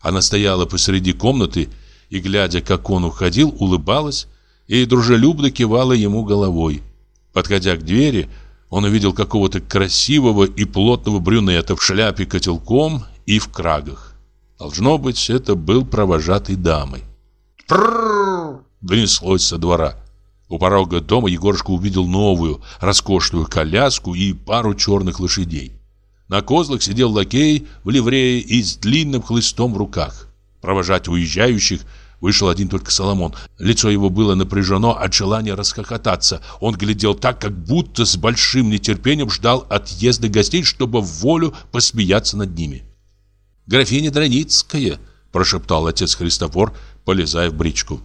Она стояла посреди комнаты и, глядя, как он уходил, улыбалась и дружелюбно кивала ему головой. Подходя к двери, он увидел какого-то красивого и плотного брюнета в шляпе котелком и в крагах. Должно быть, это был провожатый дамы. «Пррррр!» — донеслось со двора. У порога дома Егорушка увидел новую, роскошную коляску и пару черных лошадей. На козлах сидел лакей в ливрее и с длинным хлыстом в руках. Провожать уезжающих вышел один только Соломон. Лицо его было напряжено от желания расхохотаться. Он глядел так, как будто с большим нетерпением ждал отъезда гостей, чтобы в волю посмеяться над ними. «Графиня Драницкая», – прошептал отец Христофор, полезая в бричку.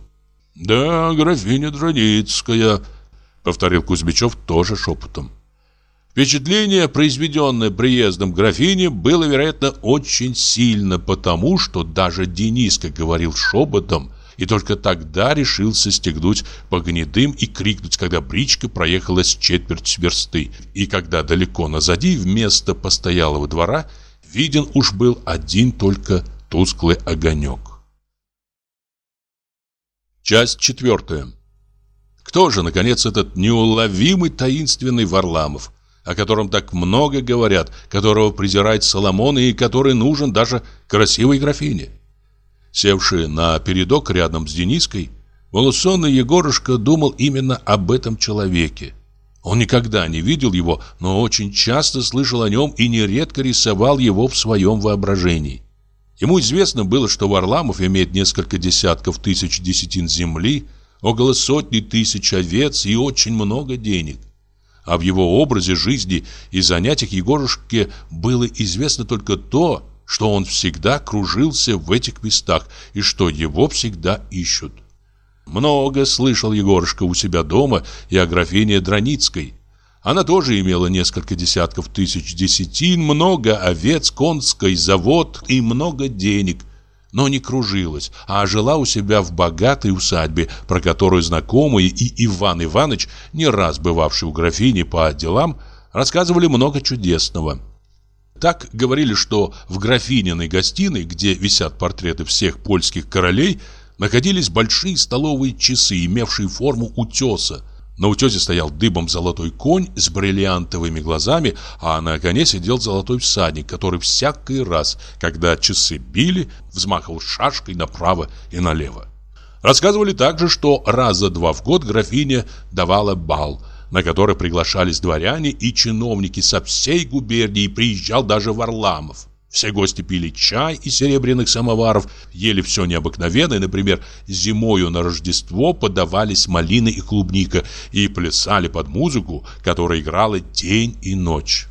«Да, графиня Драницкая», — повторил Кузьмичев тоже шепотом. Впечатление, произведенное приездом графини, было, вероятно, очень сильно, потому что даже Дениска говорил шепотом и только тогда решился стегнуть по гнедым и крикнуть, когда бричка проехала с четверть версты, и когда далеко назади, вместо постоялого двора, виден уж был один только тусклый огонек. Часть четвертая. Кто же, наконец, этот неуловимый таинственный Варламов, о котором так много говорят, которого презирает Соломон и который нужен даже красивой графине? Севший на передок рядом с Дениской, волосонный Егорушка думал именно об этом человеке. Он никогда не видел его, но очень часто слышал о нем и нередко рисовал его в своем воображении. Ему известно было, что Варламов имеет несколько десятков тысяч десятин земли, около сотни тысяч овец и очень много денег. А в его образе жизни и занятиях Егорушке было известно только то, что он всегда кружился в этих местах и что его всегда ищут. Много слышал Егорушка у себя дома и о графине Драницкой. Она тоже имела несколько десятков тысяч десятин, много овец, конской завод и много денег, но не кружилась, а жила у себя в богатой усадьбе, про которую знакомые и Иван Иванович, не раз бывавший у графини по делам, рассказывали много чудесного. Так говорили, что в графининой гостиной, где висят портреты всех польских королей, находились большие столовые часы, имевшие форму утеса. На утесе стоял дыбом золотой конь с бриллиантовыми глазами, а на коне сидел золотой всадник, который всякий раз, когда часы били, взмахивал шашкой направо и налево. Рассказывали также, что раз за два в год графиня давала бал, на который приглашались дворяне и чиновники со всей губернии, приезжал даже Варламов. Все гости пили чай из серебряных самоваров, ели все необыкновенное, например, зимою на Рождество подавались малины и клубника и плясали под музыку, которая играла день и ночь.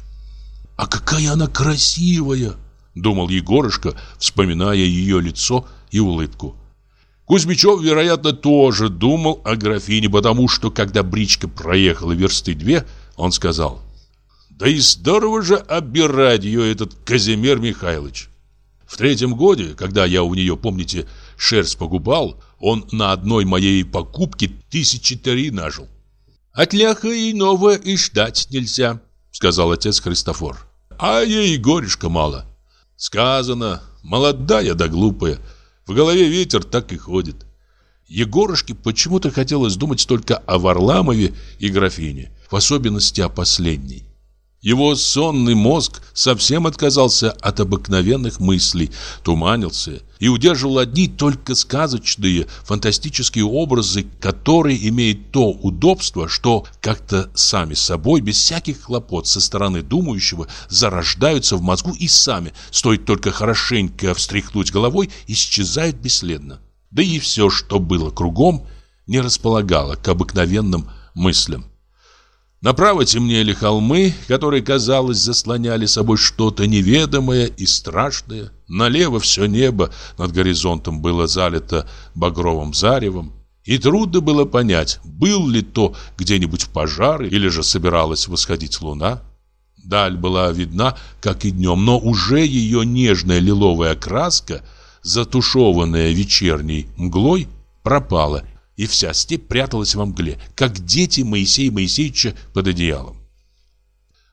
«А какая она красивая!» — думал Егорушка, вспоминая ее лицо и улыбку. Кузьмичев, вероятно, тоже думал о графине, потому что, когда бричка проехала версты две, он сказал, «Да и здорово же обирать ее этот Казимир Михайлович». В третьем годе, когда я у нее, помните, шерсть погубал, он на одной моей покупке тысячи три нажил. «От ляха иного и ждать нельзя», — сказал отец Христофор. «А ей горюшка мало. Сказано, молодая да глупая, в голове ветер так и ходит». Егорушке почему-то хотелось думать только о Варламове и графине, в особенности о последней. Его сонный мозг совсем отказался от обыкновенных мыслей, туманился и удерживал одни только сказочные, фантастические образы, которые имеют то удобство, что как-то сами собой, без всяких хлопот со стороны думающего, зарождаются в мозгу и сами, стоит только хорошенько встряхнуть головой, исчезают бесследно. Да и все, что было кругом, не располагало к обыкновенным мыслям. Направо темнели холмы, которые, казалось, заслоняли собой что-то неведомое и страшное. Налево все небо над горизонтом было залито багровым заревом. И трудно было понять, был ли то где-нибудь пожар или же собиралась восходить луна. Даль была видна, как и днем, но уже ее нежная лиловая краска, затушеванная вечерней мглой, пропала – и вся степь пряталась во мгле, как дети Моисея Моисеевича под одеялом.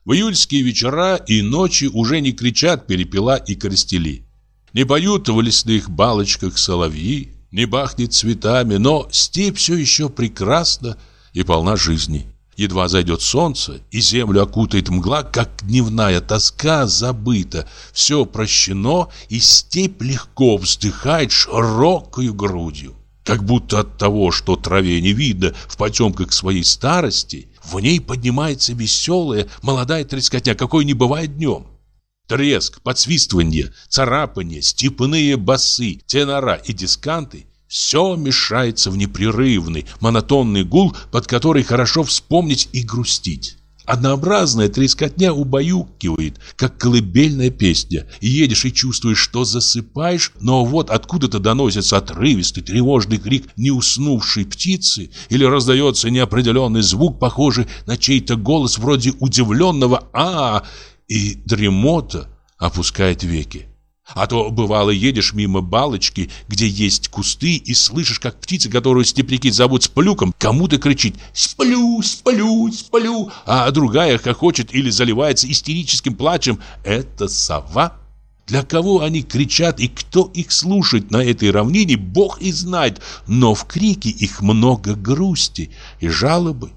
В июльские вечера и ночи уже не кричат перепела и коростели. Не поют в лесных балочках соловьи, не бахнет цветами, но степь все еще прекрасна и полна жизни. Едва зайдет солнце, и землю окутает мгла, как дневная тоска забыта. Все прощено, и степь легко вздыхает широкою грудью. Как будто от того, что траве не видно в потемках своей старости, в ней поднимается веселая молодая трескотня, какой не бывает днем. Треск, подсвистывание, царапание, степные басы, тенора и дисканты – все мешается в непрерывный, монотонный гул, под который хорошо вспомнить и грустить. Однообразная трескотня убаюкивает, как колыбельная песня. И едешь и чувствуешь, что засыпаешь, но вот откуда-то доносится отрывистый тревожный крик неуснувшей птицы или раздается неопределенный звук, похожий на чей-то голос вроде удивленного «а», и дремота опускает веки. А то, бывало, едешь мимо балочки, где есть кусты, и слышишь, как птица, которую степляки зовут Сплюком, кому-то кричит «Сплю, сплю, сплю», а другая хохочет или заливается истерическим плачем. Это сова. Для кого они кричат и кто их слушает на этой равнине, Бог и знает, но в крике их много грусти и жалобы.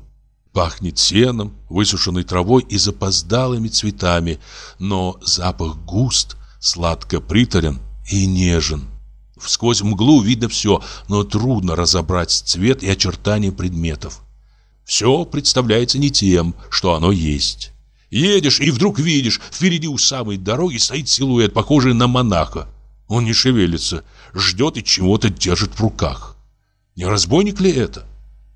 Пахнет сеном, высушенной травой и запоздалыми цветами, но запах густ – сладко приторен и нежен. Сквозь мглу видно все, но трудно разобрать цвет и очертания предметов. Все представляется не тем, что оно есть. Едешь и вдруг видишь, впереди у самой дороги стоит силуэт, похожий на монаха. Он не шевелится, ждет и чего-то держит в руках. Не разбойник ли это?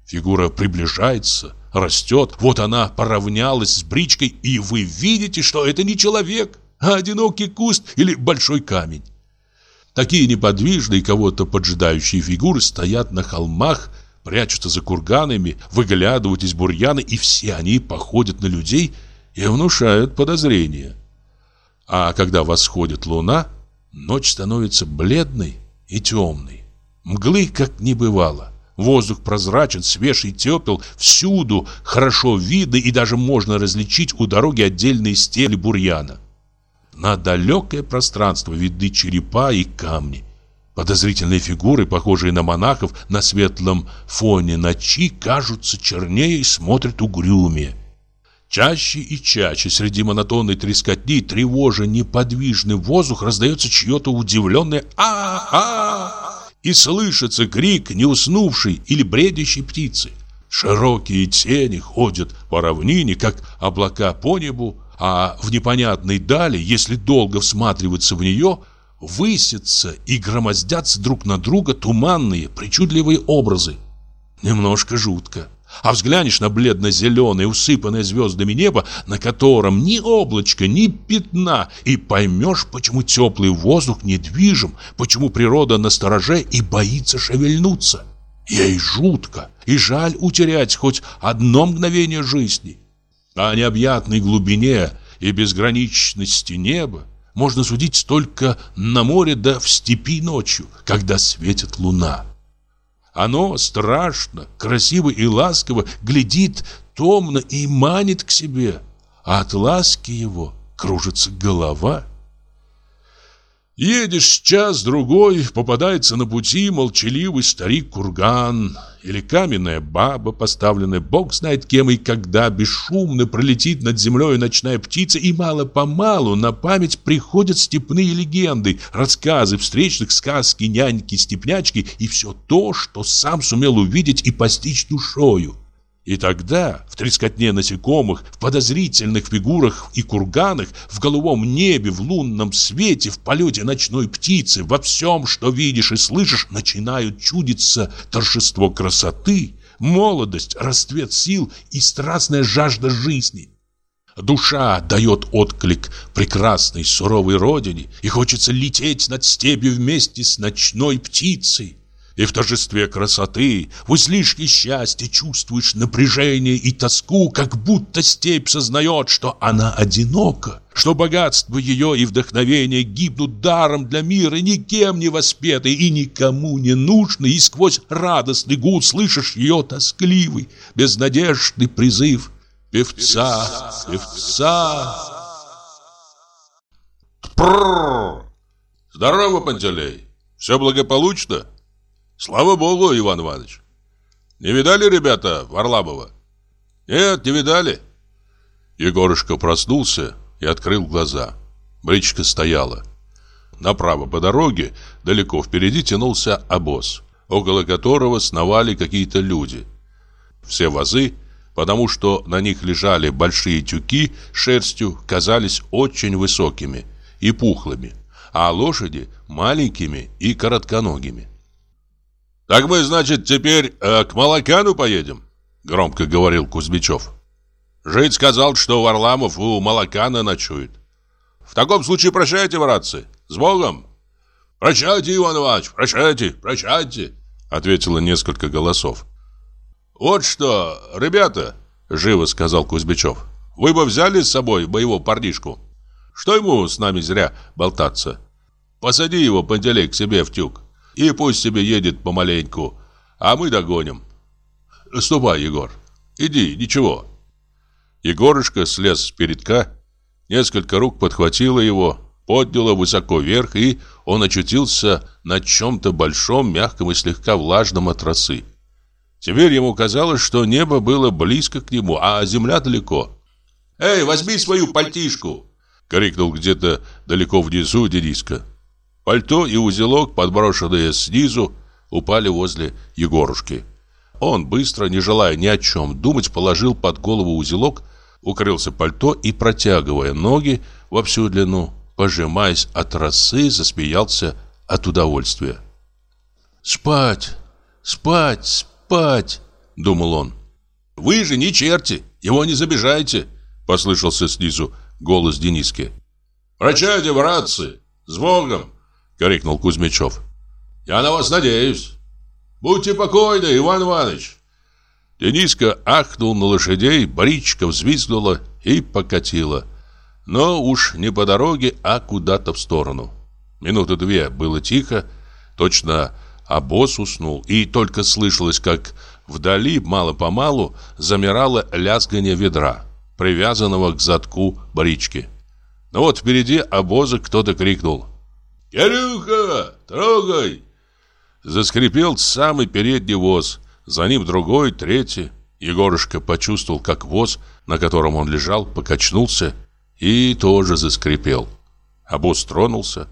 Фигура приближается, растет. Вот она поравнялась с бричкой, и вы видите, что это не человек а одинокий куст или большой камень. Такие неподвижные, кого-то поджидающие фигуры стоят на холмах, прячутся за курганами, выглядывают из бурьяна, и все они походят на людей и внушают подозрения. А когда восходит луна, ночь становится бледной и темной. Мглы как не бывало. Воздух прозрачен, свеж и тепел, всюду хорошо видно и даже можно различить у дороги отдельные стебли бурьяна. На далекое пространство видны черепа и камни. Подозрительные фигуры, похожие на монахов, на светлом фоне ночи кажутся чернее и смотрят угрюмее. Чаще и чаще среди монотонной трескотни, тревожа неподвижный воздух, раздается чье-то удивленное а а и слышится крик неуснувшей или бредящей птицы. Широкие тени ходят по равнине, как облака по небу, а в непонятной дали, если долго всматриваться в нее, высятся и громоздятся друг на друга туманные, причудливые образы. Немножко жутко. А взглянешь на бледно-зеленое, усыпанное звездами небо, на котором ни облачка, ни пятна, и поймешь, почему теплый воздух недвижим, почему природа настороже и боится шевельнуться. Ей жутко и жаль утерять хоть одно мгновение жизни. О необъятной глубине и безграничности неба можно судить только на море да в степи ночью, когда светит луна. Оно страшно, красиво и ласково глядит томно и манит к себе, а от ласки его кружится голова. Едешь час-другой, попадается на пути молчаливый старик-курган или каменная баба, поставленная бог знает кем и когда бесшумно пролетит над землей ночная птица, и мало-помалу на память приходят степные легенды, рассказы встречных, сказки, няньки, и все то, что сам сумел увидеть и постичь душою. И тогда в трескотне насекомых, в подозрительных фигурах и курганах, в голубом небе, в лунном свете, в полете ночной птицы, во всем, что видишь и слышишь, начинают чудиться торжество красоты, молодость, расцвет сил и страстная жажда жизни. Душа дает отклик прекрасной суровой родине, и хочется лететь над степью вместе с ночной птицей. И в торжестве красоты, в излишке счастья чувствуешь напряжение и тоску, как будто степь сознает, что она одинока, что богатство ее и вдохновение гибнут даром для мира, никем не воспетый и никому не нужный, и сквозь радостный гул слышишь ее тоскливый, безнадежный призыв «Певца! Певца!» Прррр! Здорово, Пантелей! Все благополучно? Слава богу, Иван Иванович. Не видали, ребята, Варламова? Нет, не видали. Егорушка проснулся и открыл глаза. Бричка стояла. Направо по дороге, далеко впереди тянулся обоз, около которого сновали какие-то люди. Все вазы, потому что на них лежали большие тюки шерстью, казались очень высокими и пухлыми, а лошади маленькими и коротконогими. «Так мы, значит, теперь э, к Малакану поедем?» Громко говорил Кузьмичев. «Жить сказал, что Варламов у Малакана ночует. В таком случае прощайте, братцы, с Богом!» «Прощайте, Иван Иванович, прощайте, прощайте!» Ответило несколько голосов. «Вот что, ребята!» Живо сказал Кузьмичев. «Вы бы взяли с собой моего парнишку. Что ему с нами зря болтаться? Посади его, Пантелей, к себе в тюк. И пусть себе едет помаленьку, а мы догоним. Ступай, Егор. Иди, ничего. Егорушка слез с передка, несколько рук подхватило его, подняло высоко вверх, и он очутился на чем-то большом, мягком и слегка влажном от росы. Теперь ему казалось, что небо было близко к нему, а земля далеко. «Эй, возьми свою пальтишку!» — крикнул где-то далеко внизу Дениска. Пальто и узелок, подброшенные снизу, упали возле Егорушки. Он быстро, не желая ни о чем думать, положил под голову узелок, укрылся пальто и, протягивая ноги во всю длину, пожимаясь от росы, засмеялся от удовольствия. «Спать! Спать! Спать!» — думал он. «Вы же не черти! Его не забежайте!» — послышался снизу голос Дениски. «Прощайте, братцы! С Богом!» — крикнул Кузьмичев. «Я на вас надеюсь. Будьте покойны, Иван Иванович!» Дениска ахнул на лошадей, бричка взвизгнула и покатила. Но уж не по дороге, а куда-то в сторону. Минуты две было тихо, точно обоз уснул, и только слышалось, как вдали мало-помалу замирало лязгание ведра, привязанного к задку брички. Но вот впереди обоза кто-то крикнул «Кирюха, трогай!» Заскрипел самый передний воз, за ним другой, третий. Егорушка почувствовал, как воз, на котором он лежал, покачнулся и тоже заскрипел. Босс тронулся.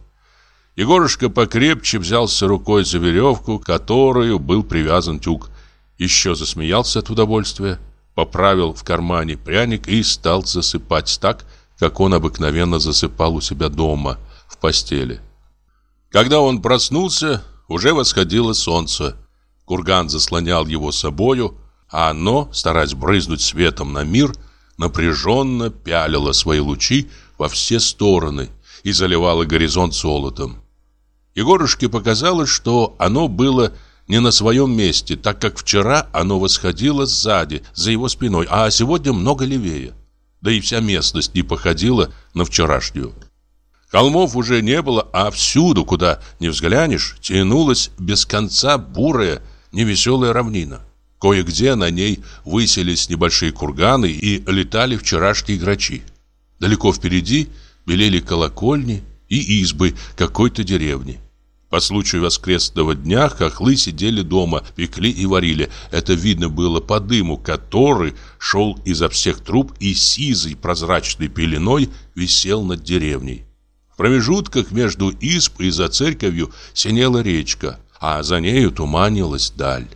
Егорушка покрепче взялся рукой за веревку, которую был привязан тюк. Еще засмеялся от удовольствия, поправил в кармане пряник и стал засыпать так, как он обыкновенно засыпал у себя дома, в постели. Когда он проснулся, уже восходило солнце. Курган заслонял его собою, а оно, стараясь брызнуть светом на мир, напряженно пялило свои лучи во все стороны и заливало горизонт золотом. Егорушке показалось, что оно было не на своем месте, так как вчера оно восходило сзади, за его спиной, а сегодня много левее. Да и вся местность не походила на вчерашнюю. Холмов уже не было, а всюду, куда не взглянешь, тянулась без конца бурая, невеселая равнина. Кое-где на ней высились небольшие курганы и летали вчерашние грачи. Далеко впереди белели колокольни и избы какой-то деревни. По случаю воскресного дня хохлы сидели дома, пекли и варили. Это видно было по дыму, который шел изо всех труб и сизой прозрачной пеленой висел над деревней. Промежутках между изб и за церковью синела речка, а за нею туманилась даль.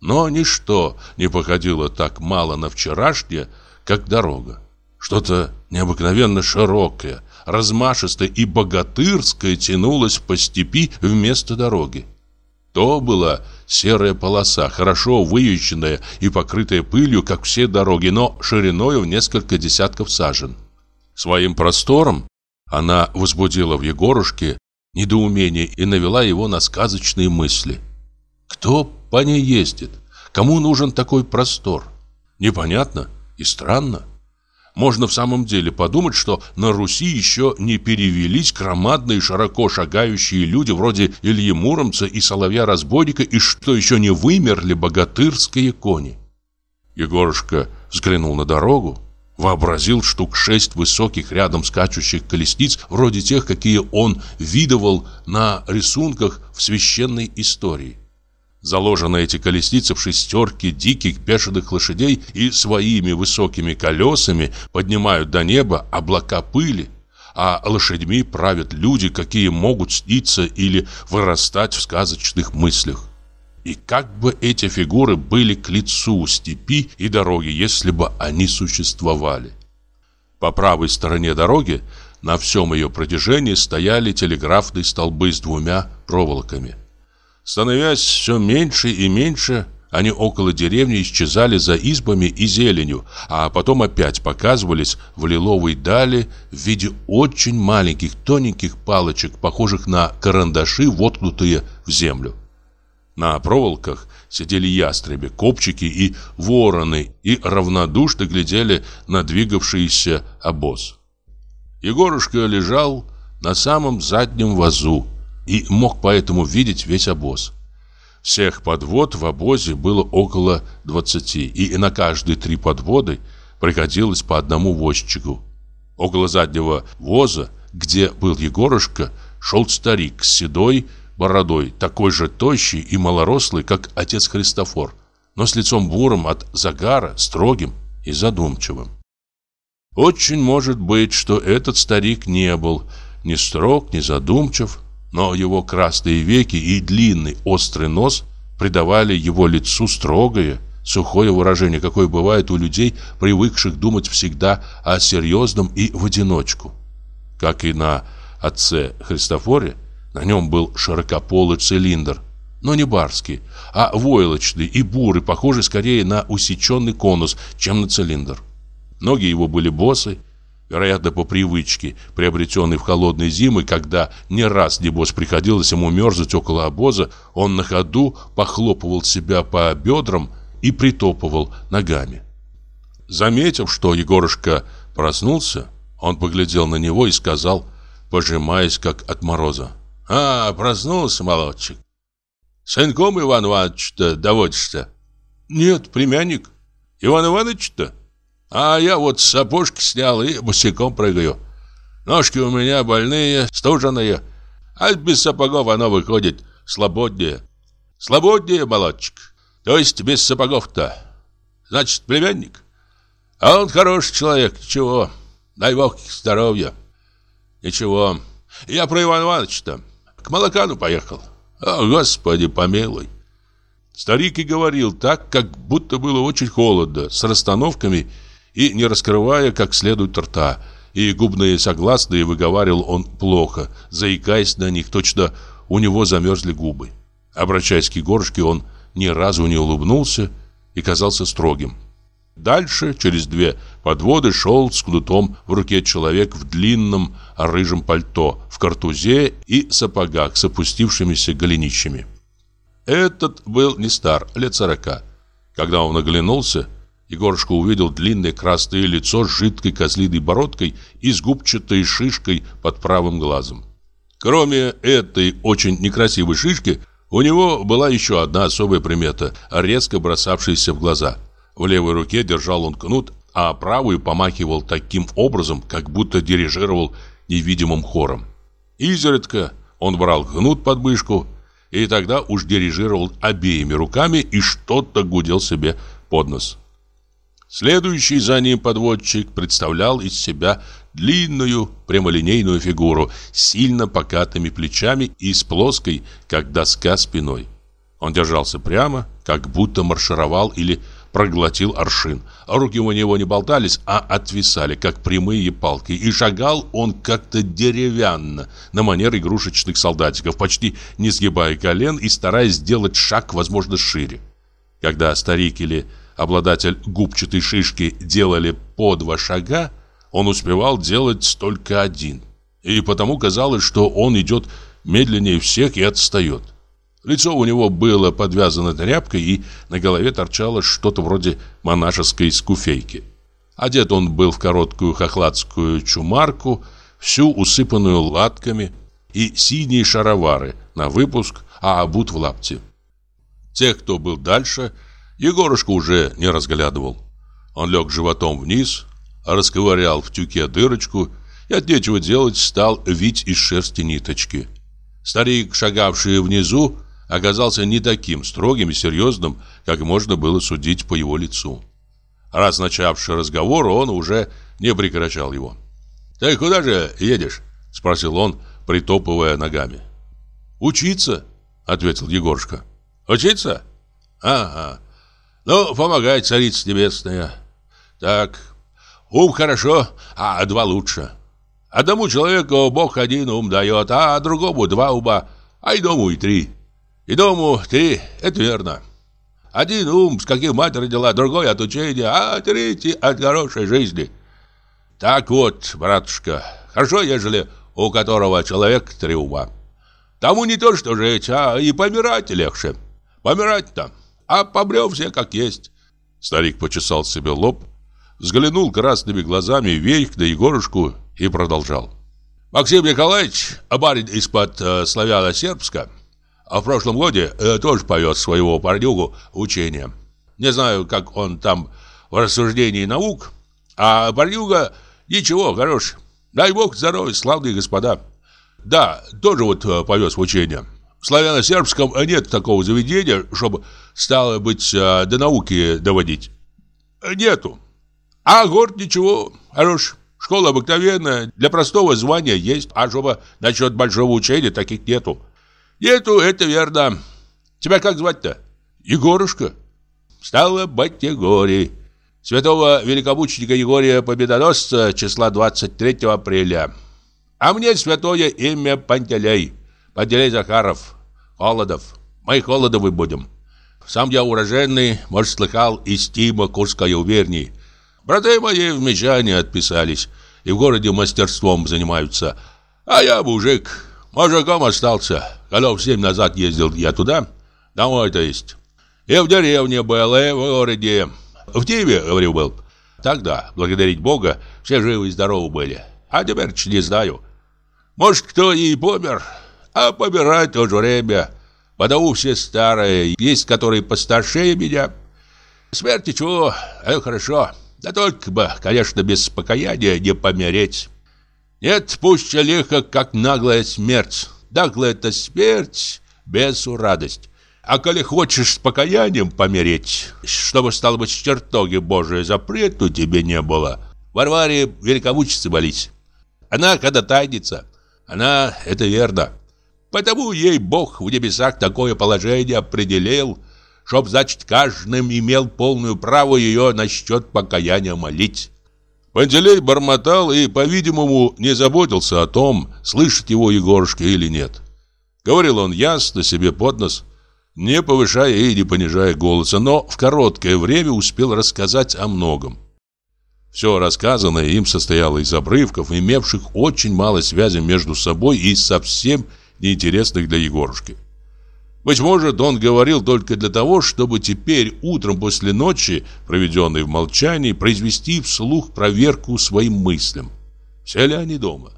Но ничто не походило так мало на вчерашнее, как дорога. Что-то необыкновенно широкое, размашистое и богатырское тянулось по степи вместо дороги. То была серая полоса, хорошо выезженная и покрытая пылью, как все дороги, но шириною в несколько десятков сажен. Своим простором она возбудила в Егорушке недоумение и навела его на сказочные мысли. Кто по ней ездит? Кому нужен такой простор? Непонятно и странно. Можно в самом деле подумать, что на Руси еще не перевелись громадные широко шагающие люди вроде Ильи Муромца и Соловья-разбойника, и что еще не вымерли богатырские кони. Егорушка взглянул на дорогу, вообразил штук шесть высоких рядом скачущих колесниц, вроде тех, какие он видывал на рисунках в священной истории. Заложены эти колесницы в шестерки диких бешеных лошадей и своими высокими колесами поднимают до неба облака пыли, а лошадьми правят люди, какие могут сниться или вырастать в сказочных мыслях. И как бы эти фигуры были к лицу степи и дороги, если бы они существовали. По правой стороне дороги на всем ее протяжении стояли телеграфные столбы с двумя проволоками – Становясь все меньше и меньше, они около деревни исчезали за избами и зеленью, а потом опять показывались в лиловой дали в виде очень маленьких тоненьких палочек, похожих на карандаши, воткнутые в землю. На проволоках сидели ястребы, копчики и вороны и равнодушно глядели на двигавшийся обоз. Егорушка лежал на самом заднем вазу, и мог поэтому видеть весь обоз. Всех подвод в обозе было около 20, и на каждые три подводы приходилось по одному возчику. Около заднего воза, где был Егорушка, шел старик с седой бородой, такой же тощий и малорослый, как отец Христофор, но с лицом бурым от загара, строгим и задумчивым. Очень может быть, что этот старик не был ни строг, ни задумчив, но его красные веки и длинный острый нос придавали его лицу строгое, сухое выражение, какое бывает у людей, привыкших думать всегда о серьезном и в одиночку. Как и на отце Христофоре, на нем был широкополый цилиндр, но не барский, а войлочный и бурый, похожий скорее на усеченный конус, чем на цилиндр. Ноги его были босы, Вероятно, по привычке, приобретенной в холодные зимы, когда не раз, небось, приходилось ему мерзнуть около обоза, он на ходу похлопывал себя по бедрам и притопывал ногами. Заметив, что Егорушка проснулся, он поглядел на него и сказал, пожимаясь как от мороза. «А, проснулся, молодчик. Сынком Иван Иванович-то доводишься?» «Нет, племянник. Иван Иванович-то?» А я вот сапожки снял и босиком прыгаю. Ножки у меня больные, стуженные, а без сапогов оно выходит слободнее. Слободнее, молодчик. То есть без сапогов-то. Значит, племянник. А он хороший человек, ничего. Дай бог здоровья. Ничего. Я про Иван Ивановича-то. К Молокану поехал. О, Господи, помилуй. Старик и говорил так, как будто было очень холодно, с расстановками и не раскрывая как следует рта, и губные согласные выговаривал он плохо, заикаясь на них, точно у него замерзли губы. Обращаясь к Егорушке, он ни разу не улыбнулся и казался строгим. Дальше, через две подводы, шел с кнутом в руке человек в длинном рыжем пальто, в картузе и сапогах с опустившимися голенищами. Этот был не стар, лет сорока. Когда он оглянулся, Егорушка увидел длинное красное лицо с жидкой козлиной бородкой и с губчатой шишкой под правым глазом. Кроме этой очень некрасивой шишки, у него была еще одна особая примета, резко бросавшаяся в глаза. В левой руке держал он кнут, а правую помахивал таким образом, как будто дирижировал невидимым хором. Изредка он брал кнут под мышку, и тогда уж дирижировал обеими руками и что-то гудел себе под нос. Следующий за ним подводчик представлял из себя длинную прямолинейную фигуру с сильно покатыми плечами и с плоской, как доска, спиной. Он держался прямо, как будто маршировал или проглотил аршин. Руки у него не болтались, а отвисали, как прямые палки. И шагал он как-то деревянно, на манер игрушечных солдатиков, почти не сгибая колен и стараясь сделать шаг, возможно, шире. Когда старик или обладатель губчатой шишки делали по два шага, он успевал делать только один. И потому казалось, что он идет медленнее всех и отстает. Лицо у него было подвязано тряпкой, и на голове торчало что-то вроде монашеской скуфейки. Одет он был в короткую хохладскую чумарку, всю усыпанную латками, и синие шаровары на выпуск, а обут в лапте. Тех, кто был дальше, Егорушка уже не разглядывал. Он лег животом вниз, расковырял в тюке дырочку и от нечего делать стал вить из шерсти ниточки. Старик, шагавший внизу, оказался не таким строгим и серьезным, как можно было судить по его лицу. Раз начавший разговор, он уже не прекращал его. «Ты куда же едешь?» – спросил он, притопывая ногами. «Учиться», – ответил Егорушка. «Учиться? Ага. Ну, помогай, царица небесная. Так, ум хорошо, а два лучше. Одному человеку Бог один ум дает, а другому два ума, а иному и три. И дому три, это верно. Один ум, с каким мать родила, другой от учения, а третий от хорошей жизни. Так вот, братушка, хорошо, ежели у которого человек три ума. Тому не то, что жить, а и помирать легче. Помирать-то, а помрем все как есть. Старик почесал себе лоб, взглянул красными глазами вверх на Егорушку и продолжал. Максим Николаевич, барин из-под э, славяно-сербска, а в прошлом годе э, тоже повез своего парнюгу учение. Не знаю, как он там в рассуждении наук, а парнюга ничего, хорош. Дай бог здоровья, славные господа. Да, тоже вот э, повез в учение. В славяно-сербском нет такого заведения, чтобы, стало быть, э, до науки доводить. Нету. А город ничего, хорош. Школа обыкновенная, для простого звания есть, а чтобы насчет большого учения таких нету. Нету, это верно. Тебя как звать-то? Егорушка. Стало быть, Егорий. Святого великомученика Егория Победоносца числа 23 апреля. А мне святое имя Пантелей. Пантелей Захаров. Холодов. Мы Холодовы будем. Сам я уроженный, может, слыхал, из Тима Курской губернии. Браты мои в Мечане отписались и в городе мастерством занимаются. А я мужик, Мужиком остался. Голов семь назад ездил я туда, домой то есть. И в деревне был, и в городе. В Тиве, говорю, был. Тогда, благодарить Бога, все живы и здоровы были. А теперь не знаю. Может, кто и помер, а помирать в то же время. Потому все старые, есть которые постарше меня. Смерти чего, это хорошо. Да только бы, конечно, без покаяния не помереть. Нет, пусть лихо, как наглая смерть. Наглая-то смерть, бесу радость. А коли хочешь с покаянием помереть, чтобы, стало быть, чертоги Божие запрету тебе не было, Варваре великомучице молись. Она когда тайнится, она это верно. Потому ей Бог в небесах такое положение определил, чтоб, значит, каждым имел полную право ее насчет покаяния молить. Пантелей бормотал и, по-видимому, не заботился о том, слышит его Егорушка или нет. Говорил он ясно себе под нос, не повышая и не понижая голоса, но в короткое время успел рассказать о многом. Все рассказанное им состояло из обрывков, имевших очень мало связи между собой и совсем неинтересных для Егорушки. Быть может, он говорил только для того, чтобы теперь утром после ночи, проведенной в молчании, произвести вслух проверку своим мыслям. Все ли они дома?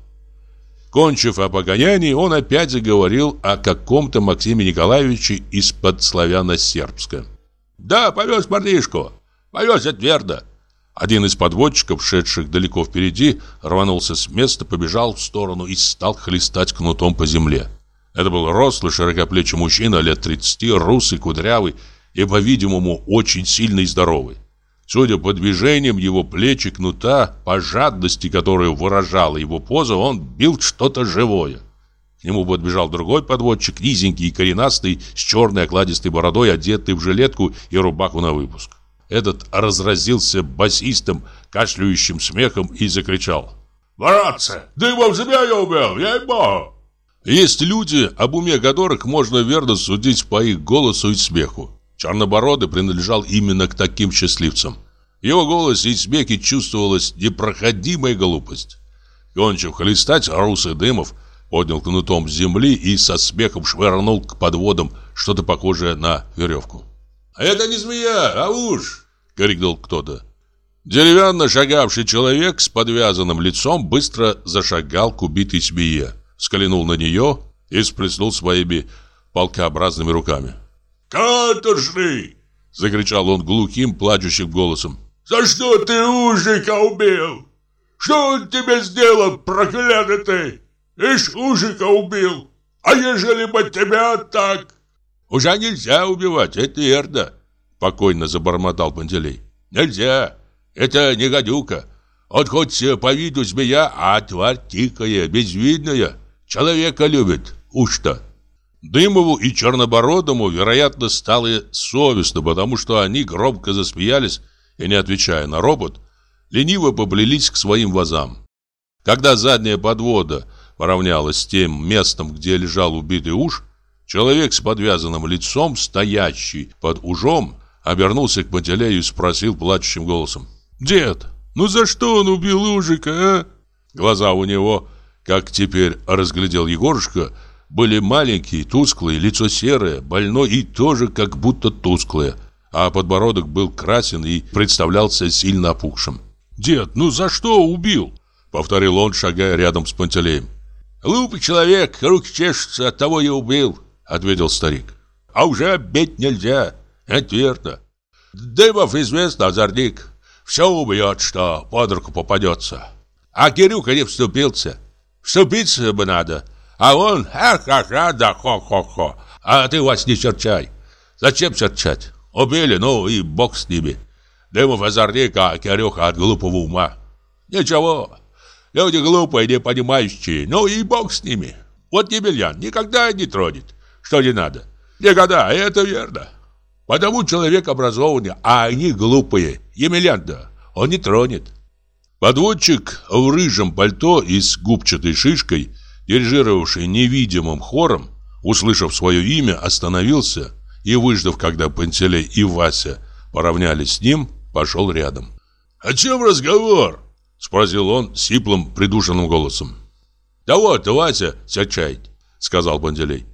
Кончив о погонянии, он опять заговорил о каком-то Максиме Николаевиче из-под славяно-сербска. «Да, повез парнишку. Повез, это верно. Один из подводчиков, шедших далеко впереди, рванулся с места, побежал в сторону и стал хлестать кнутом по земле. Это был рослый, широкоплечий мужчина лет 30, русый, кудрявый и, по-видимому, очень сильный и здоровый. Судя по движениям его плечи кнута, по жадности, которую выражала его поза, он бил что-то живое. К нему подбежал другой подводчик, низенький и коренастый, с черной окладистой бородой, одетый в жилетку и рубаху на выпуск. Этот разразился басистым, кашляющим смехом и закричал. «Братцы, дымом змея убил, ей-богу!» Есть люди, об уме которых можно верно судить по их голосу и смеху. Чернобородый принадлежал именно к таким счастливцам. В его голосе и смехе чувствовалась непроходимая глупость. Кончив хлестать, русый Дымов поднял кнутом с земли и со смехом швырнул к подводам что-то похожее на веревку. «Это не змея, а уж!» — крикнул кто-то. Деревянно шагавший человек с подвязанным лицом быстро зашагал к убитой змее, скалянул на нее и сплеснул своими полкообразными руками. «Каторжный!» — закричал он глухим, плачущим голосом. «За что ты ужика убил? Что он тебе сделал, проклятый? Ишь, ужика убил! А ежели бы тебя так?» «Уже нельзя убивать, это верно», — покойно забормотал Пантелей. «Нельзя, это не гадюка. Он хоть по виду змея, а тварь тикая, безвидная. Человека любит, уж-то». Дымову и Чернобородому, вероятно, стало совестно, потому что они громко засмеялись и, не отвечая на робот, лениво поплелись к своим вазам. Когда задняя подвода поравнялась с тем местом, где лежал убитый уж, Человек с подвязанным лицом, стоящий под ужом, обернулся к Пантелею и спросил плачущим голосом. «Дед, ну за что он убил Ужика, а?» Глаза у него, как теперь разглядел Егорушка, были маленькие, тусклые, лицо серое, больное и тоже как будто тусклое, а подбородок был красен и представлялся сильно опухшим. «Дед, ну за что убил?» — повторил он, шагая рядом с Пантелеем. «Глупый человек, руки чешутся, от того и убил», ответил старик. А уже обедь нельзя, это верно. Дымов известно, озорник. Все убьет, что под руку попадется. А Кирюха не вступился. Вступиться бы надо. А он ха-ха-ха, да хо-хо-хо. А ты вас не черчай. Зачем черчать? Убили, ну и бог с ними. Дымов озорник, а Кирюха от глупого ума. Ничего, люди глупые, не понимающие, ну и бог с ними. Вот Емельян никогда не тронет что не надо. Никогда, это верно. Потому человек образованный, а они глупые. Емельян-то, он не тронет. Подводчик в рыжем пальто и с губчатой шишкой, дирижировавший невидимым хором, услышав свое имя, остановился и, выждав, когда Пантелей и Вася поравнялись с ним, пошел рядом. «О чем разговор?» — спросил он сиплым, придушенным голосом. «Да вот, Вася серчает», — сказал Пантелей.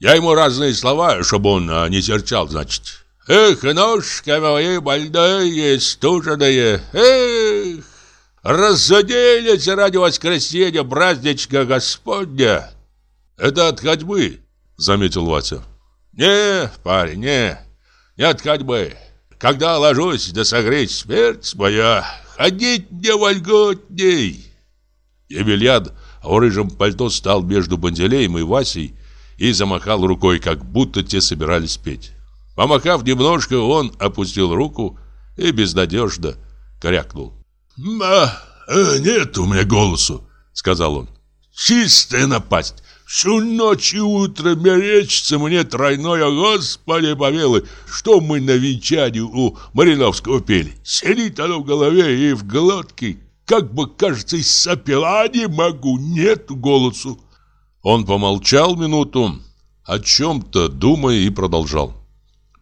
Я ему разные слова, чтобы он а, не серчал, значит. Эх, ножки мои больные, стуженные, эх, разоделись ради воскресенья праздничка Господня. Это от ходьбы, заметил Вася. Не, парень, не, не от ходьбы. Когда ложусь да согреть смерть моя, ходить мне вольготней. Емельян в рыжем пальто стал между Банделеем и Васей и замахал рукой, как будто те собирались петь. Помахав немножко, он опустил руку и безнадежно крякнул. «А, э, нет у меня голосу», — сказал он. «Чистая напасть. Всю ночь и утро мерещится мне тройное, Господи помилуй, что мы на венчании у Мариновского пели. Сидит оно в голове и в глотке, как бы, кажется, и сопела, а не могу, нет голосу. Он помолчал минуту, о чем-то думая и продолжал.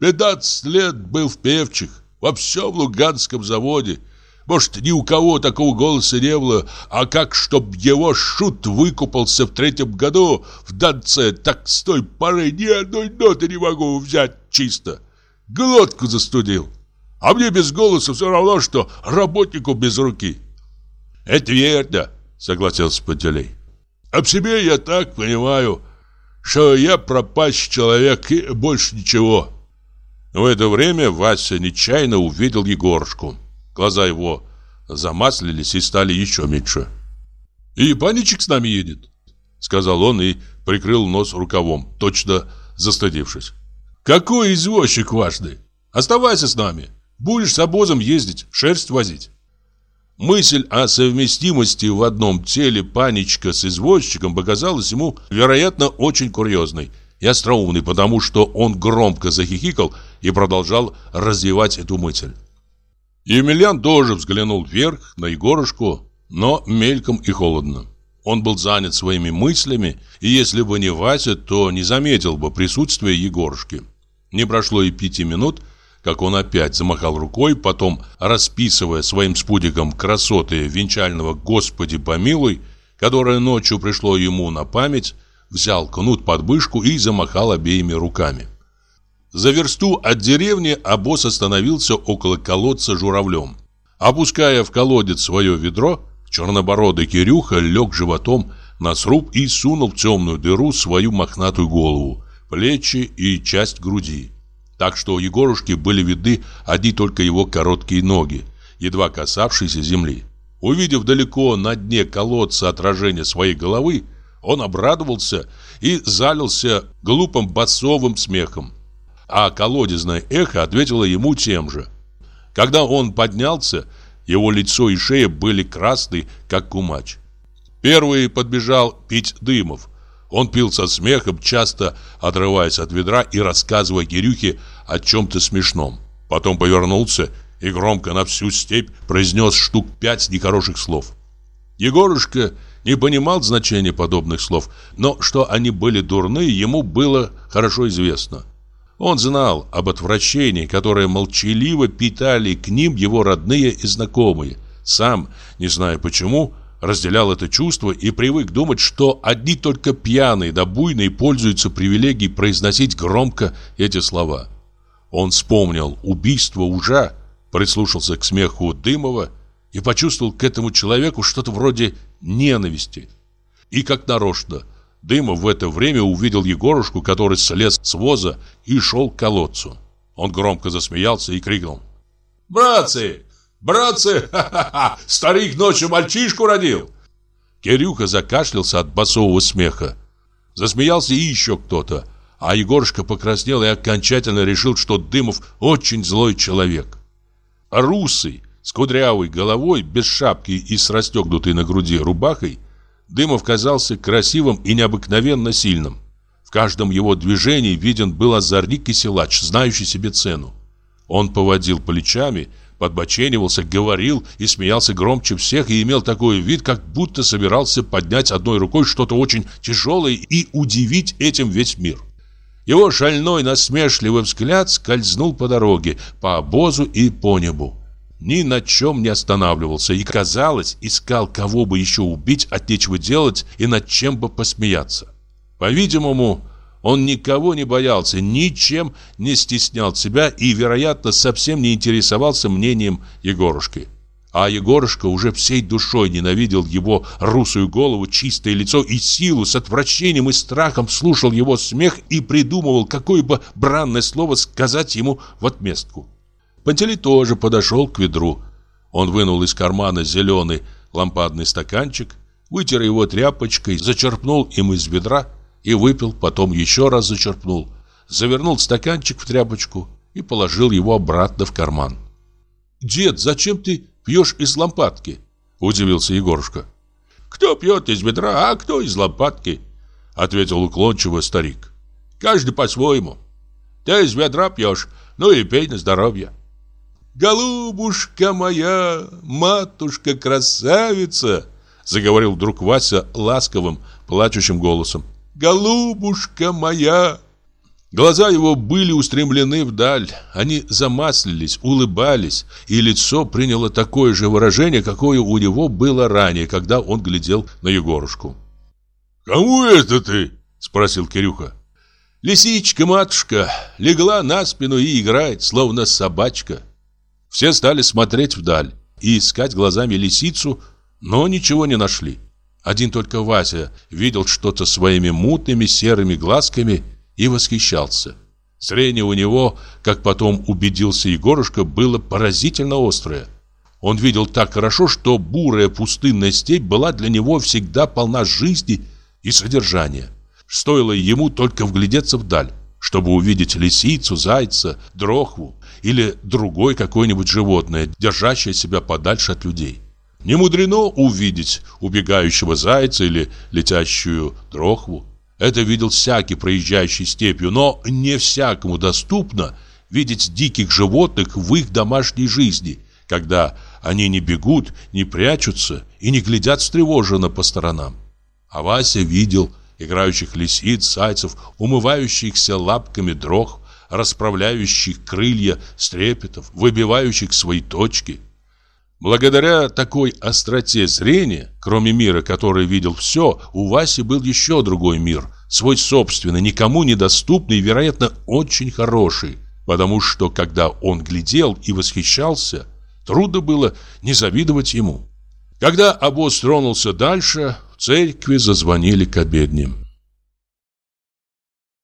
«Пятнадцать лет был в певчих, во всем Луганском заводе. Может, ни у кого такого голоса не было, а как, чтоб его шут выкупался в третьем году в Донце, так с той поры ни одной ноты не могу взять чисто. Глотку застудил. А мне без голоса все равно, что работнику без руки. Это верно, согласился Пантелей. Об себе я так понимаю, что я пропащий человек и больше ничего. В это время Вася нечаянно увидел Егорушку. Глаза его замаслились и стали еще меньше. «И паничек с нами едет», — сказал он и прикрыл нос рукавом, точно застыдившись. «Какой извозчик важный! Оставайся с нами, будешь с обозом ездить, шерсть возить». Мысль о совместимости в одном теле паничка с извозчиком показалась ему, вероятно, очень курьезной и остроумной, потому что он громко захихикал и продолжал развивать эту мысль. Емельян тоже взглянул вверх на Егорушку, но мельком и холодно. Он был занят своими мыслями, и если бы не Вася, то не заметил бы присутствия Егорушки. Не прошло и пяти минут, как он опять замахал рукой, потом, расписывая своим спутником красоты венчального «Господи помилуй», которое ночью пришло ему на память, взял кнут под мышку и замахал обеими руками. За версту от деревни обоз остановился около колодца журавлем. Опуская в колодец свое ведро, чернобородый Кирюха лег животом на сруб и сунул в темную дыру свою мохнатую голову, плечи и часть груди. Так что у Егорушки были видны одни только его короткие ноги, едва касавшиеся земли. Увидев далеко на дне колодца отражение своей головы, он обрадовался и залился глупым басовым смехом а колодезное эхо ответило ему тем же. Когда он поднялся, его лицо и шея были красны, как кумач. Первый подбежал пить дымов. Он пил со смехом, часто отрываясь от ведра и рассказывая Кирюхе о чем-то смешном. Потом повернулся и громко на всю степь произнес штук пять нехороших слов. Егорушка не понимал значения подобных слов, но что они были дурны, ему было хорошо известно. Он знал об отвращении, которое молчаливо питали к ним его родные и знакомые. Сам, не зная почему, разделял это чувство и привык думать, что одни только пьяные да буйные пользуются привилегией произносить громко эти слова. Он вспомнил убийство ужа, прислушался к смеху Дымова и почувствовал к этому человеку что-то вроде ненависти. И как нарочно – Дымов в это время увидел Егорушку, который слез с воза и шел к колодцу. Он громко засмеялся и крикнул. «Братцы! Братцы! Ха-ха-ха! Старик ночью мальчишку родил!» Кирюха закашлялся от басового смеха. Засмеялся и еще кто-то, а Егорушка покраснел и окончательно решил, что Дымов очень злой человек. Русый, с кудрявой головой, без шапки и с расстегнутой на груди рубахой, Дымов казался красивым и необыкновенно сильным. В каждом его движении виден был озорник и силач, знающий себе цену. Он поводил плечами, подбоченивался, говорил и смеялся громче всех и имел такой вид, как будто собирался поднять одной рукой что-то очень тяжелое и удивить этим весь мир. Его шальной насмешливый взгляд скользнул по дороге, по обозу и по небу ни на чем не останавливался и, казалось, искал кого бы еще убить от нечего делать и над чем бы посмеяться. По-видимому, он никого не боялся, ничем не стеснял себя и, вероятно, совсем не интересовался мнением Егорушки. А Егорушка уже всей душой ненавидел его русую голову, чистое лицо и силу, с отвращением и страхом слушал его смех и придумывал, какое бы бранное слово сказать ему в отместку. Пантелей тоже подошел к ведру. Он вынул из кармана зеленый лампадный стаканчик, вытер его тряпочкой, зачерпнул им из ведра и выпил, потом еще раз зачерпнул, завернул стаканчик в тряпочку и положил его обратно в карман. «Дед, зачем ты пьешь из лампадки?» – удивился Егорушка. «Кто пьет из ведра, а кто из лампадки?» – ответил уклончиво старик. «Каждый по-своему. Ты из ведра пьешь, ну и пей на здоровье. «Голубушка моя, матушка-красавица!» Заговорил вдруг Вася ласковым, плачущим голосом. голубушка моя!» Глаза его были устремлены вдаль, они замаслились, улыбались, и лицо приняло такое же выражение, какое у него было ранее, когда он глядел на Егорушку. «Кому это ты?» — спросил Кирюха. Лисичка, матушка, легла на спину и играет, словно собачка. Все стали смотреть вдаль и искать глазами лисицу, но ничего не нашли. Один только Вася видел что-то своими мутными серыми глазками и восхищался. Зрение у него, как потом убедился Егорушка, было поразительно острое. Он видел так хорошо, что бурая пустынная степь была для него всегда полна жизни и содержания. Стоило ему только вглядеться вдаль, чтобы увидеть лисицу, зайца, дрохву или другое какое-нибудь животное, держащее себя подальше от людей. Не мудрено увидеть убегающего зайца или летящую дрохву. Это видел всякий проезжающий степью, но не всякому доступно видеть диких животных в их домашней жизни, когда они не бегут, не прячутся и не глядят встревоженно по сторонам. А Вася видел играющих лисиц, зайцев, умывающихся лапками дрох, расправляющих крылья стрепетов, выбивающих свои точки – Благодаря такой остроте зрения, кроме мира, который видел все, у Васи был еще другой мир, свой собственный, никому недоступный вероятно, очень хороший, потому что, когда он глядел и восхищался, трудно было не завидовать ему. Когда обоз тронулся дальше, в церкви зазвонили к обедням.